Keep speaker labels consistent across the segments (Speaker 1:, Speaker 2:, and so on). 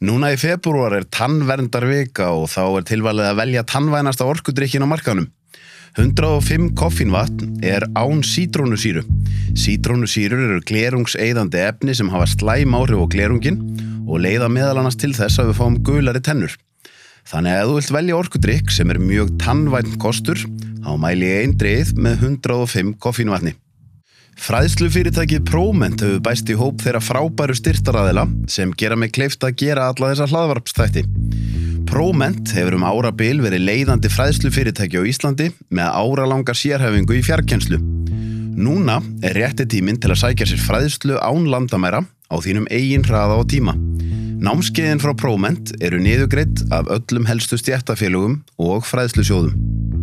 Speaker 1: Núna í februar er tannverndarvika og þá er tilvalið að velja tannvænasta orkudrykkin á markanum. 105 koffínvatn er án sítrónusýru. Sítrónusýrur eru glerungseiðandi efni sem hafa slæm áhrif á glerungin og leiða meðal annars til þess að við fáum gulari tennur. Þannig að þú vilt velja orkudrykk sem er mjög tannvænt kostur, þá mæli ég einn dreið með 105 koffínvatni. Fræðslufyrirtækið Próment hefur bæst í hóp þeirra frábæru styrtaræðila sem gera mig kleift að gera alla þessa hlaðvarpstætti. Próment hefur um árabil verið leiðandi fræðslufyrirtæki á Íslandi með áralangar sérhefingu í fjarkenslu. Núna er rétti tíminn til að sækja sér fræðslu án landamæra á þínum eigin hraða og tíma. Námskeiðin frá Próment eru niðugreitt af öllum helstu stjættafélugum og fræðslusjóðum.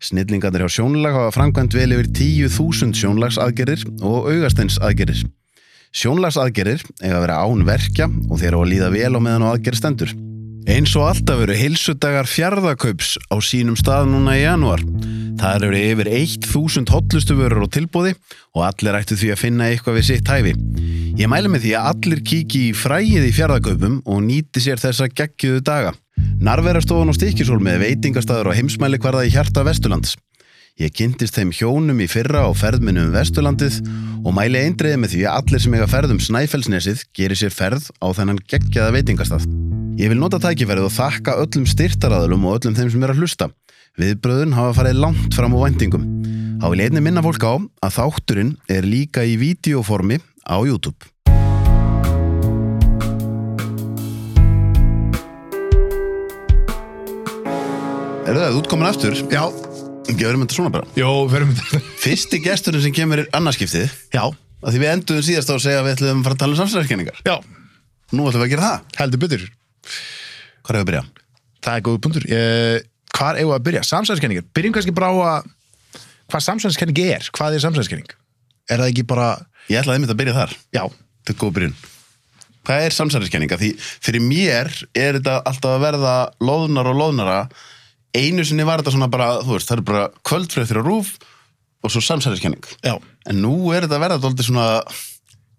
Speaker 1: Snillingarnir hjá sjónlag hafa framkvæmt vel yfir 10.000 sjónlagsaðgerir og augasteinsaðgerir. Sjónlagsaðgerir eiga að vera án verkja og þeir á að líða vel á meðan á aðgerð stendur. Eins og alltaf eru hilsudagar fjárðakaups á sínum stað núna í janúar. Það eru yfir 1000 hotlustufurur á tilbúði og allir ættu því að finna eitthvað við sitt hæfi. Ég mælu með því að allir kíki í fræið í fjárðakaupum og nýti sér þessa geggjuðu daga. Narverastofan á Stikisól með veitingastæður og heimsmæli hverða í hjarta Vesturlands. Ég kynntist þeim hjónum í fyrra á ferðminu um Vesturlandið og mæli eindreiði með því að allir sem eiga ferð um Snæfellsnesið gerir sér ferð á þennan geggjaða veitingastað. Ég vil nota tækifærið og þakka öllum styrtaraðalum og öllum þeim sem er að hlusta. Viðbröðun hafa farið langt fram á vendingum. Há vil einni minna fólk á að þátturinn er líka í videoformi á YouTube. Er það útkomin aftur?
Speaker 2: Já,
Speaker 1: Gjörum þetta svona bara.
Speaker 2: jó, verum þetta
Speaker 1: Fyrsti gesturinn sem kemur er annarskiptið.
Speaker 2: Já,
Speaker 1: Að því við enduðum síðast á að segja að við ætlum að fara að tala um samsæðiskenningar.
Speaker 2: já,
Speaker 1: Nú ætlum við að gera það.
Speaker 2: heldur betur
Speaker 1: Hvað er að byrja?
Speaker 2: Það er góð punktur eh, Hvar eigum við að byrja? Samsæðiskenningar Byrjum kannski bara á að Hvað samsæðiskenning er? Hvað er samsæðiskenning? Er það ekki bara
Speaker 1: Ég ætlaði einmitt að byrja þar.
Speaker 2: Já,
Speaker 1: Þetta er góð byrjun. Hvað er samsæðiskenninga? Því fyrir mér er þetta alltaf að verða loðnar og loðnara. Einu sinni var þetta svona bara, þú veist, það er bara kvöldfröð á rúf og svo samsæðiskenning.
Speaker 2: já,
Speaker 1: En nú er þetta verða dóldi svona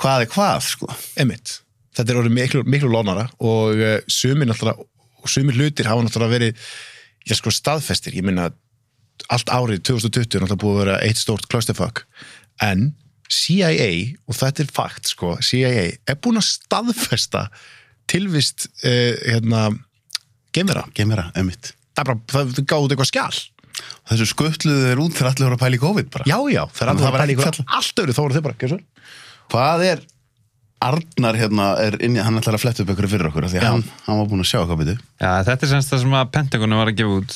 Speaker 1: hvað er hvað, sko.
Speaker 2: emitt Þetta er orðið miklu, miklu lónara og uh, sumir náttúrulega og sumir hlutir hafa náttúrulega verið já sko staðfestir, ég minna allt árið 2020 er náttúrulega búið að vera eitt stórt clusterfuck en CIA, og þetta er fakt sko, CIA er búin að staðfesta tilvist uh, hérna gemvera,
Speaker 1: Gemera, einmitt.
Speaker 2: Það er bara, það gáði eitthvað skjál
Speaker 1: Þessu skuttluðu þeir út fyrir allir vera að pæla í COVID bara.
Speaker 2: já, já, er
Speaker 1: var
Speaker 2: allir
Speaker 1: ekki
Speaker 2: að pæla allt öðru, þá voru þau bara, gjör svo
Speaker 1: Hvað er Arnar hérna, er inni, hann ætlar að fletta upp ykkur fyrir okkur af því
Speaker 2: Já.
Speaker 1: hann, hann var búin að sjá hvað byrju.
Speaker 3: Já, þetta er semst það sem að Pentagonum var að gefa út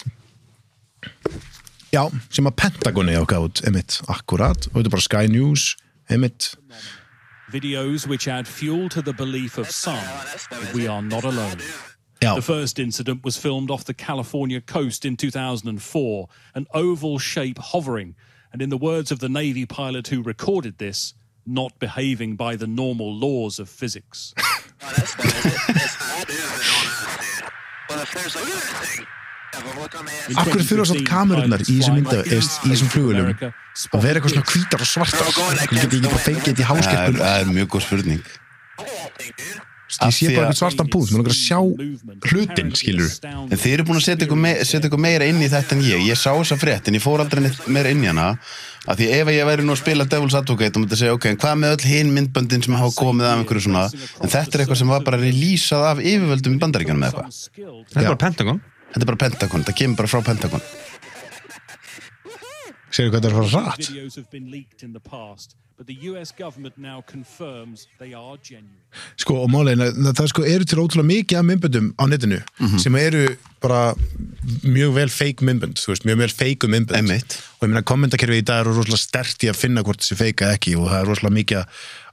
Speaker 2: Já, sem að Pentagoni ákvað út, emitt, akkurat, og þetta er bara Sky News, emitt,
Speaker 4: Videos which add fuel to the belief of some we are not alone.
Speaker 2: Já,
Speaker 4: The first incident was filmed off the California coast in 2004, an oval shape hovering, and in the words of the Navy pilot who recorded this, not behaving by the normal laws of physics. In
Speaker 2: Akkur þurfa samt
Speaker 4: 2015,
Speaker 2: kamerurnar í þessum mynda,
Speaker 4: pilots
Speaker 2: eða í þessum flugulum
Speaker 4: America
Speaker 2: að vera eitthvað svona hvítar og svartar Þú getur ekki bara fengið þetta í
Speaker 1: Það er,
Speaker 2: háskipun
Speaker 1: það er mjög góð spurning.
Speaker 2: Ég sé bara eitthvað svartan búð, mér langar að sjá hlutin, skilur
Speaker 1: En þið eru búin að setja ykkur, me setja ykkur meira inn í þetta en ég. Ég sá þessa frétt en ég fór aldrei meira inn í hana. Af því ef ég væri nú að spila Devil's Advocate og myndi að segja, ok, en hvað með öll hinn myndböndin sem hafa komið af einhverju svona. En þetta er eitthvað sem var bara releasað af yfirvöldum í bandaríkjanum eða eitthvað.
Speaker 3: Þetta er bara Pentagon
Speaker 1: Þetta er bara Pentagon, þetta kemur bara frá Pentagon.
Speaker 2: Segir hvað þetta er að fara rætt
Speaker 4: But the US government now confirms they are genuine.
Speaker 2: Sko, og málega, það sko eru til ótrúlega mikið af myndböndum á netinu sem eru bara mjög vel fake myndbönd, þú veist, mjög vel fake myndbönd
Speaker 1: Einmitt.
Speaker 2: og ég meina kommentarkerfið í dag eru rosalega stert í að finna hvort þessi feika ekki og það er rosalega mikið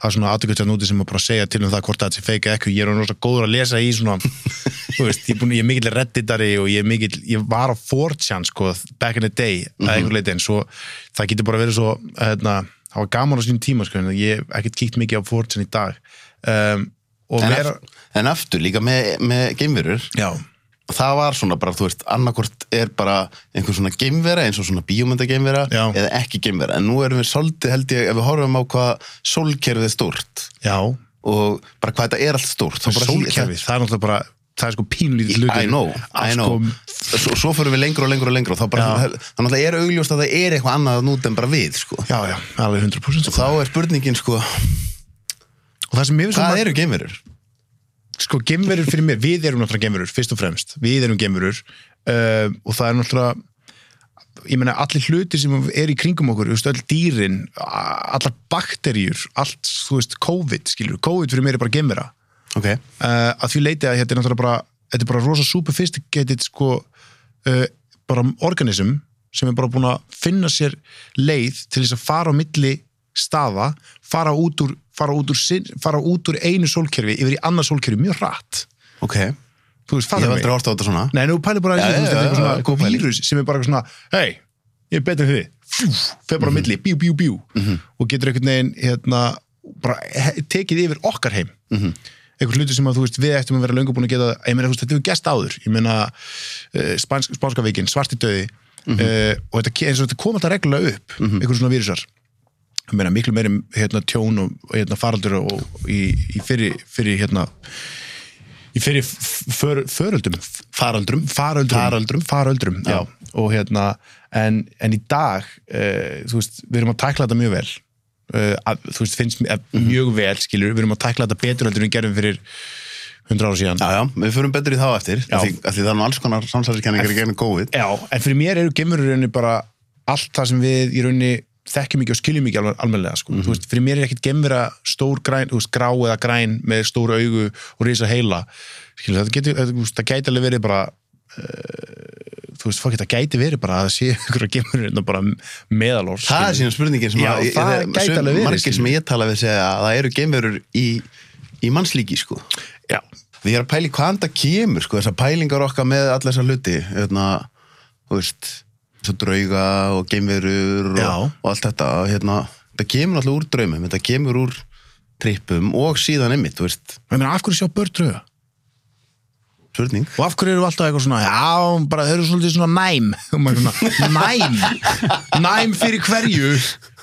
Speaker 2: að svona aðtökutjan úti sem að bara segja til um það hvort það sé feika ekki og ég er rosalega góður að lesa í svona þú veist, ég er, búin, ég er mikill redditari og ég er mikill, ég var á 4chan sko, back in the day, að einhver leiti en svo, það getur bara verið svo hérna, það var gaman á sínum tíma sko, ég hef ekkert kíkt mikið á 4chan í dag. Um, og
Speaker 1: En,
Speaker 2: vera,
Speaker 1: en aftur líka með, með geimverur.
Speaker 2: Já,
Speaker 1: það var svona bara, þú veist, annarkort er bara einhver svona geimvera eins og svona bíómynda geimvera
Speaker 2: Já.
Speaker 1: eða ekki geimvera. En nú erum við svolítið held ég ef við horfum á hvað sólkerfið er stórt
Speaker 2: já.
Speaker 1: og bara hvað þetta er allt stórt þá bara-
Speaker 2: sólkerfi, það er náttúrulega bara það er sko pínlítið hlutur
Speaker 1: I know, I know.
Speaker 2: sko,
Speaker 1: svo, fyrir við lengur og lengur og lengur þannig að það er augljóst að það er eitthvað annað nút en bara við, sko.
Speaker 2: Já, já, alveg 100%
Speaker 1: og þá er spurningin, sko, hvað
Speaker 2: svona-
Speaker 1: eru geimverur?
Speaker 2: sko gemverur fyrir mér, við erum náttúrulega gemverur fyrst og fremst, við erum gemverur uh, og það er náttúrulega ég meina allir hlutir sem er í kringum okkur, öll dýrin allar bakteríur, allt þú veist, COVID, skilur, COVID fyrir mér er bara gemvera
Speaker 1: Ok,
Speaker 2: uh, að því leiti að þetta er náttúrulega bara þetta er bara rosa superfisticated sko, uh, bara organism sem er bara búin að finna sér leið til þess að fara á milli staða, fara út úr fara út úr, sin, fara út úr einu sólkerfi yfir í annað sólkerfi mjög rætt
Speaker 1: ok. Ég
Speaker 2: þú veist,
Speaker 1: hef
Speaker 2: fattar
Speaker 1: aldrei hort á þetta svona.
Speaker 2: Nei, nú pælir bara að þetta er svona vírus sem er bara svona hei, ég er betur en þið fer bara á milli, bjú, bjú, bjú og getur einhvern veginn hérna, bara tekið yfir okkar heim einhver hluti sem að þú veist við eftir að vera löngu búin að geta, ég meina þú veist þetta hefur gest áður. Ég meina uh, Spánsk, Spánska veikin, svarti döði uh, og þetta, eins og þetta kom alltaf reglulega upp einhver svona vírusar. Ég meina miklu meiri hérna, tjón og hérna, faraldur og, og í, í fyrir, fyrir hérna í fyrir för, föröldum faröldrum, faröldrum. faröldrum, faröldrum já. og hérna en, en í dag uh, þú veist, við erum að tækla þetta mjög vel að, þú veist, finnst mér mm mjög vel skilur, við erum að tækla þetta betur heldur en við gerum fyrir 100 ára síðan.
Speaker 1: Já, já, við förum betur í þá eftir af því, af því það er nú alls konar samsæðiskenningar í genið COVID.
Speaker 2: Já, en fyrir mér eru gemurur í rauninni bara allt það sem við í rauninni þekkjum ekki og skiljum ekki alveg almennilega sko. þú veist, fyrir mér er ekkert gemura stór græn, þú veist, grá eða græn með stór augu og risa heila. Skilur, það, getur, það gæti alveg verið bara uh, þú veist, fokk, það gæti verið bara að sé ykkur að gemurur hérna bara meðalórs
Speaker 1: Það er síðan spurningin sem
Speaker 2: Já,
Speaker 1: að,
Speaker 2: það
Speaker 1: ég-
Speaker 2: gæti alveg verið,
Speaker 1: margir sem ég tala við segja að það eru geimverur í, í mannslíki sko.
Speaker 2: Já,
Speaker 1: Því ég er að pæli hvaðan það kemur sko, þessar pælingar okkar með alla þessar hluti hérna, þú veist svo drauga og geimverur
Speaker 2: Já.
Speaker 1: og, og allt þetta hérna, það kemur alltaf úr draumum, þetta kemur úr trippum og síðan einmitt, þú veist
Speaker 2: ég meina, af hverju sjá börn drauga?
Speaker 1: Spurning
Speaker 2: Og af hverju eru alltaf eitthvað svona, já, bara þau eru svolítið svona næm. Næm? Næm fyrir hverju?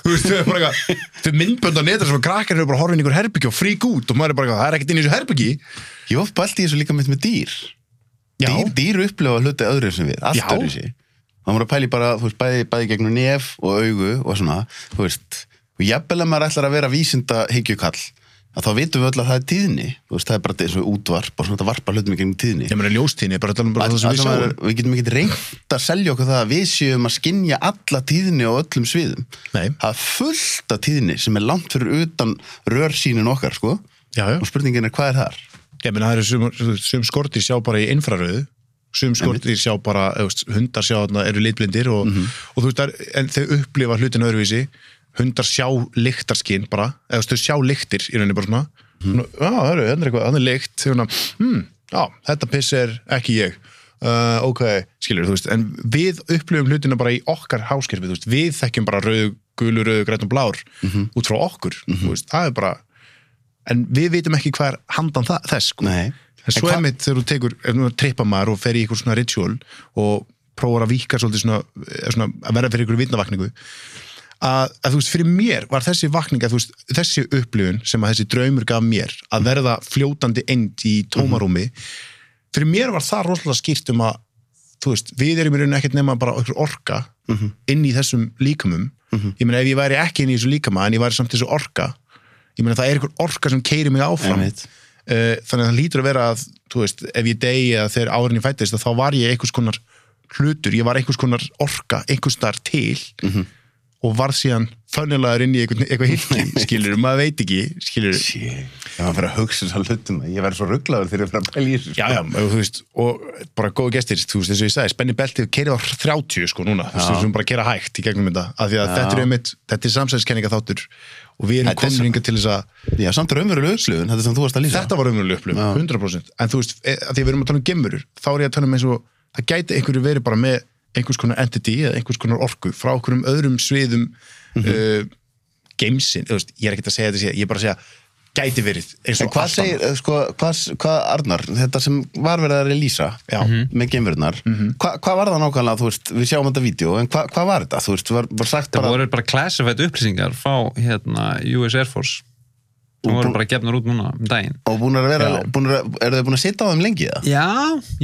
Speaker 2: Þú veist, þau er bara eitthvað, þau myndbönda netar sem að krakkar eru bara að horfa inn í ykkur herbyggi og frík út og maður er bara eitthvað, það er ekkert inn í þessu herbyggi.
Speaker 1: Ég var bælt í þessu líka mitt með dýr
Speaker 2: Já.
Speaker 1: Dýr, dýr upplifa hluti öðru sem við, allt öðru sér Það voru að pæli bara, þú veist, bæði, bæði gegnum nef og augu og svona, þú veist og jafnvel að maður ætlar að vera vísinda hyggjukall að þá vitum við öll að það er tíðni þú veist, það er bara eins og útvarp og svona þetta varpa hlutum í gegnum tíðni
Speaker 2: Ég meina, ljóstíðni er bara, tala um bara það sem við sjáum.
Speaker 1: við getum ekki reynd að selja okkur það að við séum að skinja alla tíðni á öllum sviðum
Speaker 2: Nei.
Speaker 1: það er fullt af tíðni sem er langt fyrir utan rörsýnin okkar sko.
Speaker 2: Já, já.
Speaker 1: og spurningin er hvað er þar
Speaker 2: Ég meina, það eru sum, skortir sjá bara í infraröðu, sum skortir sjá bara, hundar sjá þarna eru litblindir og, og þú veist, en þau upplifa hlutin öðruvísi, hundar sjá lyktarskinn bara, eða þau sjá lyktir í rauninni bara svona, svona já, það eru, þetta er eitthvað, þannig lykt, svona, hmm, já, þetta piss er ekki ég. Uh, ok, skilur, þú veist, en við upplifum hlutina bara í okkar háskerfi, þú veist, við þekkjum bara rauð, gulur, rauð, græn og blár út frá okkur, þú veist, það er bara en við vitum ekki hvað er handan það, þess sko.
Speaker 1: Nei.
Speaker 2: en svo er mitt þegar þú tekur, ef þú trippa maður og fer í eitthvað svona ritual og prófar að vika svolítið svona, eða svona að verða fyrir einhverju vitnavakningu að, að þú veist, fyrir mér var þessi vakning að þú veist, þessi upplifun sem að þessi draumur gaf mér að verða fljótandi end í tómarúmi fyrir mér var það rosalega skýrt um að þú veist, við erum í rauninu ekkert nema bara okkur orka inn í þessum líkamum. Ég meina ef ég væri ekki inn í þessu líkama en ég væri samt þessu orka ég meina það er einhver orka sem keiri mig áfram. Uh, þannig að það lítur að vera að þú veist, ef ég degi eða þegar árin ég fættist þá var ég einhvers konar hlutur, ég var einhvers konar orka einhvers þar til og varð síðan fönnilegar inn í eitthvað, eitthvað hilki skilur, maður veit ekki skilur,
Speaker 1: Ég var að fara að hugsa að hlutum ég verði svo rugglaður þegar ég fyrir að í þessu
Speaker 2: já, já, og þú veist og bara góðu gestir, þú veist, eins og ég sagði Spenni Beltið keirið á 30 sko núna. Þú veist, við erum bara að keira hægt í gegnum þetta af því að þetta er einmitt, þetta er samsæðiskenninga þáttur og við erum
Speaker 1: er
Speaker 2: komin
Speaker 1: svo-
Speaker 2: yngar til þess að
Speaker 1: Já, samt raunverulega upplifun, þetta sem þú varst að lýsa.
Speaker 2: Þetta var raunveruleg upplifun, 100% en þú veist, að því að við erum að tala um gemurur þá ég að tala um eins og, það gæti einhverju verið bara með einhvers konar entity eða einhvers konar orku frá einhverjum öðrum sviðum mm uh, gamesin, þú veist, ég er ekki að segja þetta sé, ég er bara að segja, gæti verið eins
Speaker 1: En
Speaker 2: og
Speaker 1: hvað
Speaker 2: allt
Speaker 1: segir, eh, sko, hvað, hvað Arnar, þetta sem var verið að lýsa
Speaker 2: Já.
Speaker 1: með geimverðnar, hva, hvað var það nákvæmlega, þú veist, við sjáum þetta vídeo, en hva, hvað var þetta, þú veist, var, var sagt
Speaker 3: Það
Speaker 1: bara,
Speaker 3: voru bara classified upplýsingar frá hérna, US Air Force.
Speaker 1: Og
Speaker 3: voru bara gefnar út núna um daginn.
Speaker 1: Og búin að vera, búin að, eru þau búin að sitja á þeim lengi það?
Speaker 3: Já,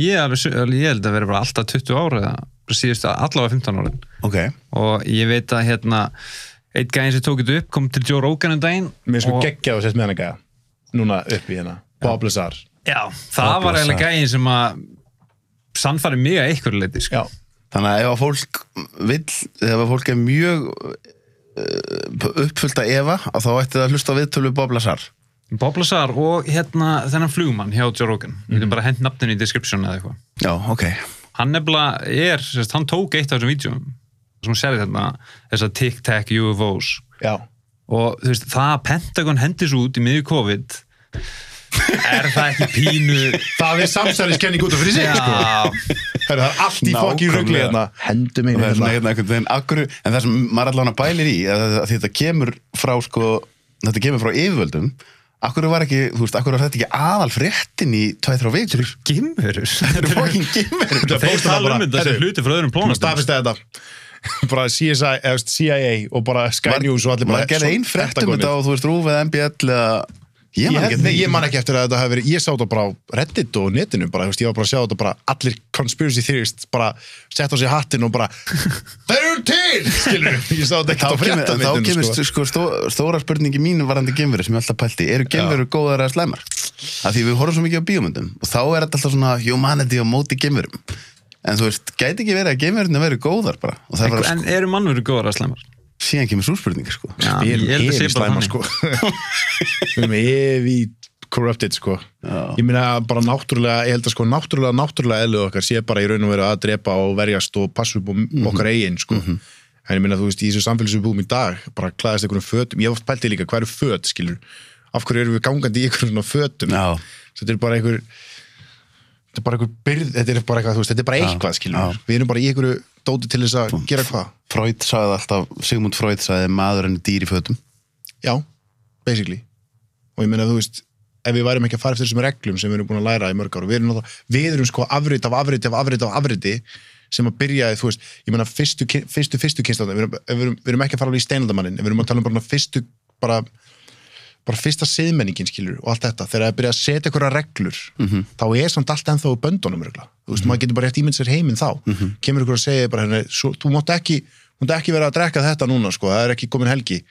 Speaker 3: ég, ég held að vera bara alltaf 20 ára eða bara síðustu allavega 15 árin.
Speaker 1: Ok,
Speaker 3: og ég veit að hérna eitt gæðin sem tók þetta upp kom til Joe Rogan um daginn
Speaker 2: Mér sko
Speaker 3: og-
Speaker 2: geggja og sett með hana gæja. Núna upp í hérna, Bob Lazar.
Speaker 3: Já, það
Speaker 1: Bob
Speaker 3: var eiginlega gæðin sem að sannfæri mig að einhverju leiti sko.
Speaker 1: Þannig að ef að fólk vill, ef að fólk er mjög uh, uppfullt að efa, að þá ætti það að hlusta viðtölu Bob Lazar.
Speaker 3: Bob Lazar og hérna þennan flugmann hjá Joe Rogan. Við getum bara hent nafninu í description eða eitthvað.
Speaker 1: Já, ok.
Speaker 3: Hann nefnilega er, sérst, hann tók eitt af þessum vídjum sem hún sér þetta þessar tic-tac UFOs
Speaker 2: já.
Speaker 3: Og þú veist, það að Pentagon hendis út í miður COVID er það ekki pínu
Speaker 2: Það er samsæliskenning út af fyrir sig sko.
Speaker 3: já,
Speaker 2: Það er allt í fokki rugli hérna. Hendu mig
Speaker 1: Það
Speaker 2: hérna.
Speaker 1: hérna en það sem maður allan að bælir í, að, að þetta kemur frá, sko, þetta kemur frá yfirvöldum, akkur var ekki, þú veist, akkur var þetta ekki aðal fréttin í tveið þrjá vikur.
Speaker 3: gimverur
Speaker 1: Þetta er fokkin gimmer.
Speaker 2: Þetta
Speaker 3: þeir
Speaker 2: póstar
Speaker 3: tala
Speaker 2: bara,
Speaker 3: um þetta sem hluti frá öðrum
Speaker 2: Má
Speaker 3: plónum
Speaker 2: staðfesta þetta bara CSI, eða veist, CIA og bara Sky News og allir bara
Speaker 1: maður gerði
Speaker 2: svo-
Speaker 1: ein frétt um þetta og þú veist, Rúf eða MBL eða, ég
Speaker 2: Ég,
Speaker 1: man ekki
Speaker 2: ég man ekki eftir að þetta hafi verið, ég sá þetta bara á Reddit og netinu bara, ég var bara að sjá þetta bara allir conspiracy theorists bara sett á sig hattinn og bara þeir eru til, skilur ég sá þetta
Speaker 1: Þá
Speaker 2: ekkert á
Speaker 1: kemur, þá
Speaker 2: fréttamitinu
Speaker 1: kemur
Speaker 2: sko.
Speaker 1: sko, stó, stóra spurningi mín varandi gemveru sem ég alltaf pælti, eru gemveru góðar eða slæmar? Af því við horfum svo mikið á bíómyndum og þá er þetta alltaf svona humanity á móti gemverum en þú veist, gæti ekki verið að gemverunni verið góðar bara. Og það er bara,
Speaker 3: en eru mannveru góðar að slemar?
Speaker 1: Síðan kemur svo spurningi sko.
Speaker 3: Já,
Speaker 2: við
Speaker 3: ég held að sé bara
Speaker 2: slæma
Speaker 3: þannig.
Speaker 2: sko erum evi corrupted sko. Ég meina bara náttúrulega, ég held að sko náttúrulega, náttúrulega eðlu okkar sé bara í raun og veru að drepa og verjast og passa upp á okkar eigin sko. En ég meina þú veist, í þessu samfélags við búum í dag bara klæðast einhverjum fötum, ég hef oft pælti líka hvað eru föt, skilur, af hverju erum við gangandi í einhverjum svona fötum?
Speaker 1: Já.
Speaker 2: þetta er bara einhver þetta er bara einhver byrð, þetta er bara eitthvað, þú veist, þetta er bara eitthvað, skilur,
Speaker 1: já.
Speaker 2: við erum bara í einhverju dóti til þess að gera hvað?
Speaker 1: Freud sagði alltaf, Sigmund Freud sagði maður en dýr í fötum.
Speaker 2: Já, basically. Og ég meina þú veist ef við værum ekki að fara eftir þessum reglum sem við erum búin að læra í mörg ára, við erum, erum sko afrið af afrið af afrið af afriði sem að byrjaði, þú veist, ég meina fyrstu fyrstu, fyrstu kynstanda, við, við, við erum ekki að fara alveg í steinaldamannin, við erum að tala um bara fyrstu bara, bara fyrsta siðmenningin skilur og allt þetta, þegar það byrja að setja einhverja reglur, þá er samt allt ennþá böndunum, regla. þú veist, maður getur bara rétt ímynd sér heiminn þá, kemur ykkur að segja bara, hérna, svo, þú mátt ekki, mátt ekki vera að drekka þetta núna, sko, það er ekki komin helgi.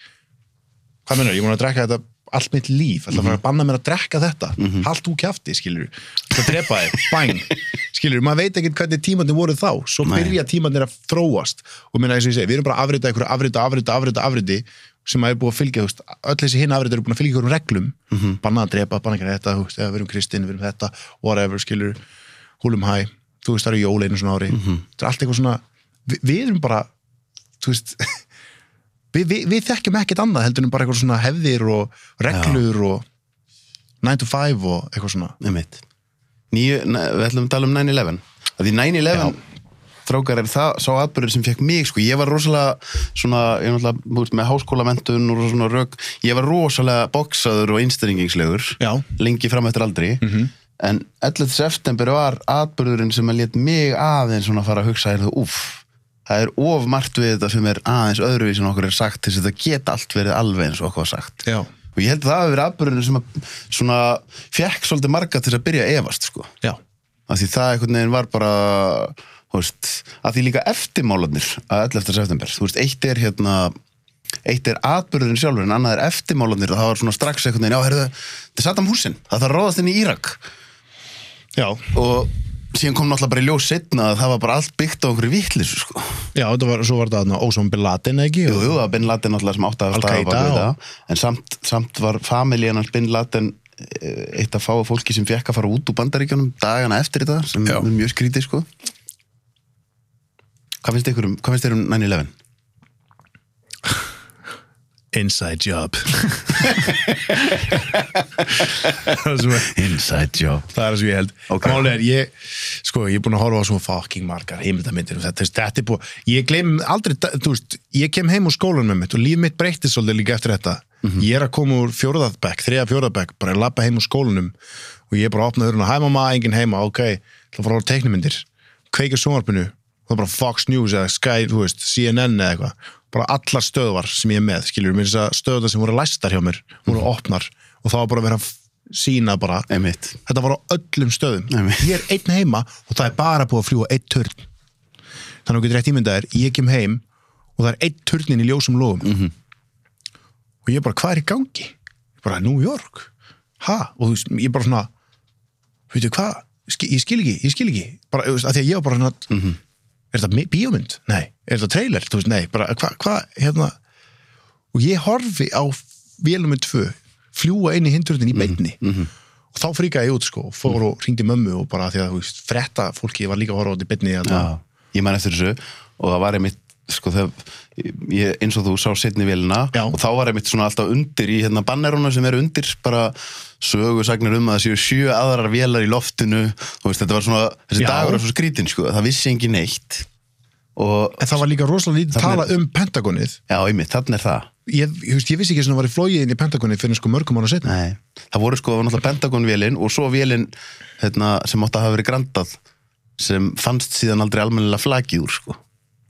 Speaker 2: Hvað mennur, ég er búin að drekka þetta allt mitt líf, að fara að banna mér að drekka þetta? Halt úr kjafti, skilur það drepa þig, bang, skilur maður veit ekkert hvernig tímandi voru þá. Svo byrja tímandi að þróast. Og minna sem er búið að fylgja, þú veist, öll þessi hinn afrita eru búin að fylgja einhverjum reglum, banna að drepa banna ekki að þetta, þú veist, við erum kristin, við erum þetta whatever, skilur, húlum hæ þú veist, það eru jól einu svona ári þetta er allt eitthvað svona, við, við erum bara þú veist við, við, við þekkjum ekkert annað heldur en bara eitthvað svona hefðir og reglur og 9 to 5 og eitthvað svona.
Speaker 1: Ne, við ætlum að tala um 9-11 að því 9-11 þrákar er það sá atbyrður sem fekk mig sko, ég var rosalega svona, ég er náttúrulega með háskólamentun og svona rök ég var rosalega boksaður og einstæringingslegur
Speaker 2: Já.
Speaker 1: lengi fram eftir aldri en 11. september var atbyrðurinn sem að let mig aðeins svona fara að hugsa er það úff það er of margt við þetta sem er aðeins öðruvís en okkur er sagt þess að þetta geta allt verið alveg eins og okkur var sagt
Speaker 2: Já.
Speaker 1: og ég held að það hafi verið atbyrðurinn sem að svona fekk svolítið marga til að byrja að efast sko
Speaker 2: Já.
Speaker 1: af því það einhvern veginn var bara af því líka eftirmálanir að 11. september, þú veist, eitt er hérna eitt er atbyrðurinn sjálfur en annað er eftirmálanir og það var svona strax einhvern veginn, já, herðu, þetta er Saddam Hussein það þarf að ráðast inn í Írak
Speaker 2: Já.
Speaker 1: og síðan kom náttúrulega bara í ljós setna að það var bara allt byggt á okkur vittlisu sko.
Speaker 2: Já, þetta var, svo var þetta þarna Osama Bin Laden, ekki?
Speaker 1: Jú, jú, að Bin Laden náttúrulega sem átti að staða en samt, samt var familían hans Bin Laden eh, eitt að fáa fólki sem fekk að fara út úr bandaríkjunum dagana eftir þetta sem
Speaker 2: Já.
Speaker 1: er mjög skrítið sko. Hvað finnst ykkur um, hvað finnst þér um 9-11?
Speaker 2: Inside job.
Speaker 1: Inside job.
Speaker 2: Það er það sem ég held.
Speaker 1: Ok.
Speaker 2: Máli er, ég, sko, ég er búin að horfa á svo fucking margar heimildamindir um þetta, þetta er búið, ég gleym aldrei, þú veist, ég kem heim úr skólanum með mitt og líf mitt breytist svolítið líka eftir þetta. Ég er að koma úr fjóraðabæk, þriða fjóraðabæk bara að labba heim úr skólanum og ég er bara að opna þurruna, hæ mamma, enginn heima, ok þá fara að horfa kveikir sjónvarpinu. og það er bara Fox News eða Sky, þú veist, CNN eða eitthvað. Bara allar stöðvar sem ég er með, skiljur mér þess að stöðvar sem voru læstar hjá mér voru opnar og það var bara að vera sína bara.
Speaker 1: Einmitt.
Speaker 2: þetta var á öllum stöðum.
Speaker 1: Mér-
Speaker 2: ég er einn heima og það er bara búið að fljúa einn törn þannig að þú getur rétt ímyndaðir ég kem heim og það er einn törnin í ljósum lofum
Speaker 1: Mhm.
Speaker 2: og ég bara, hvað er í gangi? ég bara, New York. Ha? og þú veist, ég bara svona veitu hvað, ég skil ekki, ég skil ekki. Bara, að því að ég var bara svona
Speaker 1: Mhm.
Speaker 2: Er þetta bíómynd? Nei, er þetta trailer? þú veist, nei, bara, hvað, hva, hérna og ég horfi á véluminn tvö fljúa inn í hindurinn í beinni og þá fríkaði ég út sko, fór og ringdi mömmu og bara því að þú veist, fretta fólki var líka að horfa þetta í beinni
Speaker 1: Já,
Speaker 2: hérna.
Speaker 1: ég man eftir þessu og það var einmitt sko, þegar, ég, eins og þú sá setni vélina
Speaker 2: Já.
Speaker 1: og þá var einmitt svona alltaf undir í hérna banneruna sem eru undir bara sögusagnir um að það séu sjö aðrar vélar í loftinu. Veist, þetta var svona, þessi
Speaker 2: Já.
Speaker 1: dagur var svo skrítin sko, það vissi engin neitt. Og
Speaker 2: en það var líka rosalega lítið
Speaker 1: Þarna
Speaker 2: tala um Pentagonið.
Speaker 1: Já, einmitt, þannig er það.
Speaker 2: Ég, ég, ég vissi ekki að það var í flóið inn í Pentagonið fyrir sko mörgum ára setna
Speaker 1: Nei, það voru sko, náttúrulega Pentagon-vélin og svo vélin hérna, sem átti að hafa verið grandað sem fannst síðan aldrei almennilega flakið úr sko,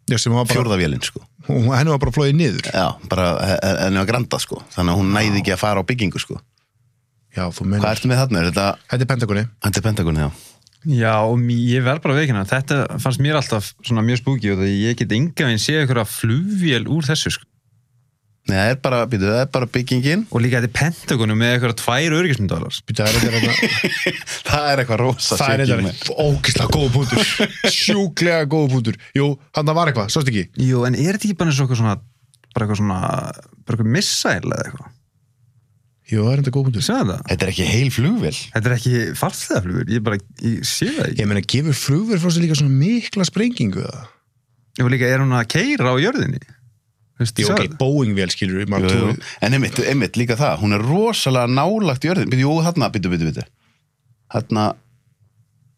Speaker 2: Já, sem var bara,
Speaker 1: fjórðavélin sko
Speaker 2: hún, henni var bara flóið niður.
Speaker 1: Já, bara henni var grandað sko. Þannig að hún næði ekki að fara á byggingu sko.
Speaker 2: Já, þú
Speaker 1: Hvað
Speaker 2: meina,
Speaker 1: ertu með þarna? Er þetta,
Speaker 2: þetta er Pentagonið.
Speaker 1: Þetta er Pentagon, já.
Speaker 3: Já, og ég verð bara að veikina þetta fannst mér alltaf svona mjög spúki og það ég get enga veginn séð einhverja flugvél úr þessu sko.
Speaker 1: Nei, það er bara, býtu, það er bara byggingin.
Speaker 3: Og líka þetta er Pentagonum með einhverja tvær örgismyndalar
Speaker 2: það er hérna-
Speaker 1: Það er eitthvað rosa
Speaker 2: það er þetta ógislega góða punktur. Sjúklega góða punktur. Jú, hann var eitthvað, sást ekki?
Speaker 3: Jú, en er þetta ekki bara eins og eitthvað svona bara eitthvað svona, bara eitthvað missæl eða eitthvað,
Speaker 2: jú, það er þetta góða punktur.
Speaker 3: Þetta?
Speaker 1: Þetta er ekki heil flugvél.
Speaker 3: Þetta er ekki farþeðaflugur, ég bara, ég sé það ekki.
Speaker 2: Ég meina, gefur flugverð frá sér líka svona mikla sprengingu það
Speaker 3: og líka er hún að keira á jörðinni
Speaker 2: Jú, ok? Boeing-vél skilur við,
Speaker 1: jú, jú. En einmitt, einmitt, líka það Hún er rosalega nálagt jörðin Býtu, jú, þarna, býtu, býtu, býtu Þarna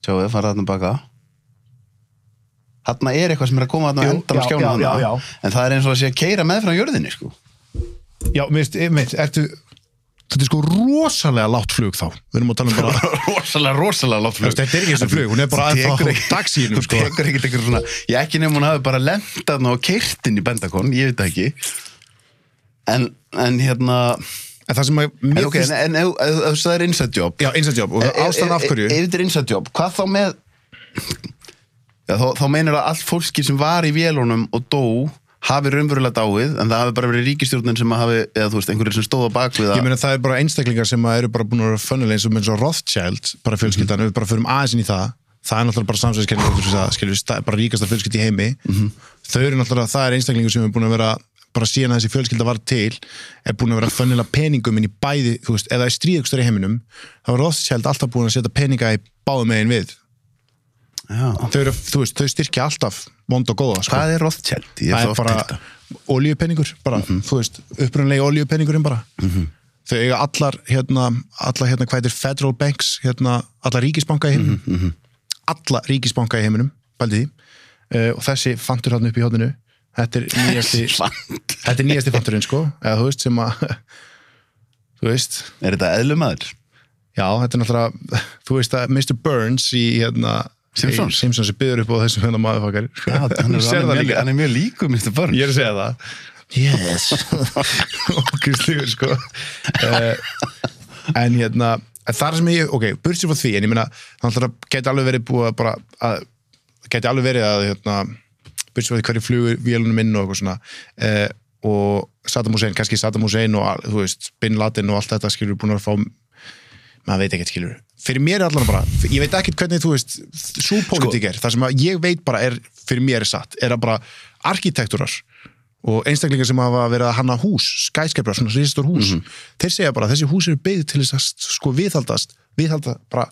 Speaker 1: Sjáu, fara þarna baka Þarna er eitthvað sem er að koma þarna á
Speaker 2: Jú,
Speaker 1: endan á
Speaker 2: já,
Speaker 1: skjánu
Speaker 2: já,
Speaker 1: þarna. En það er eins og að sé að keira með frá jörðinni sko.
Speaker 2: Já, minnst, minnst, ertu þetta er sko rosalega látt flug þá. Við erum að tala um bara
Speaker 1: rosalega, rosalega látt flug
Speaker 2: þetta er ekki þessu flug, hún er bara ennþá
Speaker 1: ekki-
Speaker 2: dagsíðinum,
Speaker 1: þú
Speaker 2: sko.
Speaker 1: tekur ekkert eitthvað svona ég ekki nefnum hún hafi bara og keirt inn í Bendakon, ég veit það ekki. En, en hérna
Speaker 2: en það sem að
Speaker 1: en,
Speaker 2: mér
Speaker 1: ok, en, en það er inside job
Speaker 2: já, inside job, og
Speaker 1: ef-
Speaker 2: ástæðan af
Speaker 1: ef-
Speaker 2: hverju?
Speaker 1: ef þetta er inside job, hvað þá með já, þá, þá meinir það allt fólki sem var í vélunum og dó hafi raunverulega dáið en það hafi bara verið ríkistjórnin sem hafi eða þú veist, einhverjir sem stóð á bak við
Speaker 2: ég
Speaker 1: það
Speaker 2: meina það er bara einstaklingar sem að eru bara búin að vera funnel eins og Rothschild bara fjölskyldan, við bara förum aðeins inn í það það er náttúrulega bara sta- bara ríkasta fjölskyld í heimi. Þau eru náttúrulega, það er einstaklingur sem er búin að vera bara síðan að þessi fjölskylda var til er búin að vera funnela peningum inn í bæði, þú veist, eða í stríðugstur í heiminum þá Rothschild alltaf búin að setja peninga í báðum megin við.
Speaker 1: Já.
Speaker 2: þau, eru, þú veist, þau styrkja alltaf vond og góða sko.
Speaker 1: hvað er Rothschild? Ég
Speaker 2: það er bara
Speaker 1: heyrt það.
Speaker 2: olíupenningur bara, þú veist, upprunlega olíupenningurinn bara þau eiga allar hérna, allar hérna, hvað heitir federal banks hérna, allar ríkisbanka í heiminum alla ríkisbanka í heiminum bældi því, uh, og þessi fantur hann upp í hóðinu þetta er nýjasti þetta er nýjasti fanturinn sko eða þú veist sem að þú veist,
Speaker 1: er þetta eðlumæður?
Speaker 2: já, þetta er náttúrulega þú veist að Mr. Burns í hérna
Speaker 1: Simpsons?
Speaker 2: Simpsons er byður upp á þessum hérna maðurfakar
Speaker 1: Já, hann er, hann, er mjög, líkur Mr. Burns.
Speaker 2: Ég er að segja það. Yes. Ókýrslugur sko. Uh, En hérna þar sem ég, ok, bursið frá því en ég meina, þannig að geti alveg verið búið að bara, að, geti alveg verið að hérna, bursið frá því hverju flugur vélunum inn og eitthvað svona. Uh, og Saddam Hussein, kannski Saddam Hussein og þú veist, Bin Laden og allt þetta skilur búin að fá maður veit ekkert skilur fyrir mér er allan bara, ég veit ekkert hvernig þú veist, svo pólitík er, það sem að ég veit bara er, fyrir mér er satt, er að bara arkitektúrar og einstaklingar sem hafa verið að hanna hús, skæskepra, svona risastór hús, þeir segja bara þessi hús eru byggð til þess að sko viðhaldast, viðhalda bara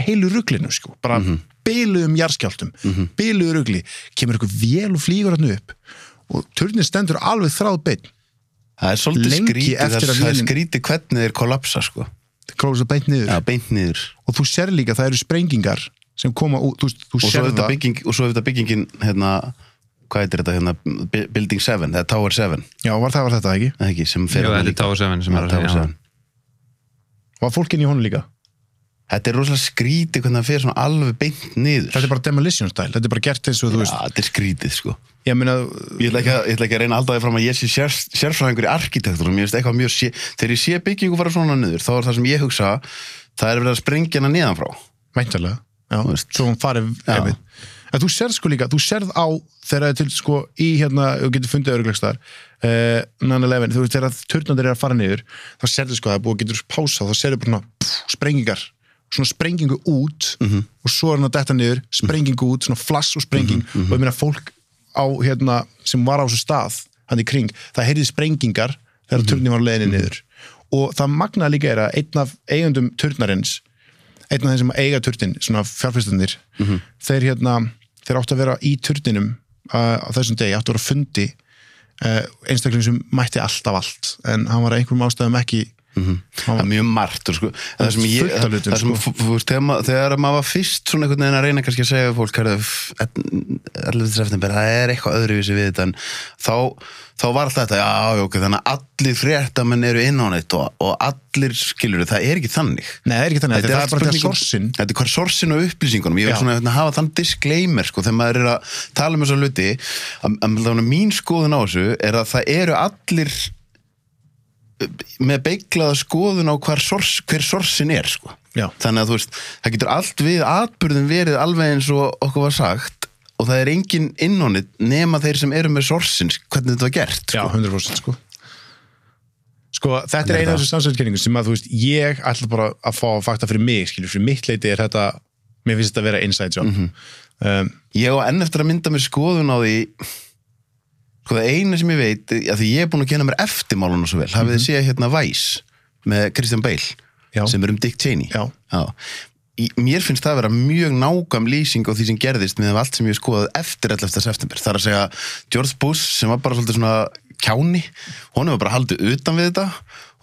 Speaker 2: heilu ruglinu, sko, bara mm -hmm. byluðum jarðskjáltum, mm byluðu rugli, kemur eitthvað vél og flýgur hann upp og turnin stendur alveg þráð beinn,
Speaker 1: Það er svolítið skrítið, það er, er skrítið hvernig þeir kollapsa, sko.
Speaker 2: Krófis að beint niður
Speaker 1: Já, beint niður.
Speaker 2: og þú sér líka að það eru sprengingar sem koma út, þú, þú
Speaker 1: Og
Speaker 2: sér
Speaker 1: er
Speaker 2: það
Speaker 1: bygging, og svo er þetta byggingin, hérna, hvað heitir þetta, hérna, Building 7, það er Tower 7,
Speaker 2: já, var það var þetta ekki,
Speaker 1: ekki, sem fer
Speaker 3: Jú,
Speaker 1: þarna
Speaker 3: þetta er. Tower 7 sem
Speaker 1: Já,
Speaker 3: er að
Speaker 1: Tower
Speaker 3: segja,
Speaker 1: 7.
Speaker 2: var fólkin í honum líka
Speaker 1: Þetta er rosalega skrítið hvernig það fer svona alveg beint niður.
Speaker 2: þetta er bara demolition style, þetta er bara gert eins og þú
Speaker 1: Já,
Speaker 2: veist,
Speaker 1: þetta er skrítið, sko.
Speaker 2: ég meina
Speaker 1: Ég ætla ekki að, ég ætla ekki að reyna alltaf fram að ég sé sér, sérfræðingur í arkitektur og mér finnst eitthvað mjög sé, þegar ég sé byggingu fara svona niður, þá er það sem ég hugsa það er verið að sprengja hana niðan frá
Speaker 2: væntalega, já,
Speaker 1: veist.
Speaker 2: svo hún farið
Speaker 1: Já.
Speaker 2: efið, en þú sérð sko líka þú sérð á þegar það er til sko í hérna, þú getur fundið öruglegstar uh, 9-11, þú veist þegar turnandir er að fara niður, þá sérðu sko að það að getur pása, þá sérðu bara pff, sprengingar svona sprengingu út og svo er hann að detta niður, sprengingu út svona flass og sprenging. Og ég meina fólk á hérna, sem var á þessu stað hann í kring, það heyrði sprengingar þegar turnin var á leiðinni niður. Og það magnaði líka er að einn af eigundum turnarins einn af þeim sem eiga turnin, svona fjárfæstundir þeir hérna, þeir áttu að vera í turninum uh, á þessum degi, áttu að vera fundi uh, einstakling sem mætti allt af allt. En hann var einhverjum ástæðum ekki hann
Speaker 1: það er mjög margt sko, það sem ég, það sem,
Speaker 2: sko.
Speaker 1: þegar, þegar maður var fyrst svona einhvern veginn að reyna kannski að segja fólk herðu, 11. september, það er eitthvað öðruvísi við þetta en þá, þá var alltaf þetta, já, já, ok, þannig að allir fréttamenn eru inn á neitt og, og allir skilur það er ekki þannig
Speaker 2: nei, er ekki þannig,
Speaker 1: Þetta
Speaker 2: er
Speaker 1: allt
Speaker 2: bara að
Speaker 1: um-
Speaker 2: sorsin
Speaker 1: Þetta er hvað sorsin og upplýsingunum Ég vil svona hérna, hafa þann disclaimer sko, þegar maður er að tala um þessa hluti að, að, að mín skoðun á þessu er að það eru allir uh, með beiglaða skoðun á sors, hver sorsin er sko.
Speaker 2: Já.
Speaker 1: þannig að þú veist það getur allt við atbyrðin verið alveg eins og okkur var sagt og það er engin innónið nema þeir sem eru með sorsin hvernig þetta var gert
Speaker 2: Já,
Speaker 1: sko.
Speaker 2: 100% sko Sko, þetta er
Speaker 1: Þetta-
Speaker 2: eina af þessu samsæðskenningum sem að, þú veist, ég ætla bara að fá fakta fyrir mig, skilur, fyrir mitt leiti er þetta, mér finnst þetta að vera inside job.
Speaker 1: Mhm.
Speaker 2: um,
Speaker 1: ég á enn eftir að mynda mér skoðun á því sko það eina sem ég veit að því ég er búin að kynna mér eftirmálunum svo vel hafið þið séð hérna Vice með Christian Bale
Speaker 2: Já.
Speaker 1: sem er um Dick Cheney
Speaker 2: Já.
Speaker 1: Í, mér finnst það að vera mjög nákvæm lýsing á því sem gerðist með allt sem ég skoðað eftir 11. september það er að segja George Bush sem var bara svolítið svona kjáni hún hefur bara haldið utan við þetta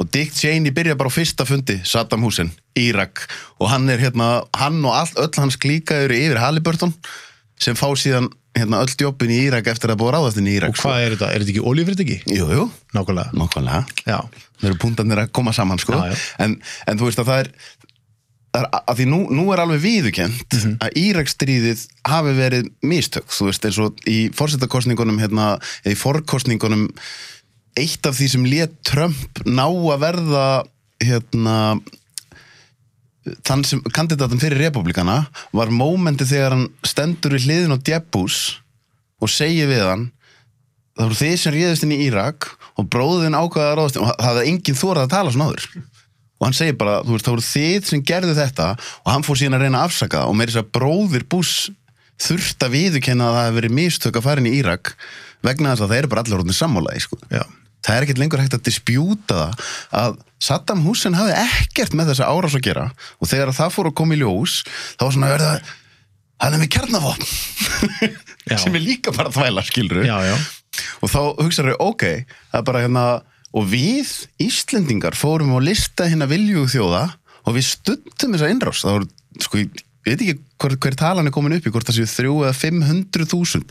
Speaker 1: og Dick Cheney byrja bara á fyrsta fundi Saddam Hussein, Írak og hann er hérna, hann og all, öll hans klíka eru yfir Halliburton sem fá síðan hérna, öll djópin í Írak eftir að búa ráðast inn í Írak
Speaker 2: og hvað er þetta? Er þetta ekki oljufyrirtæki?
Speaker 1: sko. Jú, jú,
Speaker 2: Nákvæmlega.
Speaker 1: nákvæmlega
Speaker 2: Já.
Speaker 1: það eru púntarnir að koma saman sko.
Speaker 2: Já, já.
Speaker 1: En, en þú veist að það er, það er að því nú, nú er alveg viðukent
Speaker 2: Mhm.
Speaker 1: að Íraksstríðið hafi verið mistök, þú veist eins og í fórsetakostningunum hérna, eða í forkostningunum eitt af því sem let Trump ná að verða hérna þann sem kandidatum fyrir republikana var mómenti þegar hann stendur við hliðin á Djebbús og segir við hann það voru þið sem réðist inn í Írak og bróðin ákvaða að ráðast og það hafði enginn þórað að tala svona áður og hann segir bara, þú veist, það voru þið sem gerðu þetta og hann fór síðan að reyna að afsaka og meiri þess að bróðir Bush þurft að viðurkenna að það hefði verið mistök að fara inn í Írak vegna þess að það eru bara allir orðin sammálaði sko.
Speaker 2: Já.
Speaker 1: Það er ekkert lengur hægt að dispjúta það að Saddam Hussein hafði ekkert með þessa árás að gera og þegar það fór að koma í ljós þá var svona að verða hann er með kjarnavopn
Speaker 2: Já.
Speaker 1: sem er líka bara þvæla skilru
Speaker 2: Já, já.
Speaker 1: og þá hugsaður þau, ok það er bara hérna, og við Íslendingar fórum á lista hérna vilju þjóða og við stundum þessa innrás það voru, sko, ég veit ekki hver, hver talan er komin upp í, hvort það séu þrjú eða 500.000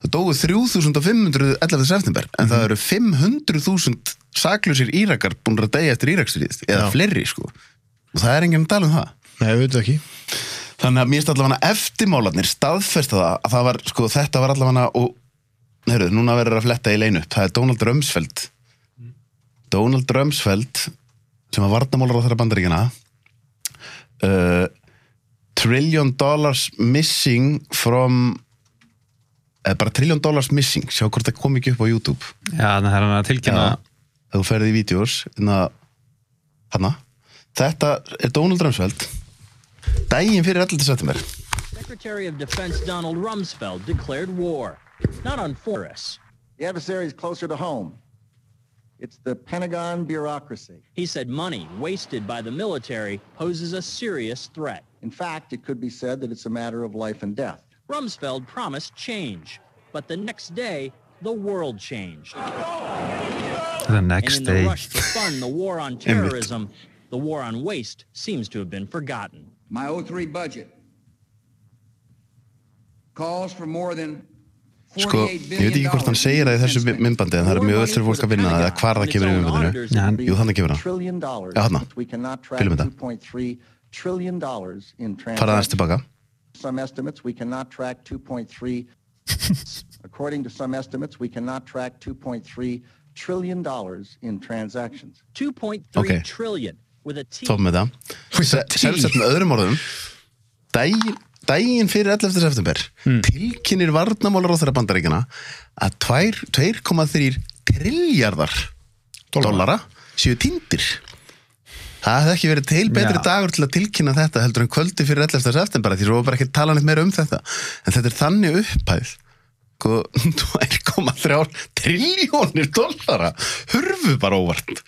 Speaker 1: það dóu 3.500 11. september en það eru 500.000 saklusir Írakar búin að degja eftir Íraksstríðið eða
Speaker 2: Já.
Speaker 1: fleiri sko og það er enginn að tala um það
Speaker 2: Nei, við veitum ekki.
Speaker 1: Þannig að mér finnst allavega eftirmálarnir staðfesta það að það var, sko, þetta var allavega og, heyrðu, núna verður að fletta í leinu það er Donald Rumsfeld Donald Rumsfeld sem var varnamálar á þeirra bandaríkina uh, trillion dollars missing from bara trillion dollars missing sjá hvort það kom ekki upp á YouTube
Speaker 3: Já, þannig að það er hann að tilkynna
Speaker 1: Já. ef þú ferði í vídeos hana, hana þetta er Donald Rumsfeld daginn fyrir 11. september
Speaker 5: Secretary of Defense Donald Rumsfeld declared war, not on forests.
Speaker 6: The adversary is closer to home. It's the Pentagon bureaucracy.
Speaker 5: He said money wasted by the military poses a serious threat.
Speaker 6: In fact, it could be said that it's a matter of life and death.
Speaker 5: Rumsfeld promised change, but the next day, the world changed.
Speaker 3: The
Speaker 5: And
Speaker 3: next
Speaker 5: in the
Speaker 3: day.
Speaker 5: rush to fund the war on terrorism, the war on waste seems to have been forgotten.
Speaker 7: My 03 budget calls for more than
Speaker 1: sko,
Speaker 7: 48
Speaker 1: ég veit ekki hvort hann segir það í þessu myndbandi en það er mjög öll fyrir fólk að vinna það eða hvar það kemur í myndbandinu
Speaker 3: Já, hann-
Speaker 1: jú, þannig kemur hann
Speaker 6: Trillion dollars.
Speaker 1: Já, þarna.
Speaker 6: which We cannot track
Speaker 1: Fylgum þetta.
Speaker 6: 2.3 trillion dollars in
Speaker 1: fara aðeins
Speaker 6: transactions.
Speaker 1: tilbaka
Speaker 6: Some estimates, we cannot track 2.3. According to some estimates, we cannot track 2.3 trillion dollars in transactions.
Speaker 5: 2.3
Speaker 1: Okay.
Speaker 5: trillion with a T.
Speaker 1: tóf með það
Speaker 2: With a T.
Speaker 1: Sjálfsagt með öðrum orðum daginn, daginn fyrir 11. september tilkynir varnamálar á þeirra bandaríkjana að tvær- 2,3 trilljarðar dollara séu týndir það hefði ekki verið til betri
Speaker 3: Já.
Speaker 1: dagur til að tilkynna þetta heldur en kvöldi fyrir 11. september því svo var bara ekki tala neitt meira um þetta en þetta er þannig upphæð sko, 2,3 triljónir dollara hurfu bara óvart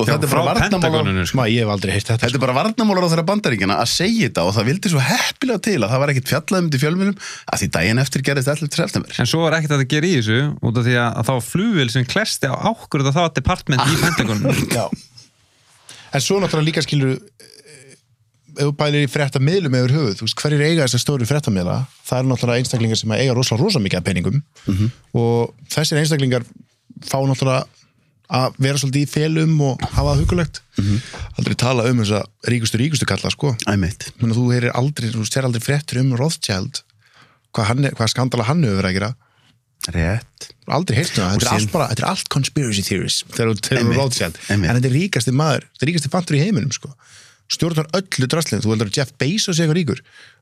Speaker 1: og
Speaker 3: Já,
Speaker 1: þetta er bara varnamálar
Speaker 3: sko.
Speaker 2: Ma, ég hef aldrei heyrt þetta
Speaker 1: Þetta er bara varnamólar á þeirra bandaríkjana að segja þetta og það vildi svo heppilega til að það var ekkit fjallað um þetta í fjölmjölum að því daginn eftir gerist 11. september
Speaker 3: En svo er ekkert að það gera í þessu út af því að, þá var flugvél sem klesti á ákvörð og það var department í Pentagonum.
Speaker 2: En svo náttúrulega líka skilur ef þú bælir í frétta miðlum yfir höfuð, þú veist, hverjir eiga þessar stóri fréttamiðla? Það eru náttúrulega einstaklingar sem eiga rosa, rosa mikið af peningum. Og þessir einstaklingar fá náttúrulega að vera svolítið í felum og hafa það hugulegt aldrei tala um þess að ríkustu ríkustu kalla sko. Menna, þú heyrir aldrei, sér aldrei fréttur um Rothschild hvað, hann, er- hvað skandala hann hefur verið að gera.
Speaker 1: Rétt
Speaker 2: aldrei heyrst um það, þetta er allt bara þetta er allt conspiracy theories þegar þú Rothschild,
Speaker 1: einmitt.
Speaker 2: en þetta er ríkasti maður þetta er ríkasti fantur í heiminum sko. Stjórnar öllu draslinn, þú heldur að Jeff Bezos sé eitthvað ríkur,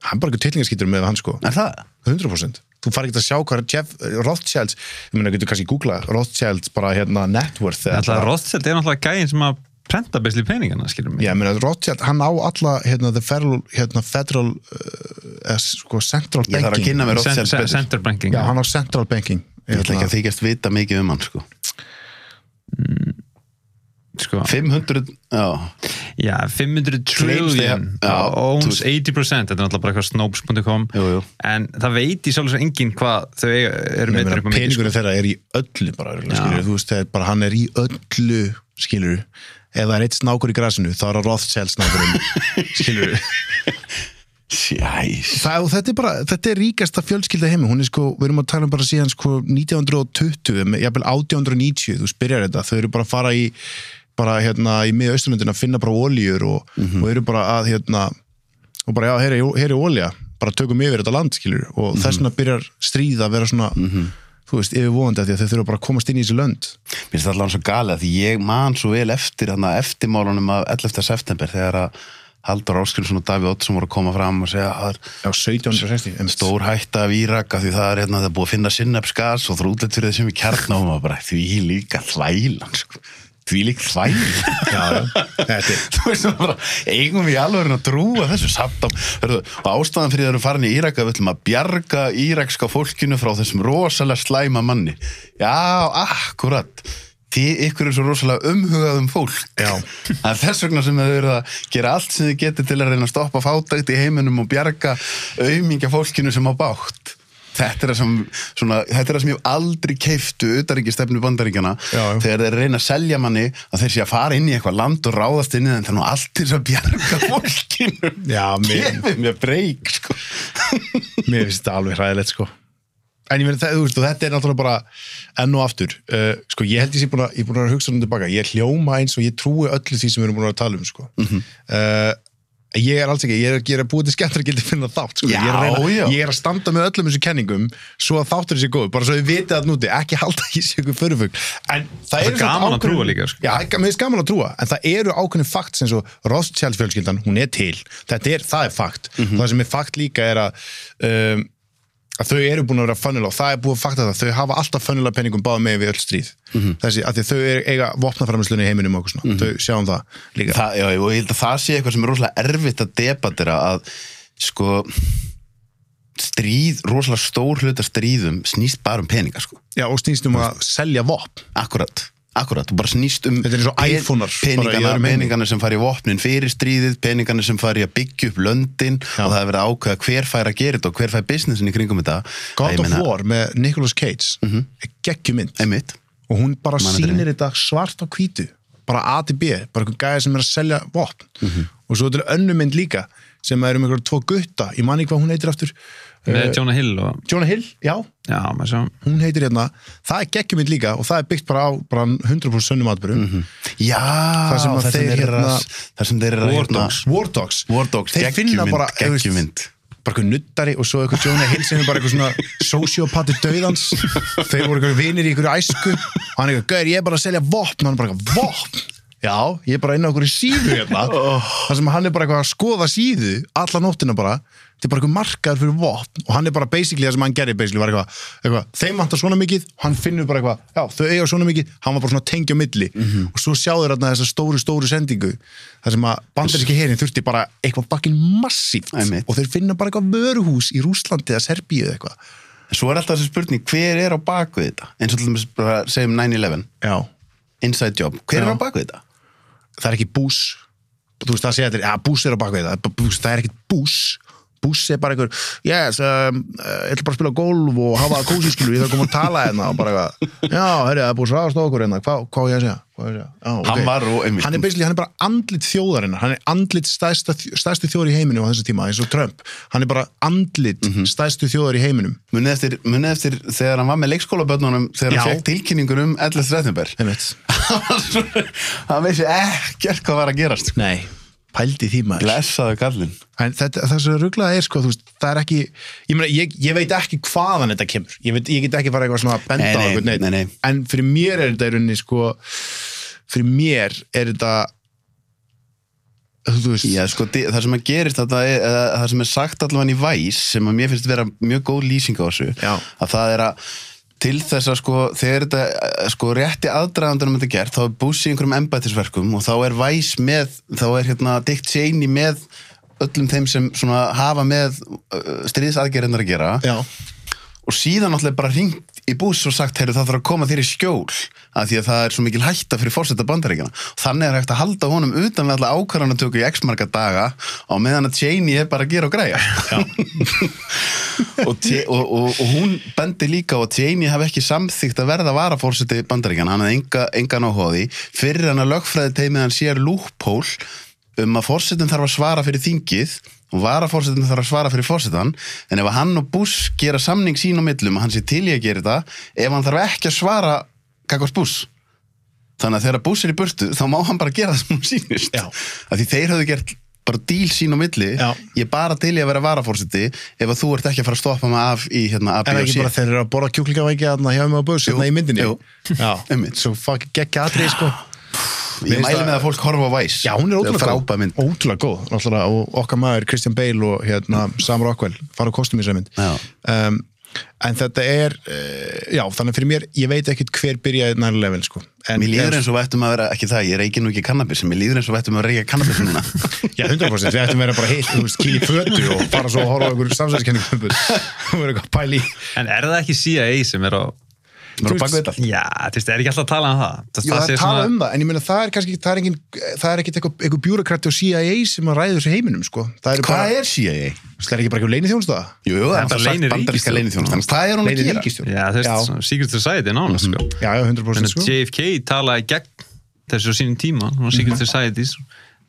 Speaker 2: hann bara ekki tillingaskýtur með hann sko,
Speaker 1: Er það?
Speaker 2: 100% þú fari ekki að sjá hvað Jeff Rothschild ég meina, getur kannski googla Rothschild bara hérna net worth eða
Speaker 3: Alltaf
Speaker 2: bara-
Speaker 3: Rothschild er náttúrulega gæðin sem að prenta besli peningana, skilur mig.
Speaker 2: Já, ég meina, Rothschild, hann á alla hérna, the federal, hérna, federal uh, sko, central
Speaker 1: Ég þarf að
Speaker 2: banking.
Speaker 1: kynna mér
Speaker 3: Cent-
Speaker 1: Rothschild
Speaker 3: cent-
Speaker 1: betur
Speaker 3: Center banking.
Speaker 2: Já, hann á central banking
Speaker 1: Ég ætla ekki
Speaker 2: Hérna,
Speaker 1: að þykjast vita mikið um hann sko.
Speaker 3: Sko,
Speaker 1: 500, já.
Speaker 3: Já, 500
Speaker 1: Claims they have-
Speaker 3: trillion owns
Speaker 1: þú-
Speaker 3: 80% þetta er náttúrulega bara eitthvað snopes.com en það veit í sjálfsög enginn hvað þau eru á mikið sko.
Speaker 2: peningurinn þeirra er í öllu bara, þú veist, það bara, hann er í öllu skilur, ef það er eitt snákur í grasinu, þá er það Rothschild snákurinn skilur,
Speaker 1: Sjæs
Speaker 2: það, og þetta er bara þetta er ríkasta fjölskylda heimi, hún er sko við erum að tala um bara síðan sko 1920 jafnvel 1890, þú spyrjar þetta. Þau eru bara að fara í bara hérna í miða austurlundin að finna bara oljur og, og eru bara að hérna og bara já, hér er, olja bara tökum yfir þetta land, skilur og þess vegna byrjar stríð að vera svona þú veist, yfirvóðandi að því að þau þurfa bara að komast inn í þessu lönd.
Speaker 1: Mér finnst það allan svo galið að því ég man svo vel eftir hana, eftirmálunum af 11. september þegar að Haldur Áskilsson og Davíð Oddsson voru að koma fram og segja að það
Speaker 2: Já, 1760
Speaker 1: stór hætta af Írak af því það er hérna það er búið að finna sinnapsgas og þrútlet fyrir þessum í maður bara því líka þvælan sko. því líka þvælan
Speaker 2: er
Speaker 1: þú veist það bara, eigum við alveg að trúa þessu? Hörðu, og ástæðan fyrir að við erum farin í Írak að við ætlum að bjarga írakska fólkinu frá þessum rosalega slæma manni. Já, akkurat því ykkur er svo rosalega umhugað um fólk. Það er þess vegna sem þau eru að gera allt sem þið getur til að reyna að stoppa fátækt í heiminum og bjarga aumingja fólkinu sem á bátt Þetta er það sem, svona, þetta er það sem ég aldrei keiftu utaríkistefnu bandaríkjana
Speaker 2: Já, já.
Speaker 1: þegar þeir reyna að selja manni að þeir sé að fara inn í eitthvað land og ráðast inn í það er nú allt til þess að bjarga fólkinu.
Speaker 2: Já, mér-
Speaker 1: gefið mér breyk sko.
Speaker 2: Mér finnst þetta alveg hræðilegt sko En ég meina, það- þú veist, þetta er náttúrulega bara enn og aftur, uh, sko, ég held ég sé búin að, ég er búin að hugsa um tilbaka, ég hljóma eins og ég trúi öllu því sem við erum búin að tala um, sko. uh, ég er alls ekki, ég er, ég er að búið til skemmtur að gildi finna þátt, sko,
Speaker 1: Já,
Speaker 2: ég, er að reyna, ég er að standa með öllum þessu kenningum, svo að þáttur þessi góð, bara svo við vitið að núti, ekki halda í sig ykkur förufugl, en það,
Speaker 3: Það er gaman að
Speaker 2: ákveðin-
Speaker 3: trúa líka, sko.
Speaker 2: Já, mér finnst gaman að trúa, en það eru ákveðin fakt sem svo Rothschild fjölskyldan, hún er til. Þetta er, það er fakt, það sem er fakt líka er að um, að þau eru búin að vera funnel og það er búið að fakta það, þau hafa alltaf funnela penningum báða með við öll stríð. Þessi, að því að þau eru eiga vopnaframlýslunni í heiminum og okkur svona, þau sjáum það líka.
Speaker 1: Það, já, og ég held að það sé eitthvað sem er rosalega erfitt að debatera að sko stríð, rosalega stór hluta stríðum snýst bara um peninga sko.
Speaker 2: Já, og snýst um að selja vopn.
Speaker 1: Akkurat, akkurat, þú bara snýst um
Speaker 2: er
Speaker 1: peningana, sem fari í vopnin fyrir stríðið peningana sem fari að byggja upp löndin
Speaker 2: Já.
Speaker 1: og það er verið að ákveða hver fær að gera þetta og hver fær businessin í kringum þetta.
Speaker 2: God of
Speaker 1: meina,
Speaker 2: War með Nicolas Cage mm -hmm. geggjumynd
Speaker 1: einmitt,
Speaker 2: og hún bara sýnir þetta svart á hvítu bara A til B, bara einhver gæði sem er að selja vopn.
Speaker 1: Mhm.
Speaker 2: og svo er þetta önnu mynd líka sem er um einhverjum tvo gutta. Ég man ekki hvað hún heitir aftur
Speaker 3: með Jonah Hill og,
Speaker 2: Jonah Hill, já,
Speaker 3: já, sjá.
Speaker 2: Hún heitir hérna það er geggjumynd líka og það er byggt bara á bara 100% sönnum atbyrjum
Speaker 1: já,
Speaker 2: Það sem að
Speaker 1: þar
Speaker 2: þeir
Speaker 1: þeir eru að-
Speaker 2: hérna-
Speaker 1: þar sem þeir eru hérna-
Speaker 3: Dogs.
Speaker 2: War Dogs,
Speaker 1: War Dogs,
Speaker 2: þeir finna bara
Speaker 1: geggjumynd
Speaker 2: bara eitthvað nuttari og svo eitthvað Jonah Hill sem er bara eitthvað svona sociopati döðans þeir voru eitthvað vinir í eitthvað æsku. Og hann eitthvað, gauður, ég er bara að selja vopn. Og hann er bara eitthvað, vopn? Já, ég er bara inn á okkur síðu hérna. Þar sem hann er bara eitthvað að skoða síðu alla nóttina bara, þetta er bara eitthvað markaður fyrir vopn. Og hann er bara basically það sem hann gerði basically var eitthvað, eitthvað þeim vantar svona mikið hann finnur bara eitthvað, já, þau eiga svona mikið hann var bara svona tengja milli. Og svo sjáður þarna þessa stóru, stóru sendingu þar sem að bandaríski herin þurfti bara eitthvað fucking massíft. Og þeir finna bara eitthvað vöruhús í Rúslandi eða Serbíu eða eitthvað.
Speaker 1: Svo er alltaf þessi spurning, hver er á baku þetta? Eins og til dæmis bara segjum 9-11
Speaker 2: já,
Speaker 1: inside job, hver
Speaker 2: Já.
Speaker 1: er á baku þetta
Speaker 2: það er ekki bús. Þú veist það segja þetta, ja, bús er á bakvið það. Er ekki bús bús er bara einhver, yes, um, uh, ég ætla bara að spila golf og hafa kósi skilur ég þarf að koma að tala hérna og bara eitthvað já, herri, það er búið sráðast okkur hérna hvað á ég að segja, hvað á ég að segja? Já, ok.
Speaker 1: Hann var og-
Speaker 2: hann er hann er bara andlit þjóðarinnar hann er andlit stærsta, stærsti þjóður í heiminum á þessu tíma, eins og Trump hann er bara andlit
Speaker 1: Mhm.
Speaker 2: stærstu þjóðar í heiminum
Speaker 1: munið eftir, munið eftir þegar hann var með leikskólaböndunum þegar
Speaker 2: Já.
Speaker 1: hann fekk tilkynningur um 11. september
Speaker 2: Einmitt.
Speaker 1: hann veist ekkert að
Speaker 2: pældi því maður.
Speaker 1: Blessaðu
Speaker 2: þetta, það sem rugglaði er sko, veist, það er ekki, ég, meina, ég, ég veit ekki hvaðan þetta kemur, ég, veit, ég get ekki fara eitthvað svona að benda
Speaker 1: Nei,
Speaker 2: á
Speaker 1: nei,
Speaker 2: neitt,
Speaker 1: nei,
Speaker 2: en fyrir mér er þetta í rauninni sko, fyrir mér er þetta,
Speaker 1: Já, sko, það sem að gerist þetta er, eða, það sem er sagt allavega í væs sem að mér finnst vera mjög góð lýsing á þessu
Speaker 2: Já.
Speaker 1: að það er að til þess að sko, þegar þetta eh, sko rétti aðdraðandur um þetta er gert þá er Bush í einhverjum embættisverkum og þá er væs með, þá er hérna Dick Cheney með öllum þeim sem svona hafa með uh, stríðsaðgerðinar að gera.
Speaker 2: Já,
Speaker 1: og síðan náttúrulega bara ringt í bús og sagt, heyrðu það þarf að koma þér í skjól af því að það er svo mikil hætta fyrir fórsetta bandaríkjana þannig er hægt að halda honum utan við alla ákvarðanatöku í x marga daga á meðan að Cheney er bara að gera og græja. Og, og, og, og hún bendi líka að Cheney hafi ekki samþýgt að verða varafórseti bandaríkjana, hann hefði enga, engan áhugaði fyrir hann að lögfræði teimið hann sér lúppól um að fórsetin þarf að svara fyrir þingið og varafórsetin þarf að svara fyrir fórsetan en ef að hann og Bush gera samning sín á millum að hann sé til í að gera þetta ef hann þarf ekki að svara kakvart Bush þannig að þegar Bush er í burtu þá má hann bara gera það sem hún sýnist.
Speaker 2: Já.
Speaker 1: af því þeir höfðu gert bara díl sín á milli.
Speaker 2: Já.
Speaker 1: ég er bara til í að vera varafórseti ef að þú ert ekki að fara að stoppa mig af í hérna A, B
Speaker 2: er
Speaker 1: og
Speaker 2: ekki bara þeir eru að borða kjúklingavækja hjá mig á börs, hérna í myndinni, svo fuck geggja atrið, sko,
Speaker 1: ég mæli með að fólk horfa á væs
Speaker 2: já, hún er ótrúlega góð,
Speaker 1: mynd.
Speaker 2: Ótrúlega góð, náttúrulega, og okkar maður Christian Bale og hérna Sam Rockwell, fara á kostum í þessari mynd,
Speaker 1: Já.
Speaker 2: um, en þetta er uh, já, þannig fyrir mér, ég veit ekkit hver byrjaði 9-11 sko. En,
Speaker 1: Mér líður eins og við ættum að vera, ekki það, ég reykja nú ekki kannabis, en mér líður eins og við ættum að reykja kannabis núna.
Speaker 2: já, 100% við ættum að vera bara heilt, þú veist, kýl í fötu og fara svo að horfa
Speaker 3: það ekki
Speaker 1: baka þetta.
Speaker 3: Já, þú veist, er ekki alltaf að tala um það Það,
Speaker 2: Jú, það er tala um það, en ég meina það er kannski það er, engin, það er ekkit eitthvað, eitthvað bjúrakrætti og CIA sem að ræða þessu heiminum, sko það er,
Speaker 1: Hvað
Speaker 2: bara,
Speaker 1: er CIA?
Speaker 2: það er ekki bara eitthvað leini þjónustöða
Speaker 1: Jú, jú, það er
Speaker 3: bara
Speaker 1: alltaf sagt
Speaker 3: leynir
Speaker 1: bandaríska
Speaker 3: ríkisstjórn.
Speaker 1: leinithjónustan. Hvað er hún að
Speaker 2: leini
Speaker 1: gera?
Speaker 2: ríkistjórn
Speaker 3: Já, þú
Speaker 2: já,
Speaker 3: veist, Secret Society nána, sko
Speaker 2: já, já, 100%
Speaker 3: Þannig
Speaker 2: sko
Speaker 3: að JFK talaði gegn þessu á sínum tíma, Secret
Speaker 2: Mhm.
Speaker 3: Societies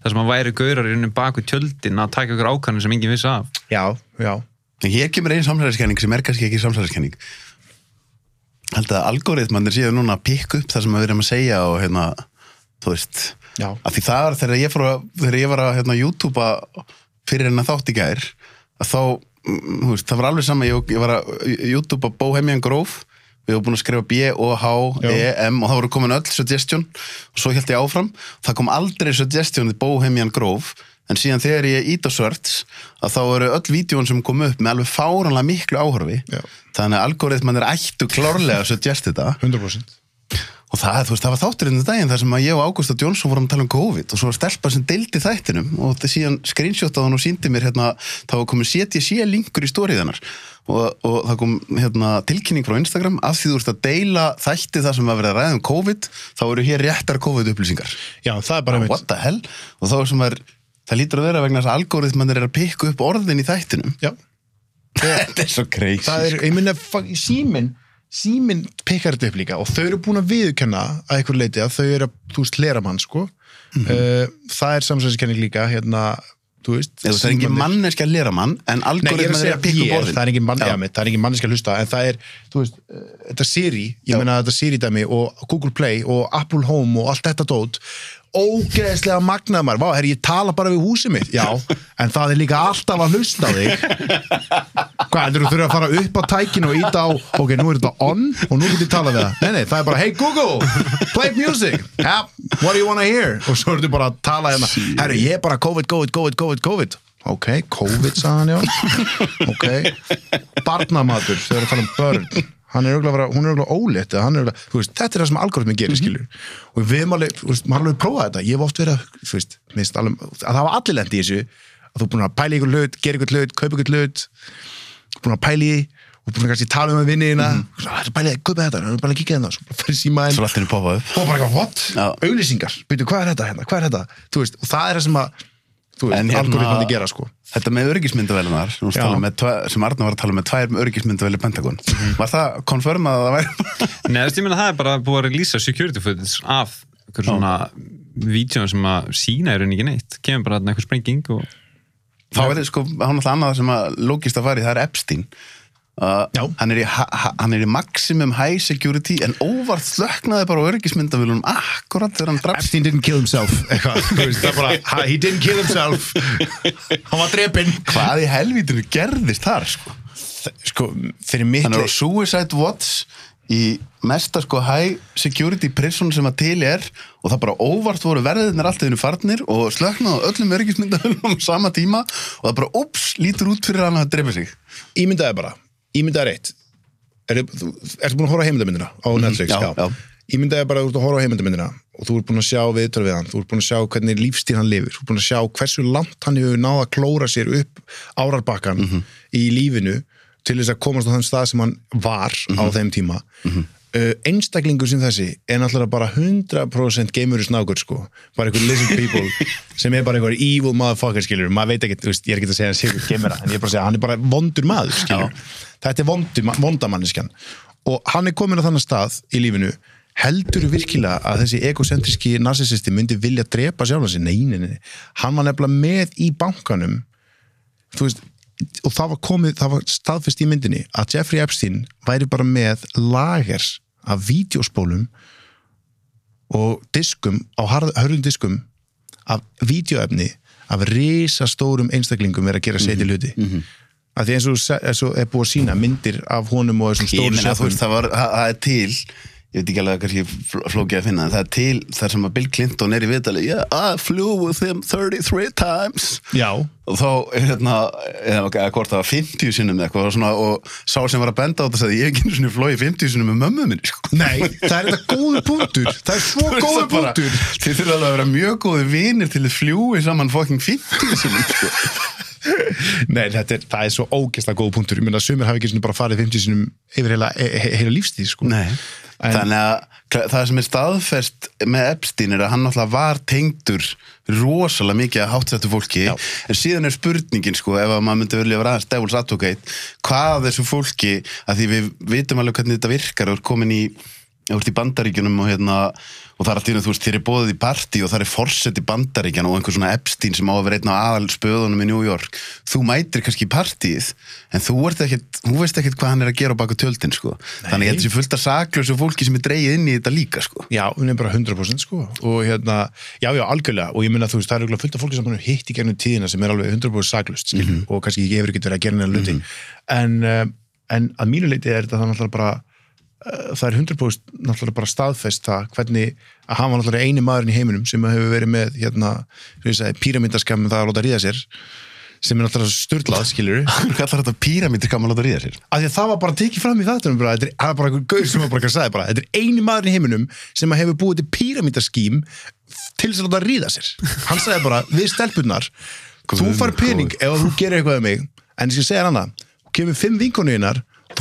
Speaker 3: þar sem að væri gaurar í rauninni baku tjöldin að taka ykkur ákvæmni sem enginn vissi af
Speaker 2: já, já,
Speaker 1: En hér kemur einn samsæðiskenning sem er kannski ekki samsæðiskenning. Held að algoritmannir séu núna að pikka upp það sem við erum að segja og hérna, þú veist,
Speaker 2: já,
Speaker 1: að því það er þegar ég, að, þegar ég var að hérna, YouTube fyrir hennar þátt í gær að þá, mm, þú veist, það var alveg sama ég, ég var að YouTube að Bohemian Grove við hefum búin að skrifa B, O, H, E, M og það voru komin öll suggestion og svo held ég áfram, það kom aldrei suggestion í Bohemian Grove en síðan þegar ég ít á sörts að þá eru öll vídjón sem kom upp með alveg fáranlega miklu áhorfi.
Speaker 2: Já.
Speaker 1: þannig að algoritman er ættu klárlega að suggest þetta.
Speaker 2: 100%
Speaker 1: og það, veist, það var þátturinn í daginn þar sem að ég og Ágústa Jónsson vorum að tala um COVID og svo var stelpa sem deildi þættinum og það síðan screenshotaði hann og síndi mér hérna, þá var komið CTC linkur í stóriðanar og, og það kom hérna, tilkynning frá Instagram að því þú ert að deila þætti þar sem að vera að ræða um COVID þá eru hér réttar COVID upplýsingar
Speaker 2: Já, það er bara einmitt.
Speaker 1: what the hell? Og þá sem er, það lítur að vera vegna þess að algoritman er að pikka upp orðin í þættinum.
Speaker 2: Já,
Speaker 1: þetta er svo crazy
Speaker 2: það er, ég minna, símin símin pikkar þetta upp líka og þau eru búin að viðurkenna að einhver leiti að þau eru að, þú veist, lera mann, sko. Uh, það er samsæðiskenning líka, hérna þú veist,
Speaker 1: Eða, það er engin
Speaker 2: símarnir-
Speaker 1: manneski að lera mann en
Speaker 2: ég er að
Speaker 1: pikka upp
Speaker 2: ég,
Speaker 1: orðin.
Speaker 2: það er engin mann,
Speaker 1: Já.
Speaker 2: já. mitt, það er engin manneski að hlusta en það er, þú veist, uh, þetta Siri ég meina þetta Siri dæmi og Google Play og Apple Home og allt þetta dót ógeðslega magnað maður, vá, herri, ég tala bara við húsið mitt, já, en það er líka alltaf að hlusta á þig. Hvað, heldur þú þurfa að fara upp á tækinu og íta á, ok, nú er þetta on og nú getur ég talað við það, nei, nei, það er bara hey Google, play music. Yeah, what do you wanna hear, og svo ertu bara að tala hérna, herri, ég er bara COVID, COVID, COVID, COVID, COVID. Ok, COVID sagði hann já. Ok, barnamatur þau eru að tala um börn hann er auðvitað, hún er auðvitað ólétt er þetta er það sem algoritmi gerir skilur og við erum alveg, maður alveg prófað þetta. Ég hef oft verið að, veist, alveg að það hafa allir lent í þessu. Að þú er búin að pæla ykkur hlut, gera ykkur hlut, kaupa ykkur hlut búin að pæla í og búin að kannski tala um að vinni þína það er pæla í, kaupa þetta, það er bara að kíkja þetta svo bara fyrir
Speaker 1: poppa upp.
Speaker 2: Og bara eitthvað, what?
Speaker 1: Já.
Speaker 2: auglýsingar, byrju, hvað er þetta hérna, hvað er þetta? Veist, og það er það sem að
Speaker 1: En hérna-
Speaker 2: gera sko.
Speaker 1: Þetta með öryggismyndavelunar sem, Arna var að tala með tvær öryggismyndaveli Pentagon. Var það konfirmað að það væri
Speaker 3: Nei, ég meina það er bara búið að releasa security footage af einhver svona vídjón sem að sína er ekki neitt. Kemur bara þarna einhver sprenging og
Speaker 1: Þá er þetta sko, hann alltaf annað sem að lókist að fara í, það er Epstein uh, hann, er í, ha- ha- hann er í maximum high security en óvart slöknaði bara á öryggismyndavelunum akkurat þegar hann drafst
Speaker 2: Epstein didn't kill himself bara, he didn't kill himself. Hann var drepinn.
Speaker 1: Hvað í helvítinu gerðist þar sko?
Speaker 2: Sko, fyrir mitt
Speaker 1: Hann er á Suicide Watch í mesta sko high security prison sem að til er og það bara óvart voru verðirnir alltaf innu farnir og slöknaði öllum öryggismyndavölum á sama tíma og það bara, ups, lítur út fyrir hann að drepa sig.
Speaker 2: Ímyndaði bara, ímyndaði reitt er, þú, ertu búin að horfa á heimildamindina á Netflix,
Speaker 1: Mhm, já, já.
Speaker 2: ímyndaði bara að þú ert að horfa á heimildamindina og þú ert búin að sjá viðtölu við hann þú ert búin að sjá hvernig lífstíl hann lifir þú ert búin að sjá hversu langt hann hefur náð að klóra sér upp árarbakkan
Speaker 1: Mhm.
Speaker 2: í lífinu til þess að komast á þann stað sem hann var á
Speaker 1: Mhm.
Speaker 2: þeim tíma uh, einstaklingur sem þessi er náttúrulega bara 100% geimur snákur sko, bara einhver lizard people sem er bara einhver evil motherfucker skilur, maður veit ekki, veist, ég er ekki að segja hann sé einhver geimura, en ég er bara að segja, hann er bara vondur maður skilur, þetta er vondur, vondamanniskan og hann er komin á þannig stað í lífinu, heldur virkilega að þessi egocentriski narcissisti myndi vilja drepa sjálf hans, nei, nei, nei. Hann var nefnilega með í bankanum. Þú veist, og það var komið, það var staðfest í myndinni að Jeffrey Epstein væri bara með lagers af vídeospólum og diskum á hörðum diskum af vídeoefni af risastórum einstaklingum er að gera setja hluti. Mm -hmm. að því eins og, eins og er búið að sína myndir af honum og þessum stóru
Speaker 1: var, það, það er til ég veit ekki alveg að kannski fl- flókið að finna það er til þar sem að Bill Clinton er í viðtali. Yeah, I flew with him 33 times.
Speaker 2: Já,
Speaker 1: og þá er hérna eða, hvort það var 50 sinnum eða eitthvað svona, og sá sem var að benda á þetta sagði ég hef ekki einu sinni flóið 50 sinnum með mömmu minni. Sko.
Speaker 2: nei, það er þetta góður punktur. Það er svo góður punktur.
Speaker 1: þið þurfa alveg að vera mjög góði vinir til þið fljúi saman fucking 50 sinnum sko.
Speaker 2: Nei, þetta er, það er svo ógeðslega góð punktur ég meina að sumir hafi ekki bara farið 50 sinum yfir heila, he, he, heila lífstíð sko.
Speaker 1: Nei,
Speaker 2: En-
Speaker 1: þannig að það sem er staðfest með Epstein er að hann náttúrulega var tengdur rosalega mikið að hátsettu fólki
Speaker 2: Já.
Speaker 1: en síðan er spurningin sko ef að maður myndi vilja vera aðeins devil's advocate hvað þessu fólki, að því við vitum alveg hvernig þetta virkar og er komin í þú ert í bandaríkjunum og hérna og það er alltaf, þú veist, þér er bóðið í partí og það er forsett í bandaríkjana og einhver svona Epstein sem á að vera einn á aðal spöðunum í New York. Þú mætir kannski í partíið en þú ert ekkert, þú veist ekkert hvað hann er að gera á baku tjöldin, sko. Þannig ég held þessi fullt af saklausu fólki sem er dreigið inn í þetta líka, sko.
Speaker 2: Já, hún er bara 100% sko. Og hérna, já, já, algjörlega. Og ég minna þú veist, það er fullt af fólki sem hann hitt í gernum tíðina sem er alveg 100% saglust skilur, og kannski ég hefur ekki verið að gera það er 100% náttúrulega bara staðfest það hvernig að hann var náttúrulega eini maðurinn í heiminum sem hefur verið með hérna, píramítaskam það að láta ríða sér sem er náttúrulega styrlað, skilur
Speaker 1: Hvað kallar þetta píramítir gaman að láta ríða sér?
Speaker 2: af því að það var bara tekið fram í þetta er, það er bara einhver gaur sem var bara að sagði bara, þetta er eini maður í heiminum sem hefur búið til píramítaskím til þess að láta ríða sér. Hann sagði bara, við stelpunnar þú far pening ef þú gerir eitthvað um mig. En ég skal segja hann annað, þú kemur fimm vinkonu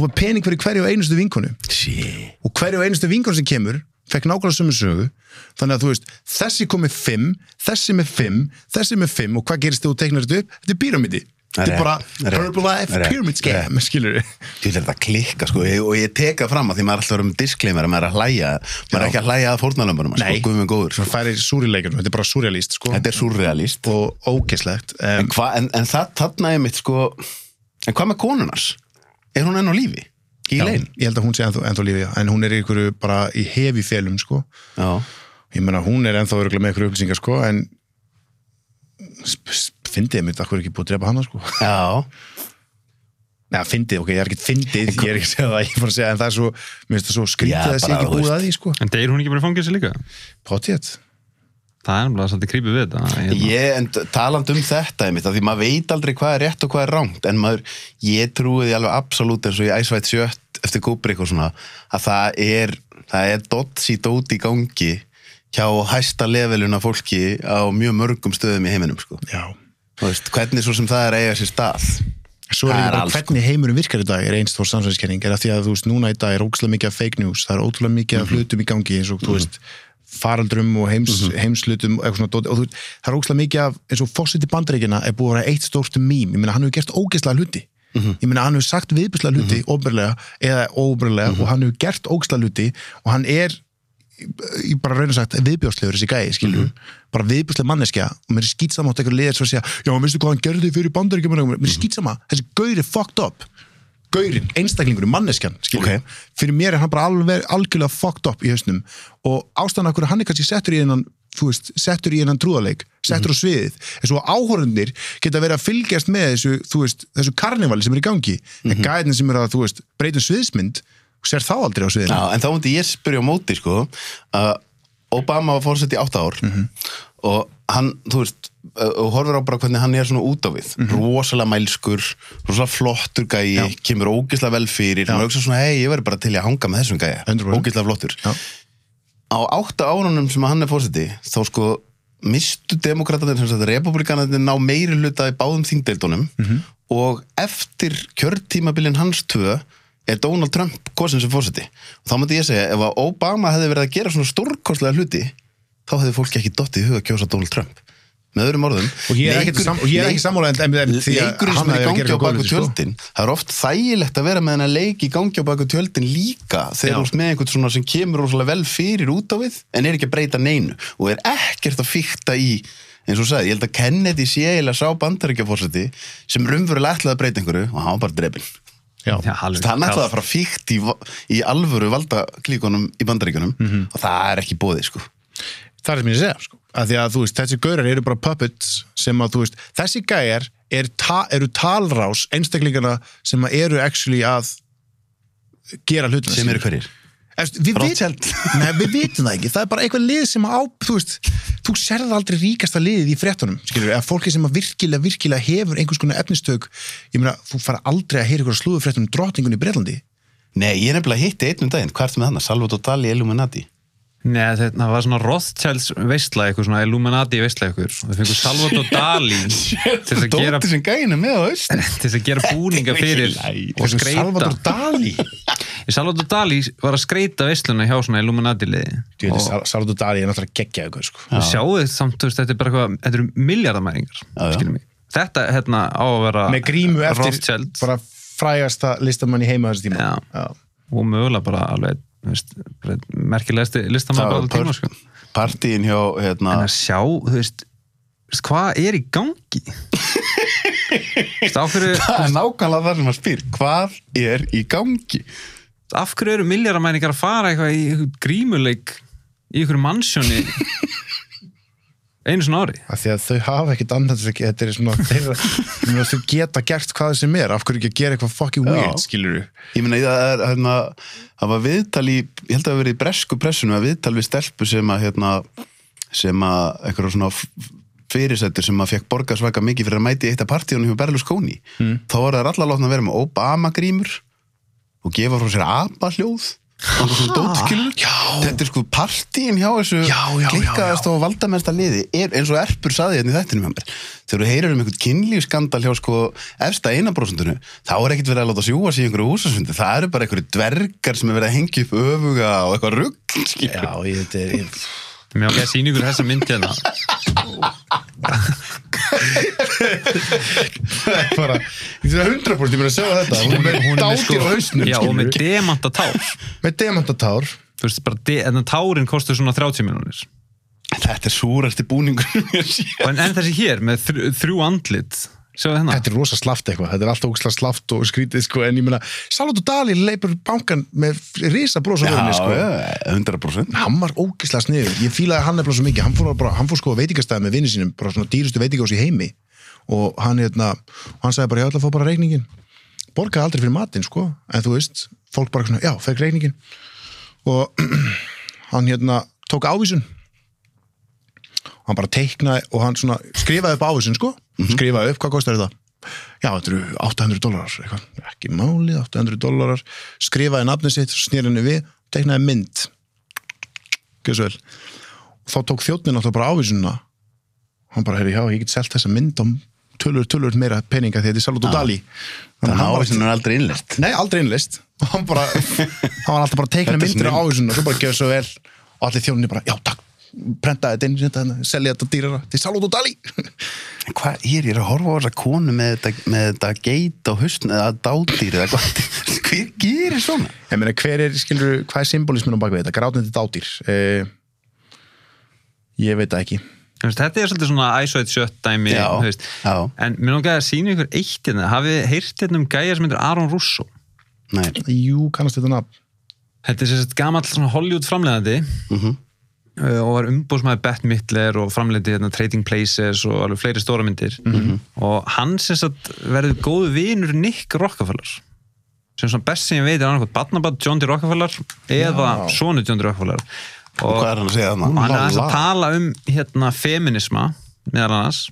Speaker 2: far pening fyrir hverju og einustu vinkonu.
Speaker 1: Shit.
Speaker 2: og hverju og einustu vinkonu sem kemur fekk nákvæmlega sömu sögu. Þannig að þú veist, þessi kom með fimm þessi með fimm, þessi með fimm og hvað gerist þú teiknar þetta upp? Þetta er pyramidi þetta er bara Herbalife Pyramid Scam, skilur
Speaker 1: Þú þetta klikka sko og ég teka fram að því maður er alltaf verið með disclaimer að maður er að hlæja maður er ekki að hlæja að fórnalömburum sko, er góður.
Speaker 2: Súrileikunum, þetta er bara súrialist sko.
Speaker 1: Þetta er surrealist
Speaker 2: og ógeslegt
Speaker 1: en,
Speaker 2: um,
Speaker 1: hva, en, en það er mitt sko En hvað með konunars? Er hún enn á lífi? Í
Speaker 2: já, ég held að hún sé ennþá, ennþá lífi en hún er í ykkur bara í hefi félum sko.
Speaker 1: Já
Speaker 2: ég meina hún er ennþá örugglega með ykkur upplýsingar sko, en fyndið mitt, akkur er ekki búið að drepa hana sko.
Speaker 1: Já
Speaker 2: Nei, fyndið, ok, ég er ekki fyndið, ég er ekki að segja það, ég er bara að segja, en það er svo, mér finnst það svo skrítið
Speaker 1: Já,
Speaker 2: að það sé ekki búið að því, sko.
Speaker 3: En deyr hún ekki bara í fangilsi líka?
Speaker 2: Pottétt.
Speaker 3: Það er náttúrulega svolítið creepy við þetta. hérna.
Speaker 1: Ég, en taland um þetta einmitt, að því maður veit aldrei hvað er rétt og hvað er rámt en maður, ég trúi því alveg absolutt eins og í æsvætt sjött eftir Kubrick og svona, að það er það er dotsi dót í gangi hjá hæsta leveluna fólki á mjög mörgum stöðum í heiminum sko.
Speaker 2: Já.
Speaker 1: Þú veist, hvernig svo sem það er að eiga sér stað
Speaker 2: Svo er
Speaker 1: Það er
Speaker 2: bara
Speaker 1: alls,
Speaker 2: hvernig heimurum virkar í dag er einst fór samsvæðiskenning, er að því að þú veist, núna í dag er ógslag mikið af fake news, það er ótrúlega mikið
Speaker 1: Mhm.
Speaker 2: af hlutum í gangi eins og þú veist, faraldrum og heims, heimslutum eitthvað svona, dót- og þú það er ógslag mikið af, eins og fórseti bandaríkina er búið að vera eitt stórt mím, ég meina hann hefur gert ógeðslega hluti,
Speaker 1: Mhm.
Speaker 2: ég meina hann hefur sagt viðbjörnslega hluti, mm eða óbyrlega
Speaker 1: Mhm.
Speaker 2: og hann hefur gert ógeðslega hluti og hann er ég bara raun og sagt viðbjóðslegur þessi gæi, skilur
Speaker 1: Mhm.
Speaker 2: bara viðbjóðsleg manneskja og mér er skýtsama átt eitthvað liðir svo að segja, já, veistu hvað hann gerði fyrir bandaríkjum mér er skýtsama, þessi gaur er fucked up gaurin, einstaklingurinn, manneskjan skilur,
Speaker 1: Ok.
Speaker 2: fyrir mér er hann bara alveg algjörlega fucked up í hausnum. Og ástæðan hverju hann er kannski settur í einan veist, settur í einan trúðaleik settur á sviðið, eins og áhorundir geta verið að fylgjast með þessu veist, þessu karnivali sem er í gangi. En gæðin sem er að, veist, breytum sviðsmynd sér þá aldrei á sviðinu.
Speaker 1: Já, en þá myndi ég spyrja á móti sko, að Obama var fórsett í átta ár og hann, þú veist og horfir á bara hvernig hann er svona út á við rosalega mælskur, rosalega flottur gæi,
Speaker 2: Já.
Speaker 1: kemur ógislega vel fyrir maður hugsa svona, hei, ég verður bara til að hanga með þessum gæi
Speaker 2: 100%.
Speaker 1: ógislega flottur
Speaker 2: Já.
Speaker 1: á átta árunum sem hann er fórseti þá sko mistu demokrataðin sem sagt republikanarnir ná meiri hluta í báðum þingdeildunum
Speaker 2: Mhm.
Speaker 1: og eftir kjörtímabilin hans tvö er Donald Trump kosin sem fórseti og þá myndi ég segja, ef að Obama hefði verið að gera svona stórkostlega hluti þá hefði fólki ekki dottið í huga að kjósa Donald Trump með öðrum orðum
Speaker 2: og ég er ekki, sam, og ég er ekki sammála en, en, en, því að
Speaker 1: leikurinn sem er í gangi á baku
Speaker 2: sko.
Speaker 1: tjöldin það er oft þægilegt að vera með hennar leik í gangi á baku tjöldin líka þegar þú ert með einhvern svona sem kemur rosalega vel fyrir út á við en er ekki að breyta neinu og er ekkert að fykta í eins og sagði, ég held að Kennedy sé eiginlega sá bandaríkjafórseti sem raunverulega ætlaði að breyta einhverju og hann var bara ætlaði
Speaker 3: kall.
Speaker 1: að fara fíkt í, í alvöru valdaklíkonum í bandaríkjunum
Speaker 2: Mhm.
Speaker 1: og það er ekki bóði sko
Speaker 2: það er sem ég segja sko. að því að þú veist, þessi gaurar eru bara puppets sem að þú veist, þessi gæjar er ta, eru talrás einstaklingana sem að eru actually að gera hlutina
Speaker 1: sem eru hverjir?
Speaker 2: Við, vit, nei, við vitum það ekki, það er bara eitthvað lið sem á, þú veist, þú serð aldrei ríkasta liðið í fréttunum, skilur, eða fólki sem virkilega, virkilega hefur einhvers konar efnistök, ég meina, þú fara aldrei að heyra ykkur slúðu fréttunum drottningun í Breitlandi
Speaker 1: Nei, ég er nefnilega hitti einn um daginn, hvað ertu með hann? Salvador Dali Illuminati
Speaker 3: Nei, þetta var svona Rothschilds veistla eitthvað, svona Illuminati veistla eitthvað. Þau fengur Salvador Dali til að gera,
Speaker 1: er
Speaker 3: til að gera búninga fyrir og skreita
Speaker 2: Salvador Dali.
Speaker 3: Salvador Dali var að skreita veisluna hjá svona Illuminati liði.
Speaker 2: Salvador Dali er náttúrulega geggja ykkur, sko.
Speaker 3: Og sjáu þið samt, þetta er bara eitthvað þetta eru miljardamæringar, skiljum mig. Þetta hérna á að vera
Speaker 2: með grímu eftir bara frægasta listamann í heima þessu tíma.
Speaker 3: Já. Og mögulega bara alveg merkilegasti listamæður sko.
Speaker 1: partíin hjá hérna,
Speaker 3: en að sjá, þú veist hvað er í gangi? Hverju
Speaker 1: það er nákvæmlega það sem maður spyr. Hvað er í gangi?
Speaker 3: Af hverju eru miljardamæringar að fara eitthvað í grímuleik í einhverju mansjóni einu svona ári
Speaker 2: af því að þau hafa þess að þetta er svona þeirra, þau geta gert hvað sem er af hverju ekki að gera eitthvað fucking
Speaker 1: Já.
Speaker 2: weird skilur
Speaker 1: Ég meina, það er, hérna, það var viðtal í, ég held að það hafi verið í bresku pressunum, að viðtal við stelpu sem að, hérna, sem að, eitthvað svona fyrirsættur sem að fekk borgarsvaka mikið fyrir að mæti í eitt af partíunum hjá Berlusconi. Mm. Þá var það allar látna að vera með Obama-grímur og gefa frá sér eitthvað svona dótskilur. Já. Þetta er sko partíin hjá þessu klikkaðast og valdamennsta liði, er, eins og Erpur saði hérna í þættinum hjá mér. Þegar þú heyrir um einhvern kynlífskandal hjá sko efsta einabrósundinu, þá er ekkert verið að láta sjúa sig í einhverju húsasfundi. Það eru bara einhverju dvergar sem er verið að hengja upp öfuga og eitthvað rugg,
Speaker 2: já, ég, þetta er ég,
Speaker 3: Mér ákveði að sína ykkur þessa mynd hérna.
Speaker 2: Bara, ég er 100% ég meina að segja þetta. Hún er með
Speaker 3: er
Speaker 2: dátir
Speaker 3: sko-
Speaker 2: á hausnum
Speaker 3: Já, og með
Speaker 2: skilurðu.
Speaker 3: demanta tár.
Speaker 2: Með demantatár
Speaker 3: Þú veist, bara, en tárin kostur svona 30 miljonir
Speaker 1: Þetta er súrasti búningur
Speaker 3: en, en þessi hér með þrjú, andlit
Speaker 2: þetta er rosa slaft eitthvað, þetta er alltaf ógislega slaft og skrítið sko, en ég meina Salvatore Dali leipur bankan með risa bros á
Speaker 1: Já,
Speaker 2: vörunni sko.
Speaker 1: já, 100%.
Speaker 2: hann var ógislega sniður, ég fílaði hann nefnilega svo mikið. Hann fór, bara, hann fór sko á veitingastæði með vinni sínum bara svona dýrustu veitingás í heimi. Og hann, hérna, hann sagði bara, ég ætla að fá bara reikningin borgaði aldrei fyrir matinn sko en þú veist, fólk bara svona, já, fekk reikningin og hann hérna tók ávísun hann bara teiknaði og hann svona skrifaði upp ávísun sko. Skrifaði upp, hvað kostar þetta? Já, þetta eru 800 dólarar eitthvað, ekki málið, 800 dólarar. Skrifaði nafnið sitt, snýr henni við teiknaði mynd. Og þá tók þjóttnin alltaf bara ávísunna hann bara, herri, já, ég get selt þessa mynd á tölur, tölur meira peninga því þetta er Salvatore Dali.
Speaker 1: Þannig að ávísin er aldrei innlist.
Speaker 2: Nei, aldrei innlist og hann bara, hann var alltaf bara að teikna myndir á ávísunna og svo bara gefur svo vel. Og allir þjóninni bara, já, takk prentaði þetta inn, þetta hérna, selja þetta dýrara til Salvatore Dali
Speaker 1: En Hvað er, ég er að horfa á þessa konu með þetta, með þetta geit á hausn eða dádýr eða hvað. Hver gerir svona?
Speaker 2: ég meina, hver er, skilur, hvað er symbolismin á bakvið þetta, grátnandi dádýr eh, ég veit það ekki
Speaker 3: Þetta er svolítið svona 1 shött dæmi
Speaker 1: Já, já.
Speaker 3: En mér langaði að sína ykkur eitt hérna Hafið þið heyrt hérna um gæja sem heitir Aron Russo
Speaker 1: Nei.
Speaker 2: jú, kannast þetta nafn
Speaker 3: Þetta er sérst gamall svona Hollywood framleiðandi
Speaker 1: Mhm.
Speaker 3: uh, og var umbúðsmaður Bette Midler og framleiði hérna Trading Places og alveg fleiri stóra myndir.
Speaker 1: Mhm.
Speaker 3: og hann sérst verður góðu vinur Nick Rockefeller. Sem svona best sem ég veit er annarkot barnabad John D. Rockefeller eða sonu John D. Rockefeller.
Speaker 1: Og hvað er hann að segja
Speaker 3: og hann er
Speaker 2: la.
Speaker 3: að tala um hérna feminisma meðal annars.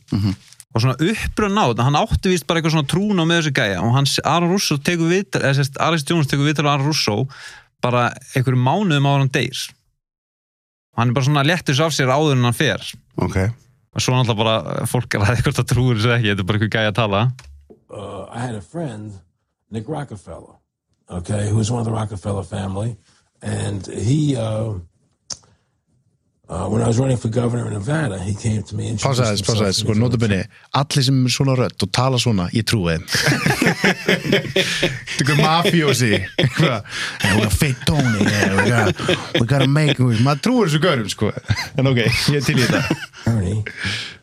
Speaker 3: Og svona uppröð nátt hann átti víst bara eitthvað svona trún á með þessu gæja. Og hann, Aron Russo eða sérst Alex Jones tekur við til Aron Russo bara einhverju mánuðum en hann deyr hann er bara svona léttur svo af sér áður en hann fer.
Speaker 1: Ok.
Speaker 3: og svo náttúrulega bara fólk er að eitthvað að trúur þessu ekki, þetta er bara einhver gæja að tala.
Speaker 8: Uh, I had a friend, Nick Rockefeller, okay, who was one of the Rockefeller family, and he, uh, uh, when I was running for governor in Nevada, he came to me and
Speaker 2: Pása þess, pása þess, sko, notabenni allir sem er svona rödd og tala svona, ég trúi þeim. Þetta er mafjósi eitthvað, hey, we got fake Tony yeah, we, got, we gotta make maður trúir þessu görum, sko. En ok, ég er til í þetta.
Speaker 8: Attorney,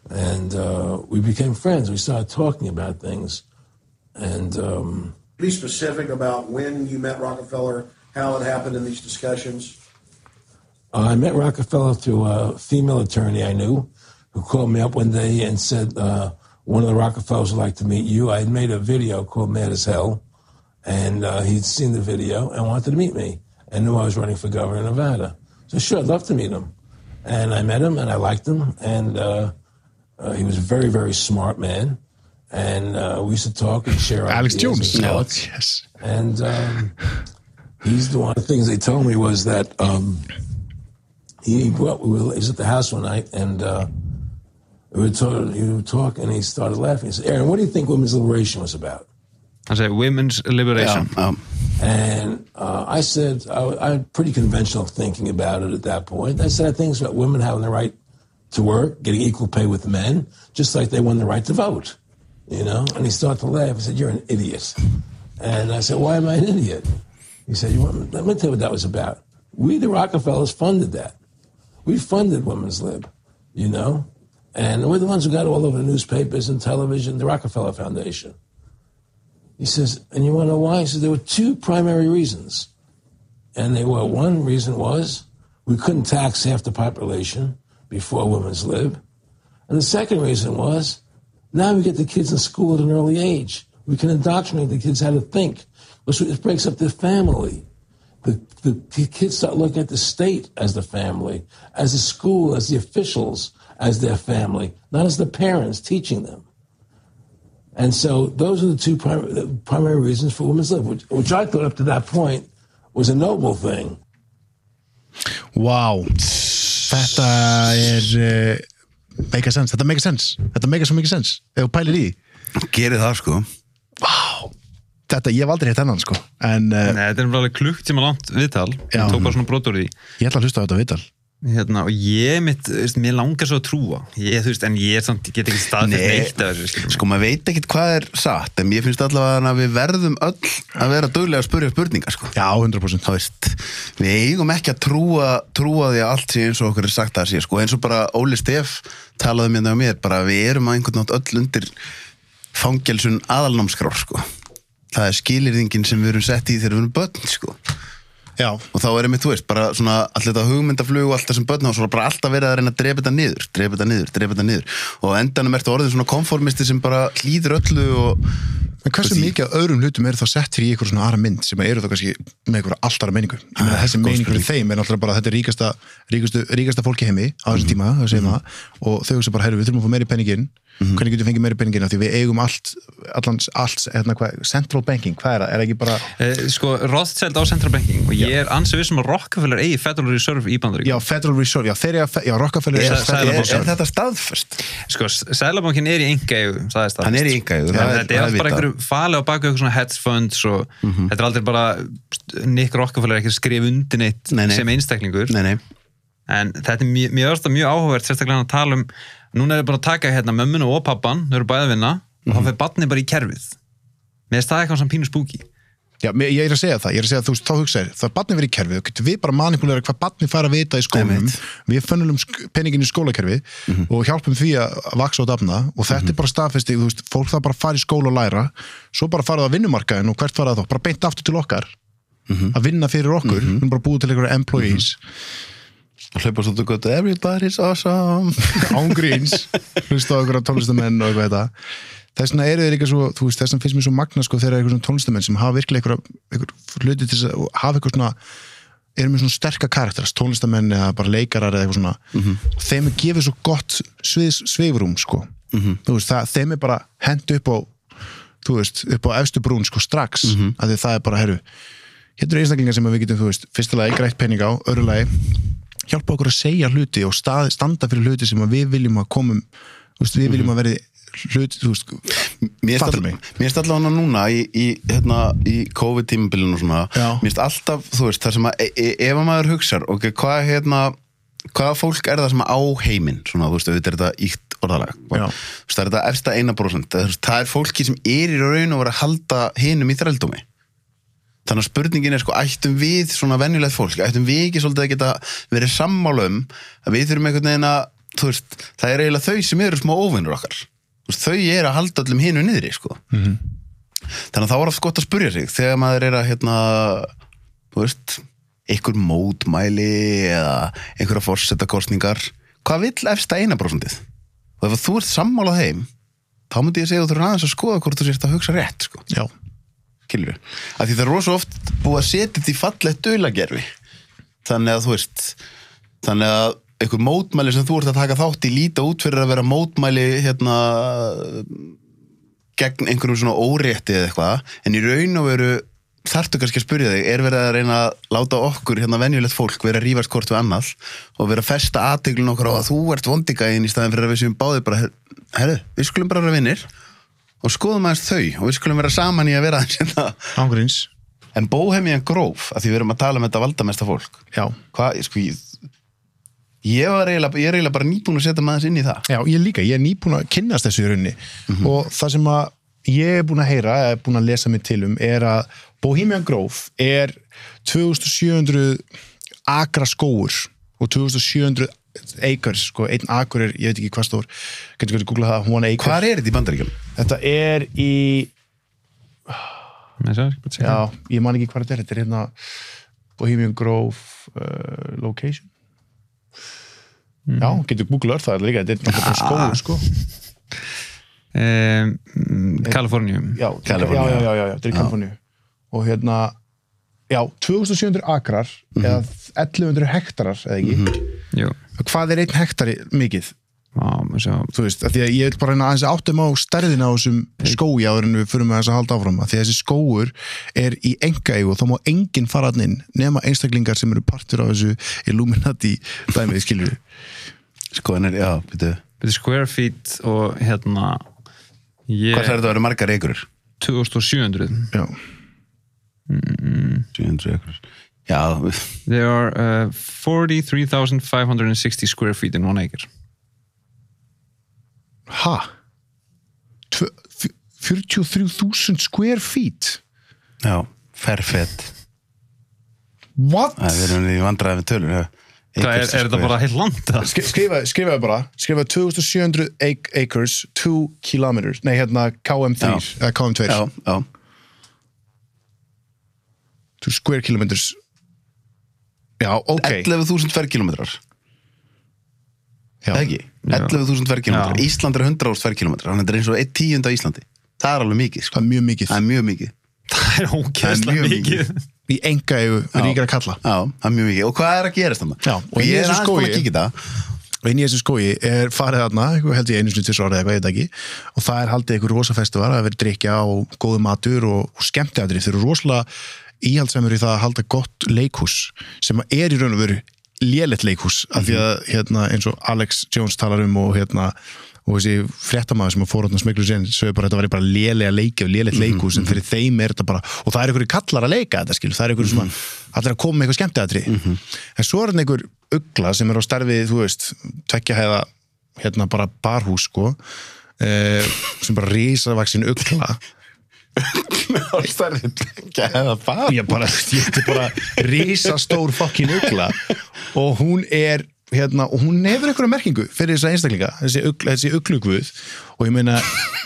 Speaker 8: and uh, we became friends. We started talking about things, and um,
Speaker 9: Be specific about when you met Rockefeller, how it happened in these discussions.
Speaker 8: I met Rockefeller through a female attorney I knew who called me up one day and said, uh, one of the Rockefellers would like to meet you. I had made a video called Mad as Hell, and uh, he'd seen the video and wanted to meet me and knew I was running for governor of Nevada. So sure, I'd love to meet him. And I met him and I liked him, and uh, uh, he was a very, very smart man. And uh, we used to talk and share
Speaker 2: Alex Jones
Speaker 8: and thoughts.
Speaker 2: yes.
Speaker 8: And um, he's the one of the things they told me was that um, he brought, we were, he was at the house one night and uh, we were talking, he would talk and he started laughing. He said, Aaron, what do you think women's liberation was about?
Speaker 3: I said, Women's
Speaker 1: Já,
Speaker 3: Liberation
Speaker 1: já.
Speaker 8: And uh, I said, I, I had pretty conventional thinking about it at that point. I said, I think it's about women having the right to work, getting equal pay with men, just like they won the right to vote. You know? And he started to laugh. He said, You're an idiot. And I said, Why am I an idiot? He said, you want, Let me tell you what that was about. We, the Rockefellers, funded that. We funded Women's Lib, you know? And we're the ones who got all over the newspapers and television, the Rockefeller Foundation. He says, and you want to know why? He says, there were two primary reasons. And they were, one reason was we couldn't tax half the population before women's lib. And the second reason was now we get the kids in school at an early age. We can indoctrinate the kids how to think, which breaks up their family. The, the kids start looking at the state as the family, as the school, as the officials, as their family, not as the parents teaching them. And so those are the two primary, the primary reasons for women's lib, which, which I thought up to that point was a noble thing.
Speaker 2: Wow Þetta er uh, make a sense, þetta make a sense Þetta make a sense, ef þú pælir í því.
Speaker 1: Gerir það sko
Speaker 2: Wow Þetta, ég hef aldrei hitt hennan sko En uh,
Speaker 3: Nei, þetta er alveg klukt sem að langt viðtal
Speaker 2: Já.
Speaker 3: ég tók bara svona brotur í
Speaker 2: ég ætla að hlusta á þetta viðtal
Speaker 3: hérna, og ég mitt, þú veist, mér langar svo að trúa ég, þú veist, en ég er samt, ég get ekki staðfest
Speaker 1: Nei.
Speaker 3: neitt af þessu, skilur.
Speaker 1: Sko maður veit ekkit hvað er satt En mér finnst allavega að við verðum öll Að vera duglega að spurja spurningar sko
Speaker 2: Já, 100%
Speaker 1: Það veist, við eigum ekki að trúa, trúa því að allt sé eins og okkur er sagt að sé sko, eins og bara Óli Steff talaði mér það á mér, bara við erum að einhvern nátt öll undir fangelsun aðalnámskrár sko. Það er skilirðingin sem við erum sett í þegar við erum börn sko.
Speaker 2: Já,
Speaker 1: og þá er einmitt, þú veist, bara svona allir þetta hugmyndaflug og allt það sem börn og svo bara alltaf verið að reyna að drepa þetta niður, drepa þetta niður, drepa þetta niður og endanum ertu orðin svona konformisti sem bara hlýður öllu og
Speaker 2: en hversu
Speaker 1: Því-
Speaker 2: mikið af öðrum hlutum eru þá settir í einhver svona aðra mynd sem eru þá kannski með einhverja allt aðra meiningu Ég meina
Speaker 1: Ah,
Speaker 2: þessi meiningur í þeim er náttúrulega bara þetta er ríkasta, ríkastu, ríkasta fólki heimi á þessum tíma, það segir það. Og þau sem bara, herru, við þurfum að fá meiri penningin hvernig getum við fengið meiri penningin af því við eigum allt, allans, allt, hérna hvað central banking, hvað er það, er ekki bara
Speaker 3: Eh, sko, Rothschild á Central Banking og ég er ansið vissum að Rockefeller eigi Federal Reserve í bandarík
Speaker 2: já, Federal Reserve, já, þeir eru, já, Rockefeller
Speaker 1: er,
Speaker 2: er,
Speaker 1: er, er, er þetta staðfest?
Speaker 3: sko, Sælabankin er í enga
Speaker 1: Hann er í einkaeigu, það er-
Speaker 3: þetta er
Speaker 1: það er
Speaker 3: allt bara
Speaker 1: vitað.
Speaker 3: einhverju fali á baku eitthvað svona hedge funds og
Speaker 1: Mhm.
Speaker 3: þetta er aldrei bara Nick Rockefeller er ekki að skrifa undir neitt
Speaker 1: Nei, nei.
Speaker 3: sem einstaklingur
Speaker 1: Nei, nei,
Speaker 3: en þetta er mjög, mjög, mjög, áhugavert sérstaklega að tala um, núna er það bara að taka hérna mömmuna og pappan, þau eru bæði að vinna og
Speaker 1: Mhm.
Speaker 3: þá fyrir barnið bara í kerfið með það eitthvað sem pínu spúki
Speaker 2: Já, ég er að segja það, ég er að segja að þú veist, þá hugsa þér, það er barnið verið í kerfið, við bara manipulera hvað barnið fara að vita í skólanum,
Speaker 1: Einmitt.
Speaker 2: við fönnulum peningin í skólakerfi og hjálpum því að vaksa og dafna og þetta er bara staðfesti, þú veist, fólk það bara fara í skóla og læra, svo bara fara það að vinnumarkaðin og hvert fara það þá, bara beint aftur til okkar að vinna fyrir okkur, við erum bara búið til einhverja employees,
Speaker 1: hlaupa svo þú gott everybody's awesome.
Speaker 2: Ángríns hlusta á einhverja tónlistamenn og eitthvað þetta þess vegna eru þeir líka svo, þú veist, þess vegna finnst mér svo magna sko þegar einhverjum tónlistamenn sem hafa virkilega einhver hluti til þess að hafa eitthvað svona eru með svona sterka karakteras, tónlistamenn eða bara leikarar eða eitthvað svona. Þeim er gefið svo gott svifrúm sko, þú veist, það, þeim er bara hend upp á þú veist, upp á efstu brún sko strax. Mm að því það er bara, herru hérna eru einstaklingar sem við getum, þú veist, fyrsta lagi grætt pening á, öðru lagi hjálpa okkur að segja hluti og stað, standa fyrir hluti sem við viljum að komum þú veist, við viljum að verði hluti, þú veist,
Speaker 1: Mér
Speaker 2: Fattar
Speaker 1: finnst
Speaker 2: mig.
Speaker 1: all- mér finnst allavega núna í, í, hérna, í COVID-tímabilinu. Mér finnst alltaf, þú veist, þar sem að e e ef að maður hugsar, ok, hvað hérna hvaða fólk er það sem á heiminn svona, þú veist, auðvitað er þetta ítt orðalag
Speaker 2: Já.
Speaker 1: Þú veist, það er þetta efsta eina prósent það er fólki sem er í raun og vera að halda hinum í þrældómi þannig að spurningin er sko, ættum við svona venjulegt fólk, ættum við ekki svolítið að geta verið sammála um að við þurfum einhvern veginn að, þú veist, það er eiginlega þau sem eru smá óvinnur okkar þau er að halda öllum hinu niðri sko. þannig að þá er oft gott að spurja sig þegar maður er að hérna, veist einhver mótmæli eða einhverja fórsetakostningar hvað vill efsta eina prósundið og ef þú ert sammálað heim þá myndi ég segja að þú þurfur aðeins að skoða hvort þú sért að hugsa rétt sko.
Speaker 2: Já,
Speaker 1: kilur að því það er rosa oft búið að setja þetta í fallegt dulagerfi þannig að þú veist þannig að einhver mótmæli sem þú ert að taka þátt í líta út fyrir að vera mótmæli hérna gegn einhverjum svona órétti eða eitthvað en í raun og veru þarftu kannski að spyrja þig, er verið að reyna að láta okkur hérna venjulegt fólk vera að rífast hvort við annað og vera að festa aðteglun okkur á að þú ert vondigæðin í staðin fyrir að við séum báðið bara, herru, við skulum bara vera vinnir og skoðum aðeins þau og við skulum vera saman í að vera aðeins hérna. En Bohemian Grove, að því við erum að tala um þetta valdamesta fólk
Speaker 2: já,
Speaker 1: Hvað, sko, ég var eiginlega, ég er eiginlega bara nýbúin að setja maður inn í það.
Speaker 2: Já, ég líka, ég er nýbúin að kynnast þessu í raunni og það sem að ég er búin að heyra, er búin að lesa mig til um er að Bohemian Grove er 2700 akra skóur og 2700 acres, sko, einn akur er, ég veit ekki hvað stór, getur ekki að googla það, one acre.
Speaker 1: Hvað er þetta í bandaríkjum?
Speaker 2: Þetta er í,
Speaker 3: er
Speaker 2: já, ég man ekki hvað þetta er, þetta er hérna Bohemian Grove uh, location. Já, getur Google Earth það líka, þetta er náttúrulega skóur, sko.
Speaker 3: um, Kaliforníum
Speaker 2: Já, já, já, já, já, þetta er í Kaliforníu. Og hérna, já, 2700 akrar eða 1100 hektarar, eða ekki.
Speaker 3: Jú,
Speaker 2: Hvað er einn hektari mikið? Þú veist, af því að ég vil bara reyna aðeins að áttum á stærðina á þessum skói áður en við fyrir með þess að halda áfram. Af því að þessi skóur er í enga og þá má enginn fara hann inn nema einstaklingar sem eru partur á þessu Illuminati dæmið, skilur við.
Speaker 1: Sko, en er, já,
Speaker 3: Þetta er square feet og hérna ég,
Speaker 1: Hvað er þetta að vera margar eikur?
Speaker 3: 2700
Speaker 2: Já.
Speaker 1: 700 eikur Já,
Speaker 3: There are uh, 43,560 square feet in one acre
Speaker 2: Ha? Tvö- fjö- 43.000 square feet?
Speaker 1: já, ferfett
Speaker 2: What?
Speaker 1: Það er við vandræði við tölur já.
Speaker 3: Hvað er, er þetta bara heilt land? eða?
Speaker 2: Sk skrifa, skrifa bara, skrifa 2700 ac acres, 2 kilometers, nei hérna KM3,
Speaker 1: Já.
Speaker 2: eða KM2,
Speaker 1: Já, já,
Speaker 2: 2 square kilometers. Já, ok.
Speaker 1: 11.000 ferkilometrar
Speaker 2: Já.
Speaker 1: Það ekki? 11.000 ferkilometrar
Speaker 3: Já.
Speaker 1: Ísland er 100.000 ferkilometrar Þannig að þetta er eins og 1 tíund á Íslandi. Það er alveg mikið, sko.
Speaker 2: Það er mjög mikið.
Speaker 1: Það er mjög mikið.
Speaker 3: Það er ógeðslega
Speaker 1: mjög
Speaker 3: mikið.
Speaker 2: Í enga eigu ríkara kalla.
Speaker 1: Já, það er mjög mikið. Og hvað er að gerast þannig?
Speaker 2: Já,
Speaker 1: og ég er aðeins búin að kíkja það.
Speaker 2: Og inn í þessu skói er farið þarna, held ég einu sinni tvisar árið eitthvað, ég veit ekki, og það er haldið eitthvað rosafestival að vera drikja og góðu matur og, og skemmtiðadri. Þeir eru rosalega íhaldsamur í það að halda gott leikhús sem er í raun og veru lélegt leikhús af því að hérna, eins og Alex Jones talar um og hérna og þessi fréttamaður sem að fór áttan smeglu sen sögur bara að þetta var bara lélega leiki og lélegt leikhús en fyrir þeim er þetta bara og það er einhverju kallar að leika þetta skil það er einhverju sem að allir að koma með eitthvað skemmtiðatri en svo er þetta einhver ugla sem er á starfið, þú veist, tvekja heiða hérna bara barhús sko eh, sem bara risavaksin ugla
Speaker 1: Á stærri Gæða bara
Speaker 2: ég bara, ég þetta er bara risastór fokkin ugla. Og hún er hérna, og hún hefur einhverja merkingu fyrir þessa einstaklinga, þessi, ugla, þessi uglugvuð og ég meina,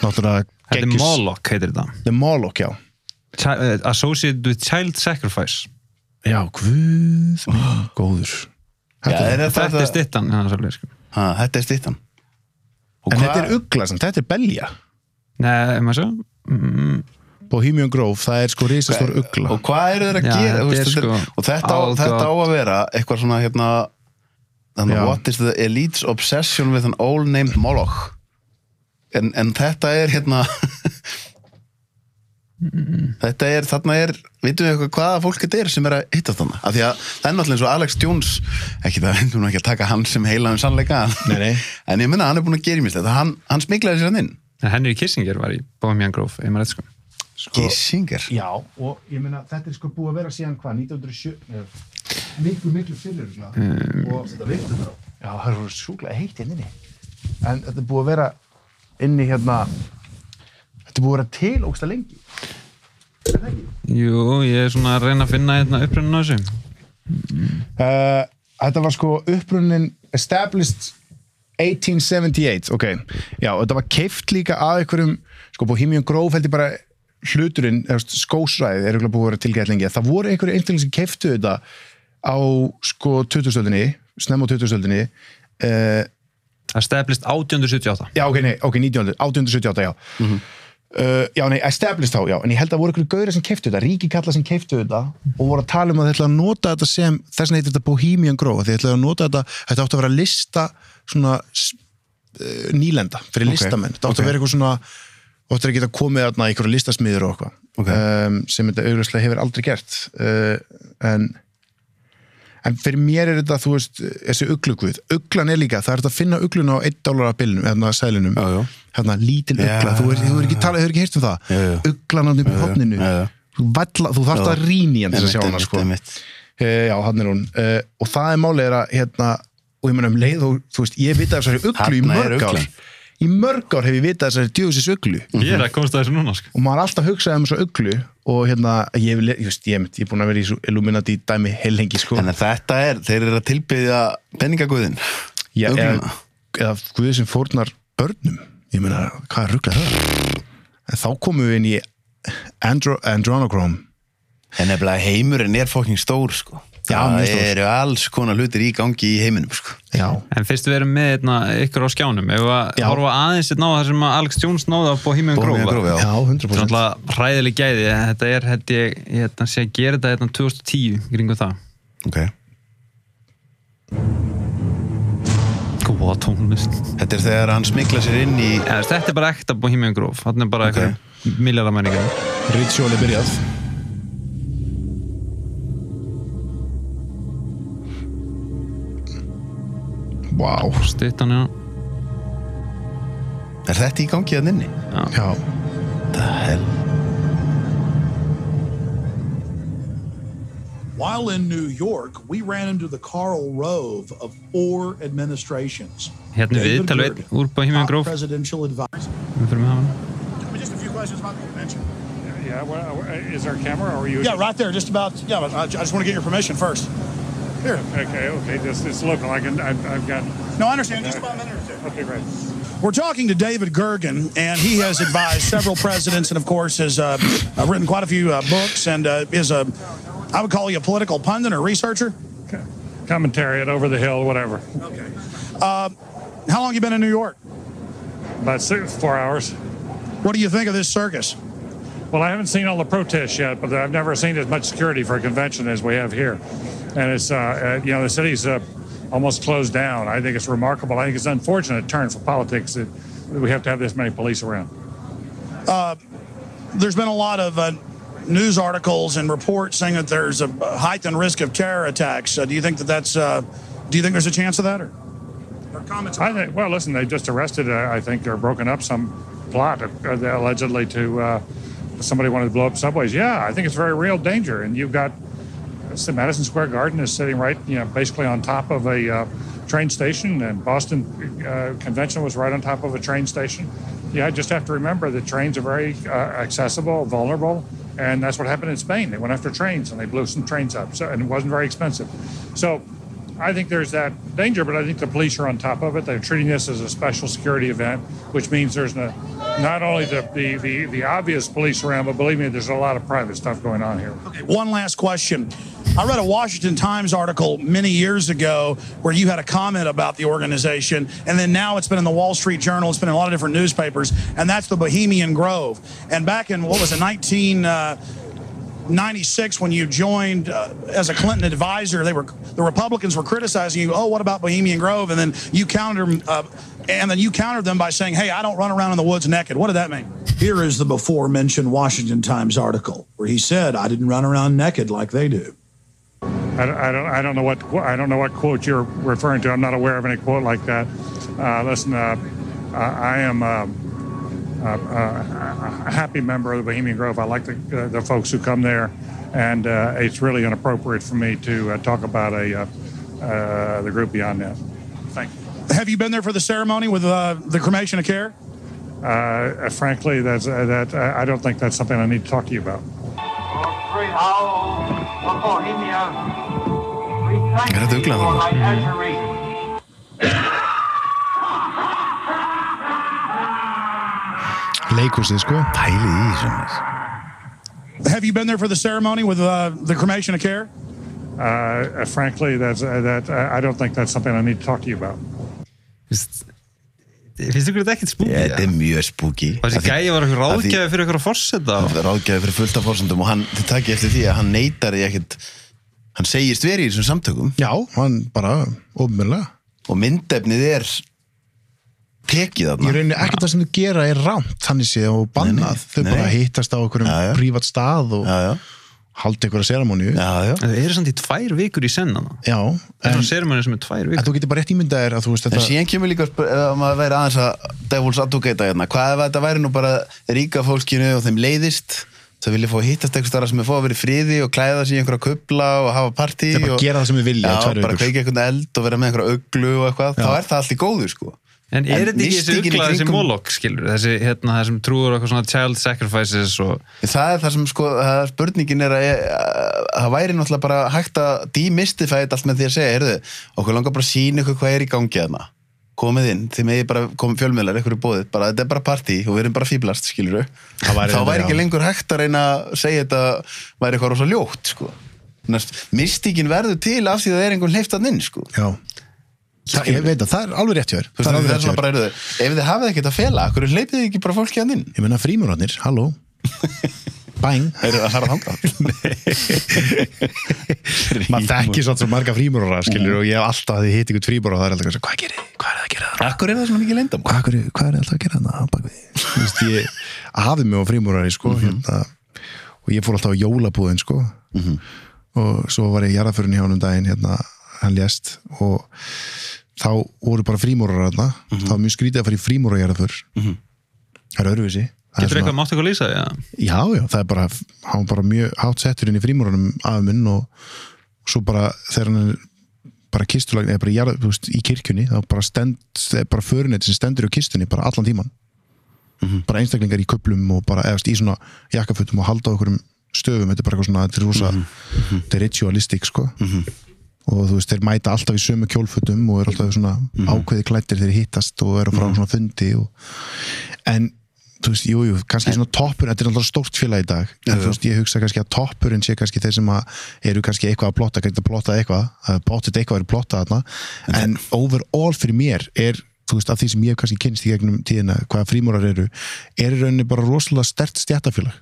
Speaker 2: náttúrulega
Speaker 3: Þetta er Moloch heitir þetta.
Speaker 2: The Moloch, já.
Speaker 3: Chi- uh, Associated with Child Sacrifice.
Speaker 2: Já, guð minn góður.
Speaker 1: Já,
Speaker 2: Þetta,
Speaker 1: er
Speaker 3: Þetta
Speaker 1: þetta,
Speaker 3: er stittan sko.
Speaker 1: ha, þetta er stittan Og
Speaker 2: En þetta er ugla, samt, þetta er belja.
Speaker 3: Nei, maður sjá mm,
Speaker 2: Bohemian Grove, það er sko risastór ugla.
Speaker 1: Og hvað eru þeir að
Speaker 3: Já,
Speaker 1: gera?
Speaker 3: þetta
Speaker 1: þú veist, þetta
Speaker 3: sko
Speaker 1: Og þetta, á, þetta á að vera eitthvað svona hérna Þannig
Speaker 2: Já.
Speaker 1: að what is the elite's obsession with an all named Moloch? En, en þetta er hérna Þetta er, þarna er vitum við eitthvað hvaða fólk þetta er sem er að hitta þarna? Af því að það er náttúrulega eins og Alex Jones ekki það, við erum ekki að taka hann sem heilaðum sannleika.
Speaker 2: Nei, nei.
Speaker 1: en ég minna hann er búin að gera mér þetta hann, hann smiklaði sér hann inn.
Speaker 3: Henry Kissinger var í Bohemian Grove, ef maður rétt sko
Speaker 1: Kissinger
Speaker 2: Já, og ég meina, þetta er sko búið að vera síðan hvað, 1907 miklu, miklu fyrir mm. og þetta virtu þá. Já, það er sjúklega heitt hérna inni. En þetta er búið að vera inni hérna þetta er búið að vera til ógsta lengi. Er það ekki?
Speaker 3: Jú, ég er svona að reyna að finna hérna upprunnin á þessu.
Speaker 2: Uh, þetta var sko upprunnin established 1878 ok, já, og þetta var keift líka að einhverjum, sko, Bohemian Grove held ég bara hluturinn, skósræðið er búið að vera tilgætt lengi, það voru einhverju einstaklega sem keiftu þetta á sko 2000-stöldinni, snemm á 2000-stöldinni uh,
Speaker 3: Established 1878
Speaker 2: já, ok, nei, ok, 1900, 1878, já. Uh, já, nei, established þá, já, en ég held að voru einhverju gauðir sem keiftu þetta, ríki kalla sem keiftu þetta og voru að tala um að þeir ætla að nota þetta sem þess vegna heitir þetta Bohemian Grove þeir ætla að nota þetta, þetta átti að vera lista svona uh, nýlenda fyrir
Speaker 1: Ok,
Speaker 2: listamenn, þetta átti
Speaker 1: ok.
Speaker 2: að vera eitthvað svona átti að geta komið þarna í einhverju listasmiður og eitthvað.
Speaker 1: Ok.
Speaker 2: um, sem þetta auðvitað hefur aldrei gert. Uh, en en fyrir mér er þetta, þú veist, þessi uglugvið, uglan er líka, það er þetta að finna uglun á 1 dólar að bylnum, eða sælinum
Speaker 1: Já, já.
Speaker 2: hérna, lítil
Speaker 1: Já.
Speaker 2: ugla, þú er ekki talað, þú er ekki heyrt um það? Uglan á
Speaker 1: já, já.
Speaker 2: þú, þarft að rýna í hann til að sjá hana sko. uh, já, hann er hún. Uh, og það er málið er að hérna, og ég meina um leið og, þú veist, ég vita þessari uglu í mörg ár. Í mörg ár hef ég vitað þessari djöfusis uglu.
Speaker 3: Ég er að komast að þessu núna sko.
Speaker 2: og maður er alltaf hugsað um þessu uglu og hérna, ég, vil- ég, veist, ég, ég er búin að vera í svo Illuminati dæmi heilengi sko.
Speaker 1: En þetta er, þeir eru að tilbyðja penningaguðin
Speaker 2: eða, eða guði sem fórnar börnum. Ég meina, hvað er rugglega það? En þá komum við inn í Andro, Andronochrome.
Speaker 1: En nefnilega heimurinn er fokking stór sko það eru alls konar hlutir í gangi í heiminum sko.
Speaker 2: Já,
Speaker 3: En fyrst við erum með einna, ykkur á skjánum ef við að horfa aðeins einn á það sem að Alex Jones náði á Bohemian Grove
Speaker 1: Grove, já.
Speaker 2: já, 100%
Speaker 3: Þetta er náttúrulega hræðileg gæði þetta er, held ég, ég að sé að gera þetta hérna 2010, kringu það
Speaker 1: Ok.
Speaker 3: Góða tónlist
Speaker 1: Þetta er þegar hann smikla sér inn í
Speaker 3: ja, Þetta er bara ekta Bohemian Grove Þannig er bara
Speaker 1: Ok.
Speaker 3: okay. milljaramæningar
Speaker 2: Ritual er byrjað Vá, wow.
Speaker 3: Stuttan, já
Speaker 1: Er þetta í gangi að nynni?
Speaker 2: já
Speaker 1: The hell
Speaker 10: While in New York, we ran into the Karl Rove of four administrations.
Speaker 3: Hérna er
Speaker 10: David
Speaker 3: viðtal við
Speaker 10: Gergen,
Speaker 3: úr Bohemian
Speaker 10: top
Speaker 3: Grove
Speaker 10: presidential advisor.
Speaker 3: Við fyrir með hana
Speaker 10: Just a few questions about the convention.
Speaker 4: Yeah, well, uh, is there a camera or are you?
Speaker 10: Yeah, right there, just about. Yeah, but I I just want to get your permission first. Here.
Speaker 4: Okay, okay, just, it's local. I can, I've, I've got.
Speaker 10: No, I understand. Just about a minute or two.
Speaker 4: Okay, great.
Speaker 10: We're talking to David Gergen, and he has advised several presidents, and of course has uh, uh, written quite a few uh, books, and uh, is a, I would call you a political pundit or researcher.
Speaker 4: Commentary at Over the Hill, whatever.
Speaker 10: Okay. Uh, how long you been in New York?
Speaker 4: About six, four hours.
Speaker 10: What do you think of this circus?
Speaker 4: Well, I haven't seen all the protests yet, but I've never seen as much security for a convention as we have here. And it's, uh, uh, you know, the city's uh, almost closed down. I think it's remarkable. I think it's an unfortunate turn for politics that we have to have this many police around.
Speaker 10: Uh, there's been a lot of uh, news articles and reports saying that there's a heightened risk of terror attacks. Uh, do you think that that's? Uh, do you think there's a chance of that, or, or comments?
Speaker 4: I think. Well, listen, they just arrested. Uh, I think or broken up some plot uh, allegedly to uh, somebody wanted to blow up subways. Yeah, I think it's a very real danger. And you've got uh, Madison Square Garden is sitting right, you know, basically on top of a uh, train station, and Boston uh, Convention was right on top of a train station. Yeah, I just have to remember that trains are very uh, accessible, vulnerable, and that's what happened in Spain. They went after trains and they blew some trains up, so, and it wasn't very expensive. So I think there's that danger, but I think the police are on top of it. They're treating this as a special security event, which means there's no, not only the, the, the, the obvious police around, but believe me, there's a lot of private stuff going on here.
Speaker 10: Okay, One last question. I read a Washington Times article many years ago where you had a comment about the organization, and then now it's been in the Wall Street Journal, it's been in a lot of different newspapers, and that's the Bohemian Grove. And back in, what was it, uh, 1996, when you joined uh, as a Clinton advisor, they were the Republicans were criticizing you. Oh, what about Bohemian Grove? And then you countered them, uh, and then you countered them by saying, "Hey, I don't run around in the woods naked." What did that mean? Here is the before mentioned Washington Times article where he said, "I didn't run around naked like they do."
Speaker 4: I don't, I don't, I don't know what qu- I don't know what quote you're referring to. I'm not aware of any quote like that. Uh, listen, uh, I am um, a happy member of the Bohemian Grove. I like the, uh, the folks who come there, and uh, it's really inappropriate for me to uh, talk about a uh, uh, the group beyond that. Thank you.
Speaker 10: Have you been there for the ceremony with uh, the cremation of care?
Speaker 4: Uh, frankly, that's uh, that uh, I don't think that's something I need to talk to you about.
Speaker 1: Þetta uglan þarna?
Speaker 2: Leikhúsið, sko.
Speaker 1: Pælið í þessum.
Speaker 10: Have you been there for the ceremony with uh, the cremation of care?
Speaker 4: Uh, frankly, that's uh, that uh, I don't think that's something I need to talk to you about.
Speaker 3: Finnst ykkur þetta ekkert spúkið?
Speaker 1: Ég, þetta er mjög spooky.
Speaker 3: Þessi gæði var eitthvað ráðgjafi fyrir eitthvað að forseta
Speaker 1: ráðgjafi fyrir fullt af fórsendum og hann, þið takið eftir því að hann neytar því ekkert hann segist verið í þessum samtökum
Speaker 2: Já, hann bara, ofnmjörlega.
Speaker 1: og myndefnið er tekið
Speaker 2: Í
Speaker 1: þarna
Speaker 2: rauninni ekkert það sem þau gera er rámt, þannig séð og bannað. Þau
Speaker 1: Nei,
Speaker 2: bara hittast á einhverjum
Speaker 1: Já, já.
Speaker 2: prívat stað og
Speaker 1: já, já,
Speaker 2: haldi einhverja seramóníu.
Speaker 1: já, já.
Speaker 3: En þau eru samt í tvær vikur í senna
Speaker 2: Já,
Speaker 3: Það er
Speaker 2: en,
Speaker 3: svona seremoni sem er tvær
Speaker 2: en
Speaker 3: vikur
Speaker 2: þú getur bara rétt ímyndað þér að þú veist
Speaker 1: en
Speaker 2: þetta...
Speaker 1: síðan kemur líka ef maður væri aðeins að devils advocate hérna, hvað ef þetta væri nú bara ríka fólkinu og þeim leiðist þau vilja fá að hittast eitthvað starra sem er fá að vera í friði og klæða sig í einhverja kubla og hafa partí
Speaker 2: Þeir bara
Speaker 1: og,
Speaker 2: gera það sem þau vilja í
Speaker 1: já, bara
Speaker 2: vikur.
Speaker 1: kveikja einhvern eld og vera með einhverja uglu og eitthvað,
Speaker 2: Já.
Speaker 1: þá er það allt í góðu sko
Speaker 3: En er þetta ekki þessi
Speaker 1: mystíkin í
Speaker 3: ugla, þessi mólokk, skilur þessi, hérna, það sem trúur okkur svona child sacrifices og
Speaker 1: Það er það sem sko, það er spurningin er að að það væri náttúrulega bara hægt að demystify þetta allt með því að segja, heyrðu, okkur langar bara að sína ykkur hvað er í gangi þarna. Komið inn, þið megið bara komið fjölmiðlar ykkur er bóðið, bara þetta er bara partí og við erum bara fýblast, skilur þá væri ekki lengur hægt að reyna að segja þetta væri eitthvað rosa ljótt, sko. Mystíkin verður til af því að það er einhvern hleyft að inn sko.
Speaker 2: Já. Það, ég veit að það er alveg rétt hjá þér. Það er
Speaker 1: það er svona bara, ef þið hafið ekkert að fela, hverju hleypið þið ekki bara fólki að inn?
Speaker 2: ég meina frímurarnir, halló.
Speaker 1: Heyrðu, það þarf að hanga
Speaker 2: maður þekki svona svo marga frímurara skilur og ég hef alltaf að þið hitt ykkur frímurara og það er alltaf hvað gerir, þið? hvað er það að gera það
Speaker 1: Akkur er það svona mikið leyndam
Speaker 2: hvað, hvað, er, hvað er alltaf að gera það ég hafði mig á frímurari sko, hérna, og ég fór alltaf á jólabúðin sko. og svo var ég í jarðaförin hjá hann um daginn hérna, hann lést. Og þá voru bara frímúrar þarna. Það var mjög skrítið að fara í frímúrar jarðaför það er öðruvísi. Það
Speaker 3: Getur
Speaker 2: svona-
Speaker 3: eitthvað mátt eitthvað að lýsa? Já.
Speaker 2: Já, já, það er bara, hann var bara mjög hátt settur inn í frímúrunum af minn og svo bara þegar hann er bara kistulag, eða bara jarð, veist, í kirkjunni þá bara stend, bara förunett sem stendur í kistunni bara allan tíman bara einstaklingar í köplum og bara eðast í svona jakkafutum og halda okkur stöfum, þetta er bara eitthvað svona, þetta er rosa þetta er ritualistik, sko og þú veist, þeir mæta alltaf í sömu kjólfutum og er alltaf svona ákveði klættir þeir hittast og eru frá svona fundi og... en þú veist, jú, jú, kannski svona toppur þetta er alltaf stórt félag í dag en þú veist, ég hugsa kannski að toppurinn sé kannski þeir sem að eru kannski eitthvað að plotta, kannski að plotta eitthvað að bóttið eitthvað er plotta þarna. En overall fyrir mér er þú veist, af því sem ég hef kannski kynst í gegnum tíðina hvaða frímúrar eru, er í rauninni bara rosalega stert stjættafélag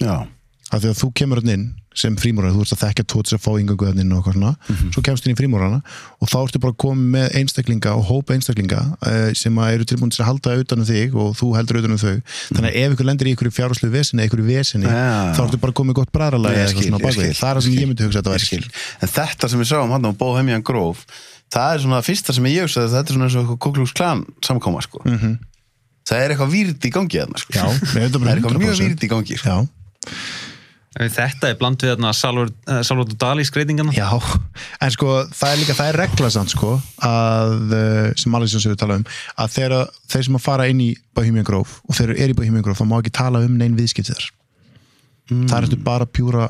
Speaker 1: Já,
Speaker 2: af því að þú kemur hann inn sem frímúrar, þú veist að þekkja tótt sem fá yngangu hann inn og eitthvað svona, svo kemst inn í frímúrana og þá ertu bara komið með einstaklinga og hópa einstaklinga uh, sem eru tilbúin til að halda utan um þig og þú heldur utan um þau. Þannig að ef ykkur lendir í ykkur fjárhúslu vesinni ykkur vesinni,
Speaker 1: Já.
Speaker 2: þá ertu bara komið gott bræðarlega eða eitthvað svona
Speaker 1: skil,
Speaker 2: það er það sem
Speaker 1: ég
Speaker 2: myndi hugsa að þetta væri
Speaker 1: En þetta sem við sáum hann á Bohemian Grove það er svona fyrsta sem ég hugsaði þetta er svona eins og eitthvað Kuklúks klan samkoma sko. það er eitthvað výrt í gangi þarna.
Speaker 2: Já, ég veit það
Speaker 1: það
Speaker 2: bara
Speaker 1: eitthvað mjög
Speaker 2: 100%.
Speaker 1: výrt í gangi.
Speaker 2: Já,
Speaker 3: Þetta er bland við þarna Salvador, eh, Salvador Dali skreitingana.
Speaker 2: Já, en sko það er líka, það er regla samt sko að, eh, sem alveg sem við tala um að þeir, þeir sem að fara inn í Bohemian Grove og þeir eru í Bohemian Grove þá má ekki tala um neinn viðskipti þar mm. það er þetta bara pjúra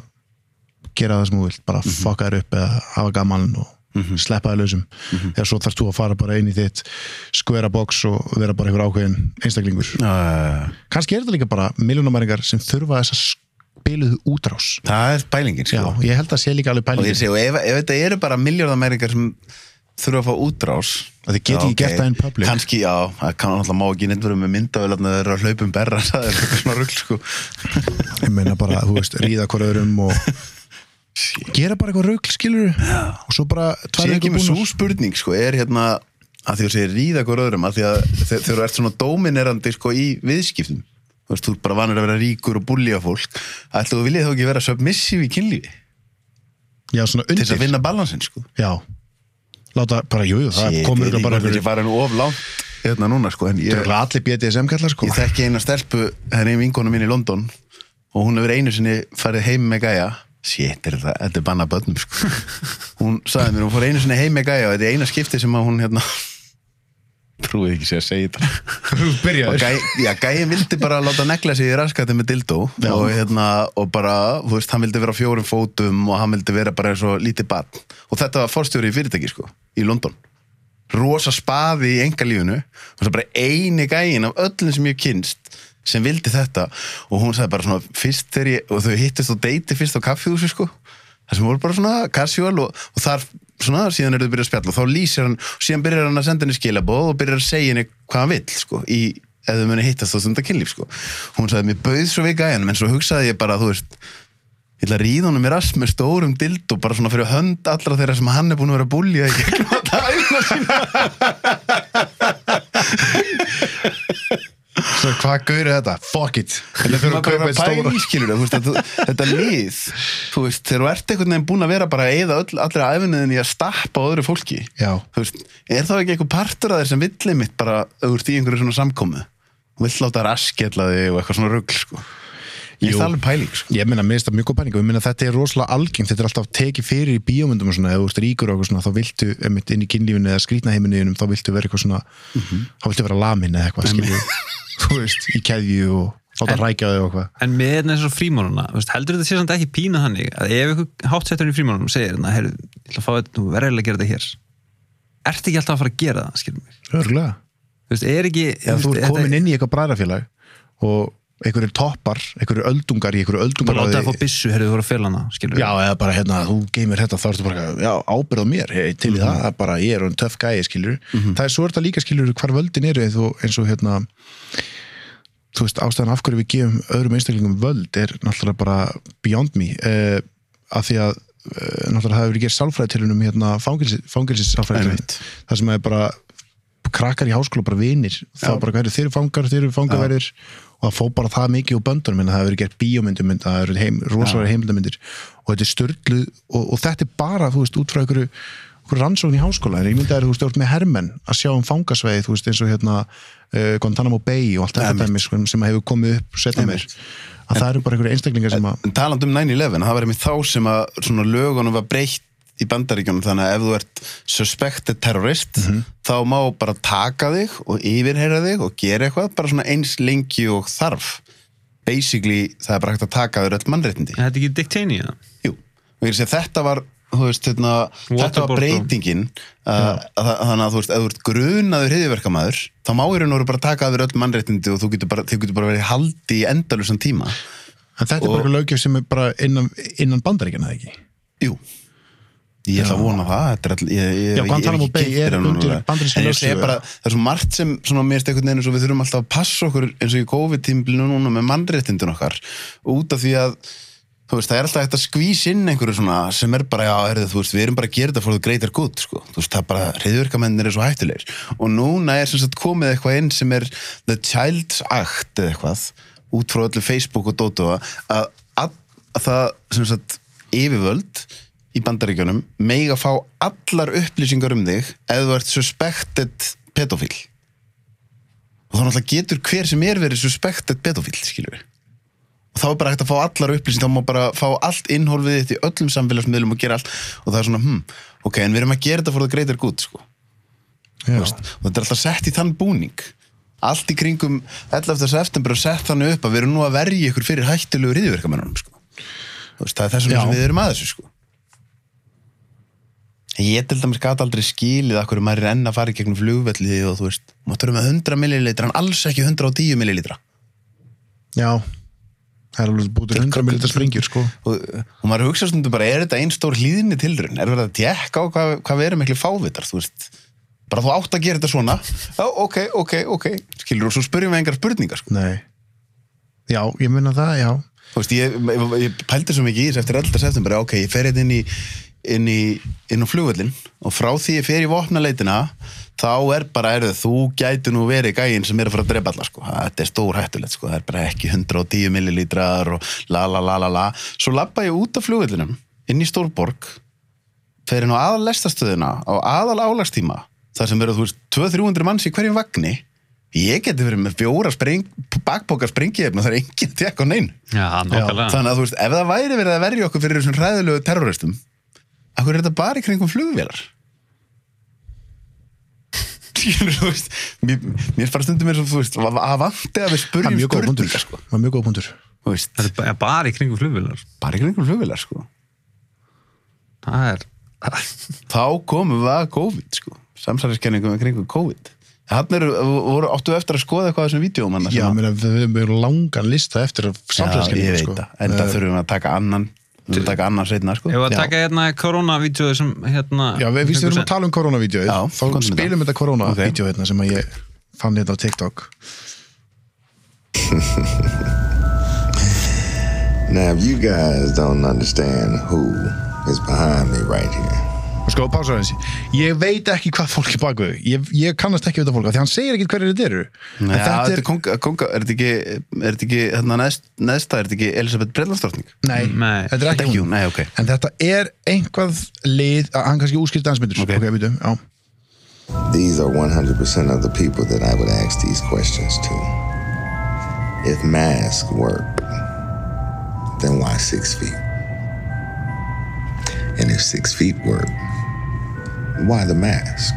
Speaker 2: gera það sem þú vilt, bara fucka þér upp eða hafa gaman og sleppa þér lausum eða svo þarfst þú að fara bara inn í þitt square box og vera bara einhver ákveðin einstaklingur
Speaker 1: uh,
Speaker 2: kannski er þetta líka bara miljónamæringar sem þurfa þessa spiluðu útrás.
Speaker 1: Það er pælingin
Speaker 2: Já,
Speaker 1: sko.
Speaker 2: ég held að sé líka alveg
Speaker 1: og
Speaker 2: pælingin
Speaker 1: ég segi, og ef, ef þetta eru bara miljardamæringar sem þurfa að fá útrás
Speaker 2: Að þið geti
Speaker 1: já,
Speaker 2: ekki gert það in public.
Speaker 1: kannski, já, það kann náttúrulega má ekki vera með myndavel að það eru að hlaupum berra það er eitthvað svona rugl sko.
Speaker 2: ég meina bara, þú veist, ríða hver öðrum og gera bara eitthvað rugl, skilur og svo bara
Speaker 1: síðan
Speaker 2: vikur
Speaker 1: kemur svo spurning sko, er hérna að því að segir ríða hver öðrum að því að þegar þú ert svona dóminerandi sko, í viðskiptum þú veist, þú ert bara vanur að vera ríkur og búlja fólk. Ætlu þú viljið þá ekki vera submissive í kynlífi?
Speaker 2: Já, svona
Speaker 1: til þess að
Speaker 2: undir.
Speaker 1: vinna balansin sko.
Speaker 2: já, láta bara, jú, það
Speaker 1: Shit,
Speaker 2: komur
Speaker 1: ég
Speaker 2: bara
Speaker 1: ekki fara nú of langt hérna núna sko, en ég,
Speaker 2: það er allir BDSM kallar sko.
Speaker 1: Ég þekki eina stelpu, það er ein vinkonu mín í London og hún hefur einu sinni farið heim með gæja Shit, er þetta, þetta er banna börnum sko. Hún sagði mér, hún fór einu sinni heim með gæja og þetta er eina skipti sem að hún hérna trúið ekki sé að segja þetta.
Speaker 2: Þú
Speaker 1: og gæ, já, gæjin vildi bara láta negla sig í raskati með dildó og, hérna, og bara, þú veist, hann vildi vera á fjórum fótum og hann vildi vera bara eins og lítið barn. Og þetta var forstjóri í fyrirtæki sko, í London. Rosa spaði í engalífinu og það bara eini gæjin af öllum sem ég kynst sem vildi þetta. Og hún sagði bara svona fyrst þegar ég, og þau hittist og deiti fyrst á kaffihúsi sko. Það sem voru bara svona casual og, og þar svona síðan er þau byrjað að spjalla. Og þá lýsir hann síðan byrjar hann að senda henni skilabóð og byrjar að segja henni hvað hann vill sko í ef þau muni hittast og stunda kynlíf sko. Hún sagði mér bauð svo við gæjanum en svo hugsaði ég bara þú veist ég ætla að ríða honum í rass með stórum dild og bara svona fyrir hönd allra þeirra sem hann er búin að vera að búlja í gegnum að dæma sína
Speaker 2: Svo, hvað gaur er þetta? Fuck it. Þetta fyrir að kaupa eitt stóra.
Speaker 1: veist, þetta, þetta lið þú veist, þegar þú ert einhvern veginn búin að vera bara að eyða öll, allra æfinniðin í að stappa öðru fólki
Speaker 2: Já.
Speaker 1: þú veist, er þá ekki eitthvað partur að þeir sem villi mitt bara, veist, í einhverju svona samkomu og vill láta raskella þig og eitthvað svona rugl, sko? Ég
Speaker 2: Jú.
Speaker 1: er það alveg pæling, sko.
Speaker 2: Ég meina, mér finnst það mjög góð pæling. Og ég meina þetta er rosalega algengt, þetta er alltaf tekið fyrir í bíómyndum og svona, ef þú ert ríkur og eitthvað svona, þá viltu, inn í kynlífinu eða skrýtna heiminniðinum, þá viltu vera eitthvað svona þá viltu vera lamin eða eitthvað, þú veist, í keðju og láta rækja þau og eitthvað
Speaker 3: En með eins og frímánuna, heldur þetta sé samt ekki pína þannig að ef ykkur hátsettur í frímánunum segir, hérna, heyrðu, ég ætla að fá þetta, þú verður eiginlega að gera þetta hér. Ertu ekki alltaf að fara að gera það, skilur mig?
Speaker 2: Örgulega
Speaker 3: Þú veist, er ekki...
Speaker 2: Ef þú ert komin inn í eitthvað bræðrafélag og einhverjir toppar, einhverjir öldungar í einhverju öldungar
Speaker 3: bara láta það fá byssu, herrðu þú voru að fela hana skilur
Speaker 2: Já, eða bara hérna, þú geymir þetta þá ertu bara, já, ábyrð á mér, hey, til í það, það er bara, ég er um töff gæi, skilur það er svo er þetta líka, skilur, hvar völdin eru eins og, eins og hérna þú veist, ástæðan af hverju við gefum öðrum einstaklingum völd er náttúrulega bara beyond me, uh, af því að uh, náttúrulega það hefur verið gerð sálfræðitilunum hérna fangilsis
Speaker 1: Einmitt.
Speaker 2: það sem er bara krakkar í háskóla bara vinir, þá bara hverju þeir eru fangar, þeir eru fangaverðir og það fór bara það mikið úr böndunum en það hefur gert bíómyndum það hefur heim, rosalega heimildamindir og þetta er störlu og, og þetta er bara þú veist, út frá einhverju, rannsókn í háskóla. En ég myndi að þú ert með hermenn að sjá um fangasveið, þú veist, eins og hérna uh, Guantanamo Bay og allt þetta
Speaker 1: Einmitt.
Speaker 2: dæmi sko, sem hefur komið upp setna meir. Að það eru bara einhverju einstaklingar sem að
Speaker 1: En talandi um 9-11, það var einmitt þá sem að svona lögunum var breytt í bandaríkjunum þannig að ef þú ert suspected terrorist þá má bara taka þig og yfirheyra þig og gera eitthvað bara svona eins lengi og þarf. Basically það er bara hægt að taka þér öll mannréttindi.
Speaker 3: Er þetta ekki Dick Cheney eða?
Speaker 1: Jú, og ég er að segja þetta var veist, hérna, þetta var breytingin uh, að, að, þannig að þú veist, ef þú ert grunaður hriðiverkamæður, þá má í raun og veru bara taka þér öll mannréttindi og þú getur bara, getur bara verið haldi í endalusan tíma.
Speaker 2: En þetta er
Speaker 1: Og-
Speaker 2: bara einhver löggjöf sem er bara innan, innan bandaríkjana, eða ekki?
Speaker 1: Jú Ég ætla að vona það er ég, ég,
Speaker 2: Já,
Speaker 1: ég, ekki
Speaker 2: er lögsögu,
Speaker 1: bara, það er svo margt sem mér stekkur neina svo við þurfum alltaf að passa okkur eins og í COVID-tímblinu núna með mannréttindin okkar. Út af því að þú veist, það er alltaf hægt að skvís inn einhverju svona sem er bara, já, er þú veist, við erum bara að gera þetta for the greater good, sko, þú veist, það er bara reyðverkamennir er svo hættulegir. Og núna er sem sagt komið eitthvað inn sem er the child's act eða eitthvað út frá öllu Facebook og Dótu að, að, að það sem sagt yfirvöld í bandaríkjunum mega fá allar upplýsingar um þig ef þú ert suspected pedofíl og þá náttúrulega getur hver sem er verið suspected pedofíl, skilur við og þá er bara hægt að fá allar upplýsing þá má bara fá allt innhólfið þitt í öllum samfélagsmiðlum og gera allt. Og það er svona, hm, ok, en við erum að gera þetta for the greater good, sko. Og þetta er alltaf sett í þann búning. Allt í kringum 11. september og sett þannig upp að við erum nú að verja ykkur fyrir hættulegu riðverkamennunum, sko. Það er þessum sem við erum að þessu, sko Ég til dæmis gata aldrei skilið að hverju maður er enn að fara í gegnum flugvelli og þú veist, maður með 100 millilitra en alls ekki 110 millilitra.
Speaker 2: Já, það er alveg til 100 millilitra springjur, sko.
Speaker 1: Og, og maður hugsa stundum bara, er þetta einn stór hlýðinni tilrun? Er verið að tjekka á hvað, hvað við erum miklu fávitar, þú veist? Bara þú átt að gera þetta svona. Já, ok, ok, ok, skilur og svo spurjum við engar spurningar, sko.
Speaker 2: Nei. Já, ég munna það, já.
Speaker 1: Þú veist, ég, ég, ég pældi svo mikið í þessu eftir 11. september, ok, ég fer hérna inn í inn, í, inn á flugvöllin og frá því ég fer í vopnaleitina þá er bara, erðu, þú gæti nú verið gæinn sem er að fara að drepa alla, sko. Þetta er stór hættulegt, sko, það er bara ekki 110 millilítrar og la la la la la. Svo labba ég út af flugvöllinum inn í Stórborg fer inn á aðal lestastöðuna á aðal álagstíma þar sem eru, þú veist, 200-300 manns í hverjum vagni. Ég geti verið með fjóra spring, bakbókar springiðefn og það er enginn að tekka á
Speaker 3: nákvæmlega.
Speaker 1: Þannig að þú veist, ef það væri verið að verja okkur fyrir þessum hræðilegu terroristum akkur er þetta bara í kringum flugvélar? Veist mér, mér fara stundum veist að vanti að við
Speaker 2: er
Speaker 1: spurjum
Speaker 2: mjög góð punktur
Speaker 1: spurningar sko.
Speaker 2: Það er mjög góð punktur.
Speaker 1: Þú veist,
Speaker 3: Það er ba- bara í kringum flugvilar
Speaker 1: bara í kringum flugvélar sko.
Speaker 3: Það er
Speaker 1: þá komum við að COVID sko. samsæriskenningum í kringum COVID. Hann eru, voru, áttu eftir að skoða eitthvað af þessum vídeóum hann
Speaker 2: Já, mér við við erum langan lista eftir
Speaker 1: Já, ég veit
Speaker 2: sko.
Speaker 1: það, en það þurfum við að taka annan við þurfum að taka annan setna sko.
Speaker 3: Ef að
Speaker 2: Já.
Speaker 3: taka hérna koronavídeóið sem hérna
Speaker 2: Já, við við erum að tala um koronavídeóið
Speaker 1: Já,
Speaker 2: þá spilum þetta koronavídeóið
Speaker 1: Ok.
Speaker 2: hérna sem að ég fann hérna á TikTok
Speaker 11: Now, if you guys don't understand who is behind me right here,
Speaker 2: Sko, pása aðeins Ég veit ekki hvað fólk er baku ég, ég kannast ekki við þetta fólk af Því hann segir ekki hverju þetta eru En
Speaker 1: Nei,
Speaker 2: þetta
Speaker 1: þetta
Speaker 2: er,
Speaker 1: er konga, konga, er þetta ekki, er þetta ekki hérna neðst, neðsta, er þetta ekki Elisabeth Breitlandsdrottning?
Speaker 2: nei,
Speaker 3: Nei.
Speaker 2: þetta er ekki
Speaker 1: Ekki
Speaker 2: hún
Speaker 1: nei, ok.
Speaker 2: En þetta er einhvað lið að Hann kannski útskýrt dansmyndur
Speaker 1: Ok.
Speaker 2: ok, veitum, já
Speaker 11: these are 100% of the people that I would ask these questions to. If masks work, then why six feet? And if six feet work, why the mask?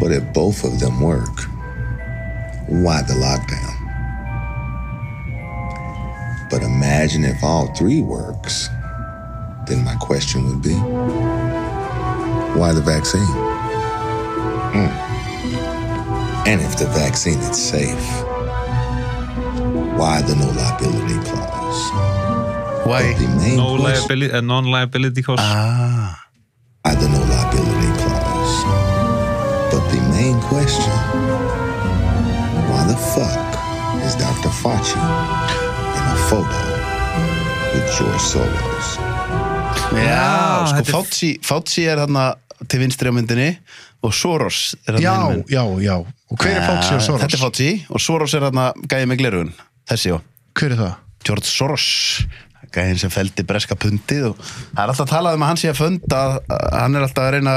Speaker 11: But if both of them work, why the lockdown? But imagine if all three works, then my question would be, why the vaccine? Hmm. And if the vaccine is safe, Why the no liability clause?
Speaker 1: Why?
Speaker 11: The
Speaker 3: no liability, uh, non-liability cost.
Speaker 1: Ah,
Speaker 11: question, why the fuck is Dr. Fauci in a photo with George Soros?
Speaker 1: já, sko
Speaker 3: er-
Speaker 1: Fauci, Fauci er þarna til vinstri á myndinni og Soros er þarna
Speaker 2: Já, já, já. Og hver er Fauci og Soros?
Speaker 1: Þetta er Fauci og Soros er þarna gæði með glerugun þessi já,
Speaker 2: Hver er það?
Speaker 1: George Soros gæðin sem feldi breska pundið og það er alltaf talað um að hann sé að funda að hann er alltaf að reyna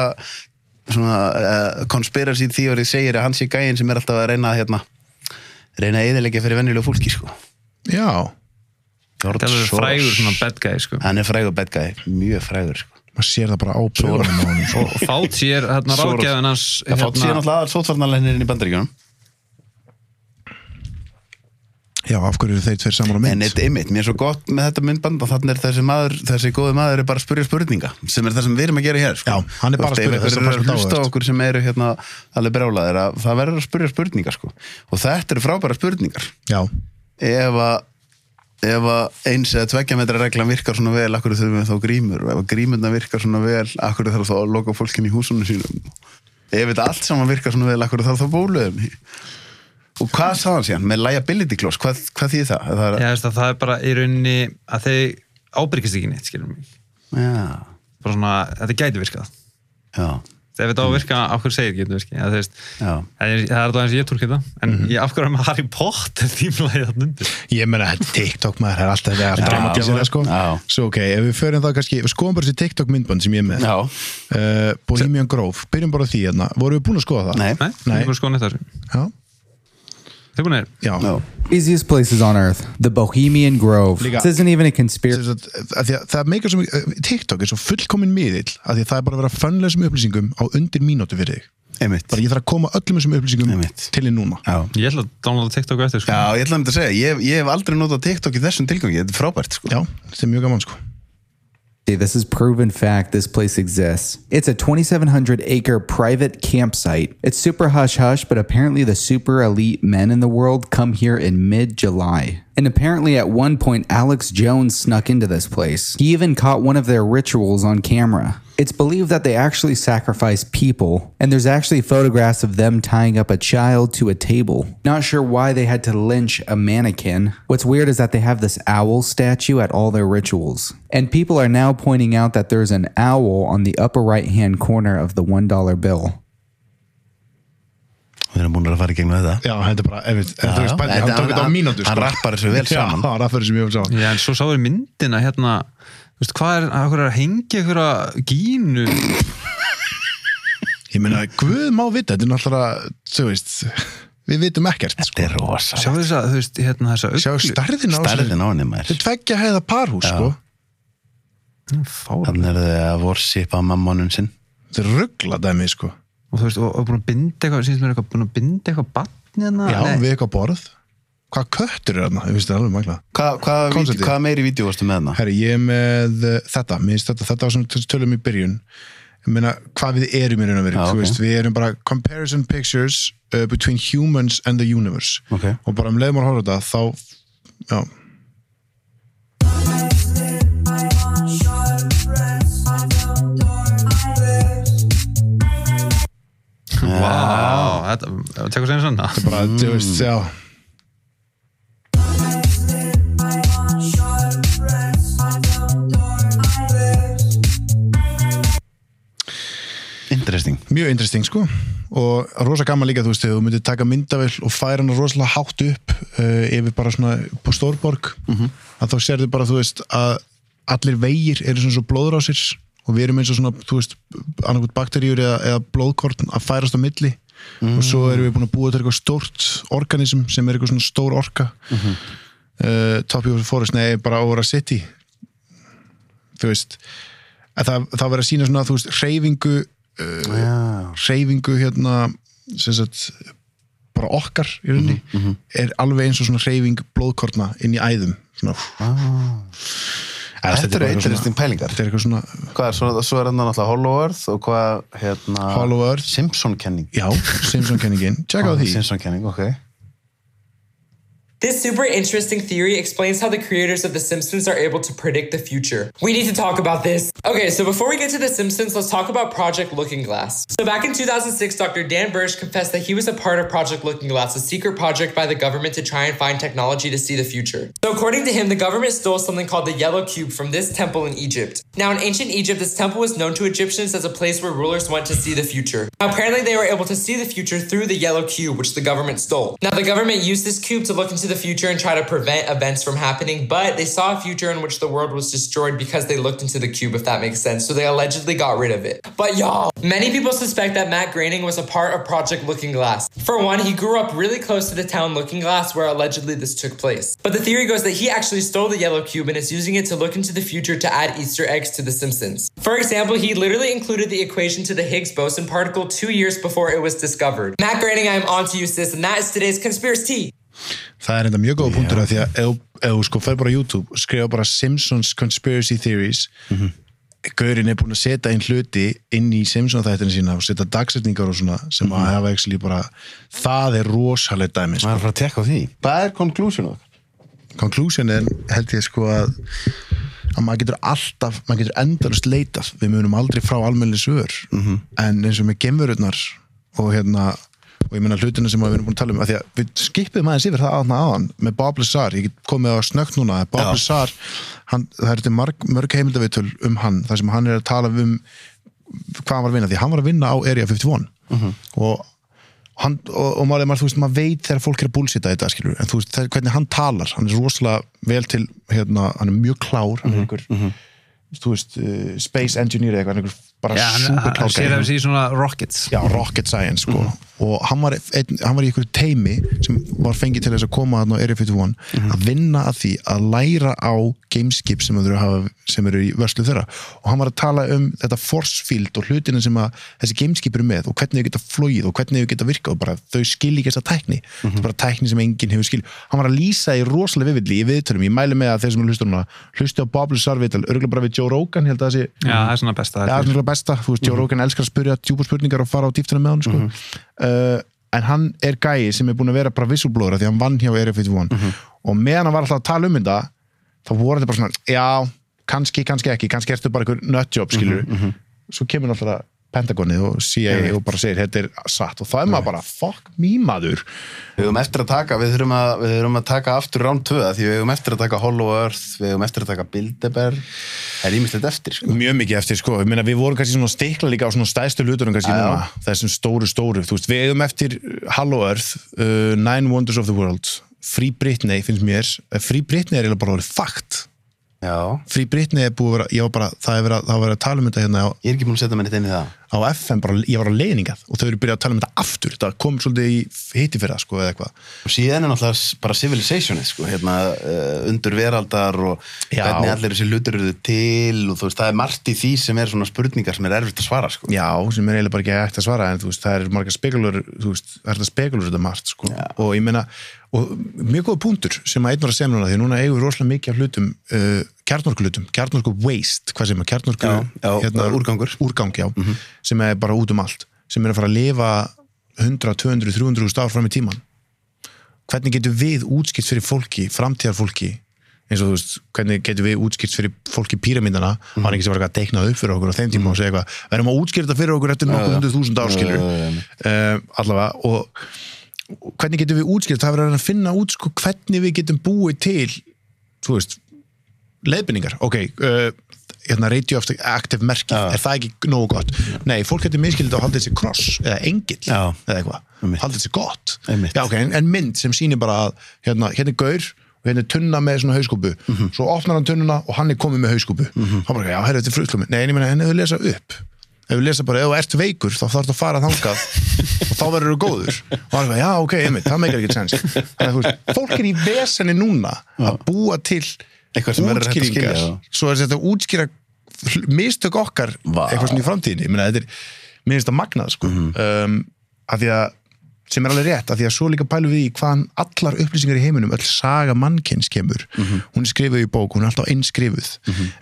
Speaker 1: svona uh, conspiracy theory segir að hann sé gæðin sem er alltaf að reyna hérna reyna að eðilegja fyrir venjulegu fólki sko
Speaker 2: Já,
Speaker 1: George
Speaker 3: Það er frægur svona bad guy, sko.
Speaker 1: hann er frægur bad guy, mjög frægur sko.
Speaker 2: maður sér það bara á honum. sko.
Speaker 3: Og Fauci er hérna ráðgæðin hans
Speaker 1: það fátt síðan alltaf aðal sótvarnalænirinn í bandaríkjunum
Speaker 2: Já, af hverju eru þeir tveir saman á
Speaker 1: en
Speaker 2: mynd?
Speaker 1: þetta einmitt, mér er svo gott með þetta myndband og þannig er þessi maður, þessi góði maður er bara að spyrja spurninga, sem er það sem við erum að gera hér sko.
Speaker 2: Já, hann er bara að
Speaker 1: ef
Speaker 2: þess að
Speaker 1: eru
Speaker 2: fannst
Speaker 1: að hlusta á okkur sem eru hérna alveg brjálaðir að það verður að spyrja spurninga sko. og þetta eru frábæra spurningar
Speaker 2: Já,
Speaker 1: ef að ef að eins eða tveggja metra reglan virkar svona vel, akkur þurfum við þá grímur og ef að grímurna virkar svona vel, akkur þarf þá að loka fólkin í húsunum sínum ef þetta allt saman virkar svona vel, akkur þarf þá bóluðum og hvað sagði hann síðan með liability clause, hvað, hvað þýð það? það er,
Speaker 3: Já, veist, að það er bara í rauninni að þeir ábyrgist ekki neitt, skilur mig.
Speaker 1: já,
Speaker 3: Bara svona, þetta gæti virkað.
Speaker 1: já,
Speaker 3: Ef þetta á að virka, af hverju segir getur virkið? Það, veist, það er það er alltaf eins og ég tólk þetta, en ég af hverju er með Harry Potter þýmlaði þarna undir.
Speaker 2: ég meina TikTok maður er alltaf það er dramatísera sko
Speaker 1: já.
Speaker 2: Svo ok, ef við förum það kannski, við skoðum bara þessi TikTok myndband sem ég er með
Speaker 1: Já.
Speaker 2: uh, Bohemian Grove, byrjum bara því hérna Vorum við búin að skoða það?
Speaker 1: Nei.
Speaker 3: Nei,
Speaker 2: Nei.
Speaker 3: Nei. sko neitt þessu.
Speaker 2: Já,
Speaker 3: Þið búin að
Speaker 2: já.
Speaker 12: Easiest places on earth, the Bohemian Grove.
Speaker 2: Líka-
Speaker 12: This isn't even a conspiracy.
Speaker 2: Sem sagt, að því að það meikar svo mikið, uh, TikTok er svo fullkomin miðill að því að það er bara að vera þessum upplýsingum á undir mínútu fyrir þig
Speaker 1: einmitt,
Speaker 2: bara ég þarf að koma öllum þessum upplýsingum
Speaker 1: Einmitt.
Speaker 2: til þér núna
Speaker 1: já.
Speaker 3: Ég ætla að downloada TikTok á eftir, sko.
Speaker 1: Já, ég ætla að mynda að segja, ég, ég hef aldrei notað TikTok í þessum tilgangi, þetta er frábært sko.
Speaker 2: Já, þetta er mjög gaman sko See,
Speaker 12: this is proven fact this place exists. It's a 2,700 acre private campsite. It's super hush hush, but apparently the super elite men in the world come here in mid July. And apparently, at one point, Alex Jones snuck into this place. He even caught one of their rituals on camera. It's believed that they actually sacrifice people, and there's actually photographs of them tying up a child to a table. Not sure why they had to lynch a mannequin. What's weird is that they have this owl statue at all their rituals. And people are now pointing out that there's an owl on the upper right hand corner of the $1 bill.
Speaker 1: Við erum búin að fara í gegnum þetta.
Speaker 2: Já, þetta er bara, ef, þú veist bæði, hann tók þetta á mínútu
Speaker 1: hann rappar þessu vel saman.
Speaker 2: Já, hann rappar þessu mjög vel saman.
Speaker 3: Já, en svo sáður myndina hérna, þú veist, hvað er, hvað er að hengja einhverja gínu?
Speaker 2: Ég meina, Guð má vita, þetta er náttúrulega, þú veist, við vitum ekkert sko.
Speaker 1: Þetta er rosa
Speaker 3: Sjáu þess að, þú veist, hérna þessa
Speaker 2: Sjá stærðin á þessu.
Speaker 1: Stærðin á henni maður.
Speaker 2: Þetta er tveggja heiða parhús, sko.
Speaker 1: Þannig er þið að vorsipa
Speaker 2: Þetta
Speaker 3: Og þú veist, og, og búin að binda eitthvað, síðan mér eitthvað, búin að binda eitthvað batni hérna.
Speaker 2: Já,
Speaker 3: Nei.
Speaker 2: við eitthvað borð Hvað köttur er þarna? Ég veist það alveg magla
Speaker 1: Hva, hvað,
Speaker 2: Konceptið.
Speaker 1: hvað meiri vídeo varstu með hana?
Speaker 2: Herri, ég er með uh, þetta, mér finnst þetta, þetta var sem tölum í byrjun ég meina hvað við erum í raun og veist, við erum bara comparison pictures uh, between humans and the universe
Speaker 1: Ok.
Speaker 2: og bara um leiðum að horfa á þetta þá, já
Speaker 3: Vá, þetta, tekur sér eins og
Speaker 2: þetta er bara, þú veist, já.
Speaker 1: Interesting.
Speaker 2: Mjög interesting sko. Og rosa gaman líka þú veist þegar þú myndir taka myndavel og færa hana rosalega hátt upp uh, yfir bara svona på stórborg að þá sérðu bara þú veist að allir vegir eru svona svo blóðrásir og við erum eins og svona þú veist annarkvæmt bakteríur eða, eða blóðkorn að færast á milli. Og svo erum við búin að búa til eitthvað stórt organism sem er eitthvað svona stór orka. Uh, Top of the Forest, nei bara Aura City. Þú veist að það, það verður að sína svona þú veist hreyfingu uh, hreyfingu hérna sem sagt bara okkar í rauninni er alveg eins og svona hreyfing blóðkorna inn í æðum. Svona Eða,
Speaker 1: Þetta eru interesting pælingar.
Speaker 2: Þetta er eitthvað svona
Speaker 1: Hvað er, svo, svo er hann náttúrulega Hollow Earth og hvað, hérna
Speaker 2: Hollow Earth.
Speaker 1: Simpson-kenning.
Speaker 2: Já, Simpson-kenningin, tjekka á því
Speaker 1: Simpson-kenning, ok
Speaker 13: This super interesting theory explains how the creators of The Simpsons are able to predict the future. We need to talk about this. Okay, so before we get to The Simpsons, let's talk about Project Looking Glass. So back in 2006, Dr. Dan Bursch confessed that he was a part of Project Looking Glass, a secret project by the government to try and find technology to see the future. So according to him, the government stole something called the Yellow Cube from this temple in Egypt. Now in ancient Egypt, this temple was known to Egyptians as a place where rulers went to see the future. Now apparently they were able to see the future through the Yellow Cube, which the government stole. Now the government used this cube to look into the future and try to prevent events from happening, but they saw a future in which the world was destroyed because they looked into the cube, if that makes sense. So they allegedly got rid of it. But y'all, many people suspect that Matt Groening was a part of Project Looking Glass. For one, he grew up really close to the town Looking Glass where allegedly this took place. But the theory goes that he actually stole the yellow cube and is using it to look into the future to add Easter eggs to The Simpsons. For example, he literally included the equation to the Higgs boson particle two years before it was discovered. Matt Groening, I am on to you, sis, and that is today's conspiracy.
Speaker 2: Það er enda mjög góða punktur af því að ef ef þú sko fer bara á YouTube og skrifa bara Simpsons Conspiracy Theories Gaurin er búin að setja inn hluti inn í Simpsons þættina sína og setja dagsetningar og svona sem að hafa ekki bara það er rosalega dæmi sko.
Speaker 1: Maður er að fara að tekka á því. Hvað er conclusion okkar?
Speaker 2: Conclusion er held ég sko að að maður getur alltaf, maður getur endalust leitað. Við munum aldrei frá almenni svör. En eins og með gemururnar og hérna og ég meina hlutina sem við erum búin að tala um að því að við skipum aðeins yfir það aðna aðan með Bob Lazar, ég get komið á snögt núna. Bob
Speaker 1: Já.
Speaker 2: Lazar, hann, það er þetta mörg, mörg heimildavitul um hann þar sem hann er að tala um hvað hann var að vinna, því hann var að vinna á Area 51 og hann, og, og maður, maður, þú veist, maður veit þegar fólk er að búlsita þetta, skilur, en þú veist, það, hvernig hann talar, hann er rosalega vel til, hérna, hann er mjög klár, hann er einhver, þú veist, uh, space engineer eitthvað, bara
Speaker 3: Já, hann,
Speaker 2: super
Speaker 3: hann sér af sig svona rockets
Speaker 2: Já, rocket science, sko, og hann var, einn, hann var í einhverju teimi sem var fengið til þess að koma á Area 51 að vinna að því að læra á gameskip sem, sem eru í vörslu þeirra. Og hann var að tala um þetta force field og hlutina sem að þessi gameskip eru með og hvernig þau geta flóið og hvernig þau geta virkað og bara þau skilja ekki þessa tækni. Þetta er bara tækni sem enginn hefur skil hann var að lýsa í rosalega viðvilli í viðtölum. Ég mæli með að þeir sem hlustu hlustu á Bob Lazar viðtöl, örgulega bara við Joe Rogan held að það sé
Speaker 3: Besta
Speaker 2: þú veist, Joe Rogan elskar að spyrja djúpar spurningar og fara á dýftina með hann sko. uh, en hann er gæi sem er búin að vera bara af því hann vann hjá Area 51 og meðan hann var alltaf að tala um þetta þá voru þetta bara svona, já kannski, kannski ekki, kannski ertu bara einhver nutjob skilur, svo kemur alltaf Pentagonið og CIA
Speaker 1: Einmitt.
Speaker 2: og bara segir þetta er satt. Og það er maður bara, fuck me maður.
Speaker 1: Við höfum eftir að taka, við þurfum að, að taka aftur rán 2 því við höfum eftir að taka Hollow Earth, við höfum eftir að taka Bilderberg, það er ímislegt eftir sko.
Speaker 2: mjög mikið eftir sko, meina við vorum kannski svona stikla líka á svona stæðstu núna, þessum stóru stóru. Veist, við eigum eftir Hollow Earth uh, Nine Wonders of the World Free Britney finnst mér. Eh, Free Britney er bara orðið fakt
Speaker 1: Já,
Speaker 2: Free Britney er búið að vera, ég var bara það er verið að, tala um þetta hérna á,
Speaker 1: ég er ekki búin að setja mér inn í það
Speaker 2: á FM, bara, ég var á leiðningað og þau eru byrjað að tala um þetta aftur þetta kom svolítið í hitti fyrir það sko eða eitthvað
Speaker 1: og síðan er náttúrulega bara civilization sko, hérna, uh, undur veraldar og
Speaker 2: Já.
Speaker 1: hvernig allir þessi hlutur eru til og þú veist, það er margt í því sem er svona spurningar sem er erfitt að svara sko.
Speaker 2: Já, sem er eiginlega bara ekki hægt að svara en þú veist, það er margar spekulur þú veist, það er þetta spekulur þetta margt sko. og ég meina, og mjög góða punktur sem að einn var að segja núna, því núna eigum við rosalega mikið af hlutum, uh, kjarnorku hlutum kjarnorku waste, hvað sem er kjarnorku
Speaker 1: já, úrgangur.
Speaker 2: úrgang, já, sem er bara út um allt sem er að fara að lifa 100, 200, 300 ár fram í tíman hvernig getur við útskipt fyrir fólki, framtíðar fólki eins og þú veist, hvernig getur við útskipt fyrir fólki píramindana, mm. var ekki sem var eitthvað að teikna upp fyrir okkur á þeim tíma og segja eitthvað við erum að útskýrta fyrir okkur eftir nokkuð hundruð þúsund áskilur uh, allavega og og hvernig getum við útskýrt það verður að finna út sko hvernig við getum búið til þú veist leiðbynningar, ok uh, hérna radioactive merkið, er það ekki nógu gott? Nei, fólk getur miskildið að halda þessi kross eða engill,
Speaker 1: Já.
Speaker 2: eða eitthvað. Halda þessi gott, já ok en, en mynd sem sýnir bara að hérna, hérna er gaur og hérna er tunna með svona hauskúpu. Svo opnar hann tunnuna og hann er komið með hauskúpu. Hann bara, já, herra, þetta er fruklumi nei, en ég meina, henni hefur lesa upp ef við lesa bara, ef þú ert veikur þá þarf þú að fara þangað og þá verður þú góður. Og hann er bara, já ok, einmitt, það meikar ekki sens. Þannig að fólk er í vesenni núna að búa til
Speaker 1: Eitthvað sem verður hægt að skilja,
Speaker 2: svo er þetta að útskýra mistök okkar
Speaker 1: Vá.
Speaker 2: eitthvað svona í framtíðinni ég meina, þetta er, mér finnst það magnað sko.
Speaker 1: Mhm.
Speaker 2: um, að því að sem er alveg rétt, að því að svo líka pælum við í hvaðan allar upplýsingar í heiminum, öll saga mannkins kemur,
Speaker 1: Mhm.
Speaker 2: hún er skrifuð í bók hún er alltaf einskrifuð,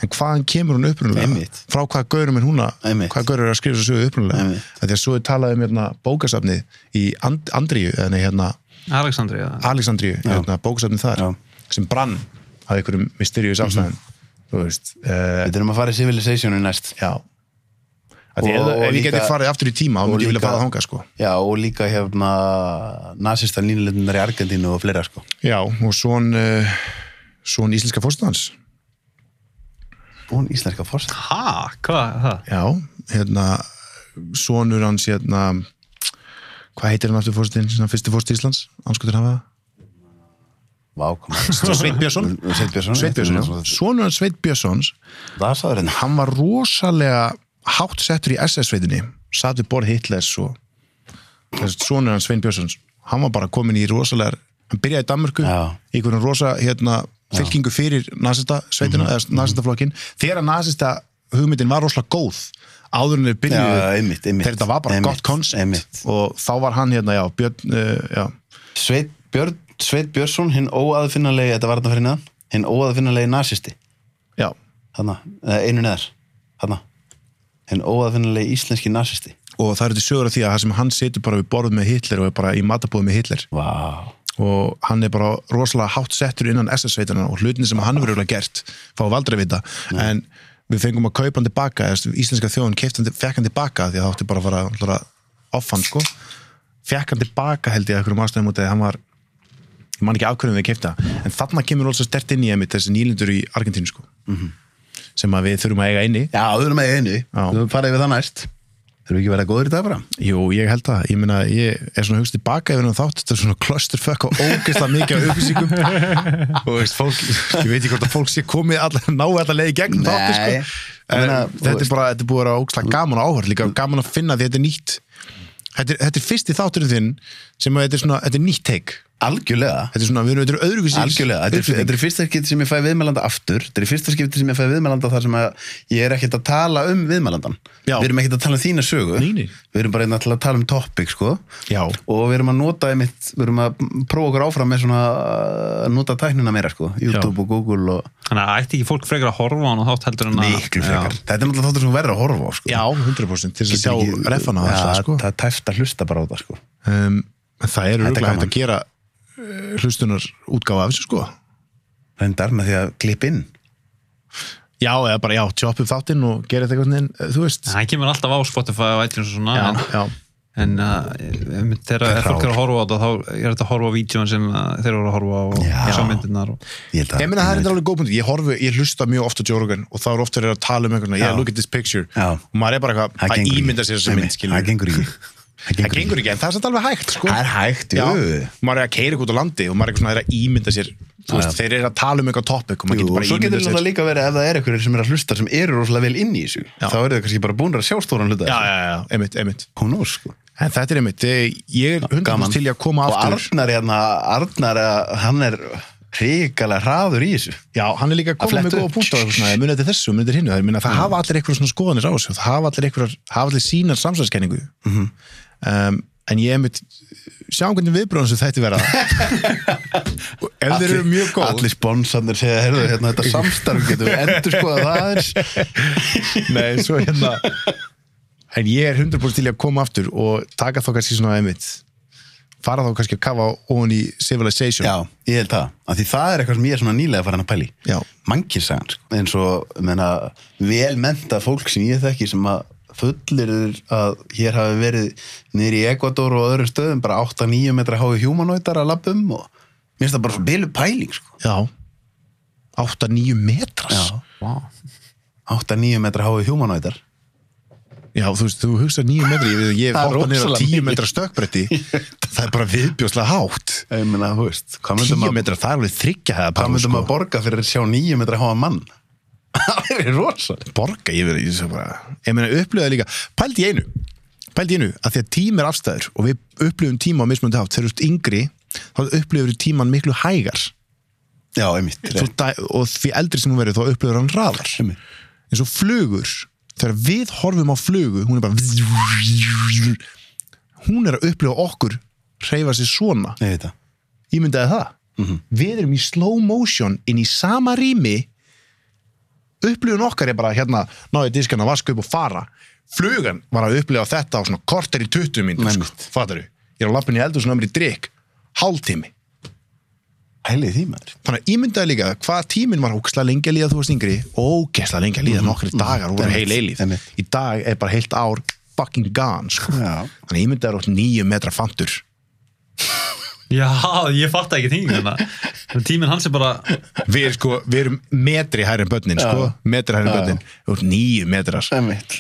Speaker 2: en hvaðan kemur hún upprunalega,
Speaker 1: Einmitt.
Speaker 2: frá hvað gaurum er hún að,
Speaker 1: Einmitt.
Speaker 2: hvað gaurum er að skrifa svo sögu upprunalega
Speaker 1: Einmitt.
Speaker 2: að því að svo er talað um hérna, bókasafnið í And nei, hérna
Speaker 3: Alexandri
Speaker 2: Alexandríu, hérna, bóksafnið þar
Speaker 1: Já.
Speaker 2: sem brann af einhverjum mysterious ástæðum þú veist uh,
Speaker 1: Við þurfum að fara í Civilizationu næst.
Speaker 2: Já. Af því ef,
Speaker 1: Og- og
Speaker 2: ef ég geti
Speaker 1: líka-
Speaker 2: farið aftur í tíma þá
Speaker 1: og
Speaker 2: myndi ég vilja
Speaker 1: líka-
Speaker 2: fara þangað sko.
Speaker 1: Já, og líka hérna nasista línulegnar í Argentínu og fleira sko.
Speaker 2: Já, og svon uh, svon íslenska fórstans
Speaker 1: Búin íslenska fórst
Speaker 3: Ha, hvað er það?
Speaker 2: já, hérna svonur hans hérna hvað heitir hann aftur fórstinn, fyrsti fórst Íslands anskutur hafa Sveit Björnsson.
Speaker 1: Sveit Björnsson
Speaker 2: Sveit hans Sveit Björnssons hann var rosalega hátt settur í SS-sveitinni satt við borð Hitlers og þessi sonur hans Svein Björnssons hann var bara komin í rosalegar hann byrjaði í Danmörku í einhvern rosa hérna, fylkingu fyrir nasista sveitina,
Speaker 1: Mhm.
Speaker 2: eða nasistaflokkin þegar nasista hugmyndin var rosalega góð áður en þeir byrjuðu
Speaker 1: Já, einmitt, einmitt
Speaker 2: þegar þetta var bara
Speaker 1: Einmitt,
Speaker 2: gott koncept
Speaker 1: einmitt.
Speaker 2: og þá var hann hérna, já, Björn uh, já,
Speaker 1: Sveit, Björn, Sveit Björnsson, hinn óaðfinnanlegi þetta var þetta fyrir neðan, hinn óaðfinnanlegi nasisti.
Speaker 2: Já,
Speaker 1: Hanna, einu neðar Hanna, hinn óaðfinnanlegi íslenski nasisti.
Speaker 2: Og það er til sögur af því að sem hann situr bara við borð með Hitler og er bara í matabóð með Hitler.
Speaker 1: Vá.
Speaker 2: Og hann er bara rosalega hátt settur innan SS-sveitana og hlutin sem hann verður örugglega gert fáum við aldrei að vita. En við fengum að kaupa hann tilbaka íslenska þjóðun hann, fekk hann tilbaka því að það átti bara að fara hann sko. Fekk hann tilbaka held ég að einhverjum ástæðum út eða hann var ég man ekki afhverjum við keifta en þarna kemur rosalega stert inn í emitt þessi nýlindur í Argentínu sko. Sem að við þurfum að eiga inni.
Speaker 1: Já, við erum með einu,
Speaker 2: Já.
Speaker 1: við farið við það næst. Þurfum við ekki að vera góður í dag bara?
Speaker 2: Jú, ég held það, ég meina, ég er svona hugst tilbaka yfir hann þátt, þetta er svona clusterfuck og ógeðslega mikið af upplýsingum. Og veist, fólk, ég veit ekki hvort að fólk sé komið allar, náu allar leið í gegn þátti,
Speaker 1: Nei,
Speaker 2: sko, en
Speaker 1: meina,
Speaker 2: þetta er bara þetta er búið að vera ógeðslega gaman áhverð líka gaman að finna því þetta er nýtt. Þetta er, þetta er fyrsti þátturinn þinn sem að þetta er svona, þetta er nýtt teik
Speaker 1: Algjörlega.
Speaker 2: Þetta er svona, við erum, þetta er öðruvísi
Speaker 1: Algjörlega, þetta er, þetta er fyrsta skipti sem ég fæ viðmælanda aftur. Þetta er fyrsta skipti sem ég fæ viðmælanda þar sem að ég er ekkert að tala um viðmælandan
Speaker 2: Já.
Speaker 1: Við erum ekkert að tala um þína sögu.
Speaker 2: Nei, nei.
Speaker 1: Við erum bara einnig að tala um topic sko.
Speaker 2: Já.
Speaker 1: Og við erum að nota einmitt, við erum að prófa okkur áfram með svona að nota tæknina meira sko. YouTube og Google og
Speaker 3: Þannig að ætti ekki fólk frekar að horfa á hann og þátt heldur en að
Speaker 1: miklu frekar Þetta náttúrulega þáttur sem verður að horfa á
Speaker 2: Já, 100% til þess að sjá refana
Speaker 1: Já,
Speaker 2: þess
Speaker 1: það tæft að hlusta bara á það
Speaker 2: en það
Speaker 1: Þetta
Speaker 2: örgulega hægt
Speaker 1: gaman.
Speaker 2: að gera hlustunar útgáfa af þessu sko.
Speaker 1: Reyndar með því að klippa inn.
Speaker 2: Já, eða bara, já, tjópp upp þáttinn og gera þetta eitthvað neginn, þú veist.
Speaker 3: Það kemur alltaf á Spotify og iTunes og svona
Speaker 2: Já,
Speaker 3: en,
Speaker 2: já,
Speaker 3: en uh, þegar
Speaker 1: er
Speaker 3: fólk er að horfa á þetta þá er þetta að horfa á vídjón sem uh, þeir eru að horfa á og
Speaker 1: Já.
Speaker 3: sjá myndirnar og...
Speaker 1: Ég held að
Speaker 2: Ég meina það er þetta alveg góð punkt, ég horfi, ég hlusta mjög ofta Joe Rogan og þá er ofta að tala um einhvern veginn, yeah, look at this picture.
Speaker 1: Já.
Speaker 2: og maður er bara eitthvað að ímynda sér
Speaker 1: Nei,
Speaker 2: mynd, skilur
Speaker 1: Það gengur ekki
Speaker 2: Það gengur ekki, en það er samt alveg hægt, sko.
Speaker 1: Það er hægt,
Speaker 2: Já,
Speaker 1: jú.
Speaker 2: Maður er að keira út á landi og maður er eitthvað að ímynda sér veist, þeir eru að tala um eitthvað topic og maður getur
Speaker 1: og
Speaker 2: bara
Speaker 1: svo getur
Speaker 2: ímynda sér.
Speaker 1: líka verið ef það er einhverjir sem er að hlusta sem eru rosalega vel inn í þessu þá eru þau kannski bara búin að sjá stóran hluta
Speaker 2: Já, já, já, einmitt, einmitt.
Speaker 1: Hún ós, sko.
Speaker 2: En þetta er einmitt, ég er 100% til að koma
Speaker 1: Og
Speaker 2: aftur.
Speaker 1: Arnar, hérna, Arnar, eh, hann er hrikalega hraður í þessu.
Speaker 2: Já, hann er líka
Speaker 1: Að
Speaker 2: komið með góða punkt á eitthvað svona, munið þetta þessu, munið þetta hinnu, það, það hafa allir eitthvað svona skoðanir á þessu, það hafa allir eitthvað, allir sínar samsæðskenningu
Speaker 1: Mhm.
Speaker 2: Um, en ég er mitt, sjáum hvernig viðbröðum sem þetta verða. Ef þeir eru mjög góð.
Speaker 1: Allir sponsarnir segja, heyrðu, hérna, þetta samstarf getur við endur skoða það aðeins.
Speaker 2: Nei, svo hérna En ég er 100% til að koma aftur og taka þá kannski svona einmitt fara þá kannski að kafa ofan í Civilization.
Speaker 1: Já, ég held það, af því það er eitthvað sem ég er svona nýlega farin að pæli
Speaker 2: Já.
Speaker 1: Mannkinsagan, sko. eins og menna, velmenta fólk sem ég þekki sem að fullir að hér hafi verið niður í Ecuador og öðrum stöðum bara 8-9 metra hái humanoidar að lappum og mér finnst það bara svo bilu pæling sko.
Speaker 2: Já 8-9 metras
Speaker 1: Já.
Speaker 3: wow.
Speaker 1: 8-9 metra hái humanoidar
Speaker 2: Já, þú veist, þú hugsa 9 metri ég, ég
Speaker 1: Það er
Speaker 2: hoppa niður á
Speaker 1: rosalega
Speaker 2: 10
Speaker 1: mikið.
Speaker 2: metra stökkbretti það er bara viðbjóslega hátt
Speaker 1: Ég meina, þú veist, hvað
Speaker 2: 10
Speaker 1: myndum að,
Speaker 2: metra, það er alveg þryggja það
Speaker 1: hvað myndum að borga fyrir að sjá 9 metra háa mann? það er rosa
Speaker 2: borga, ég verið, ég ég meina upplöða líka, pældi í einu. Pældi í einu, að því að tím er afstæður og við upplöfum tíma á mismunandi hátt, þegar þú ert yngri þá upplöfur tíman miklu hægar.
Speaker 1: Já, einmitt,
Speaker 2: Þú og því eldri sem hún verður þá upplöfur hann hraðar.
Speaker 1: Einmitt.
Speaker 2: eins og flugur þegar við horfum á flugu hún er bara hún er að upplifa okkur hreyfa sér svona.
Speaker 1: Þetta
Speaker 2: ímyndaði það?
Speaker 1: Mhm.
Speaker 2: við erum í slow motion inn í sama rými upplifun okkar er bara hérna náðu diskana, vaska upp og fara. Flugan var að upplifa þetta á svona korter í 20 minn
Speaker 1: Einmitt.
Speaker 2: fattar ég er á lappin í eldur mér í drikk hálftími.
Speaker 1: Hælið því maður.
Speaker 2: Þannig að ímyndaði líka hvað tíminn var ógesla lengi að líða þú varst yngri? Ógesla lengi að líða nokkri dagar og heil eilíð. Í dag er bara heilt ár fucking gone sko. þannig að ímyndaði er nýju metra fantur
Speaker 3: Já, ég fatt ekki þingin hérna Tíminn hans er bara
Speaker 2: við, sko, við erum metri hærri en börnin sko. Metri hærri en börnin við erum nýju metrar
Speaker 1: Einmitt.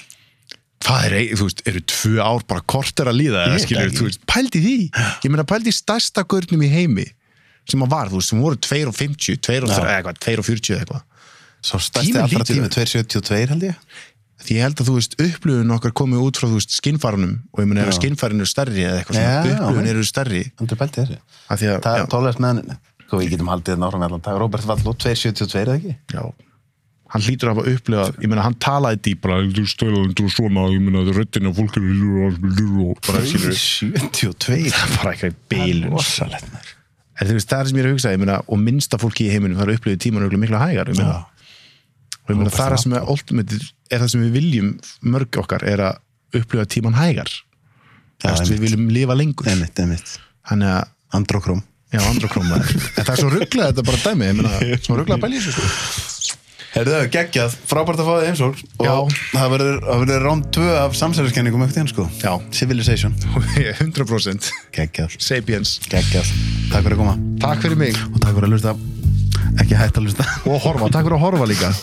Speaker 2: hvað er, þú veist, eru tvö ár bara korter að líða,
Speaker 1: Ég
Speaker 2: skilur,
Speaker 1: ekki.
Speaker 2: þú veist, pældi því ég meina pældi stærsta görnum í heimi sem að var, þú veist, sem voru 2.50 2.30,
Speaker 1: Já.
Speaker 2: eða eitthvað, 2.40 eða eitthvað
Speaker 1: Svo stærsti allra tími, 272 held ég
Speaker 2: því ég held að þú veist, upplöfun okkar komið út frá þú veist, skinnfarunum og ég meina ef
Speaker 1: Já.
Speaker 2: skinnfarin eru stærri eða eitthvað svona,
Speaker 1: Já,
Speaker 2: upplöfun eru stærri.
Speaker 1: Pælti þessu
Speaker 2: að því að,
Speaker 1: Það er tólæst með hann Hvað við getum haldið með allan dag. Robert Valló, 272 eða ekki?
Speaker 2: Já. Hann hlýtur að hafa upplifað, ég meina hann talaði dýpra, þú stöðum, þú svona ég meina, röddina fólk eru og bara skilur
Speaker 1: 72
Speaker 2: það er bara eitthvað bílun það er sem ég er að hugsa, ég meina, og minnsta fólki í heiminum, það er upplifið tíman miklu hægar, ég meina. Og það er það sem er ultimate, er það sem við viljum mörg okkar, er að upplifa tíman hægar.
Speaker 1: Já,
Speaker 2: Já, við viljum lifa lengur.
Speaker 1: Einmitt, einmitt
Speaker 2: Þannig að,
Speaker 1: Androkróm
Speaker 2: já, androkróm en það er svo rugglað þetta bara dæmi, ég meina, svo rugglað að bæli þessu, sko.
Speaker 1: Herðu, geggjað, frábært að fá heimsól
Speaker 2: Já.
Speaker 1: og það verður, það verður rán 2 af samsæliskenningum eftir henn sko
Speaker 2: Já.
Speaker 1: Civilization
Speaker 2: 100%.
Speaker 1: Geggjað,
Speaker 2: Sapiens.
Speaker 1: geggjað Takk fyrir að koma
Speaker 2: Takk fyrir mig.
Speaker 1: og takk fyrir að hlusta ekki hægt að lusta
Speaker 2: og horfa, takk fyrir að horfa líka.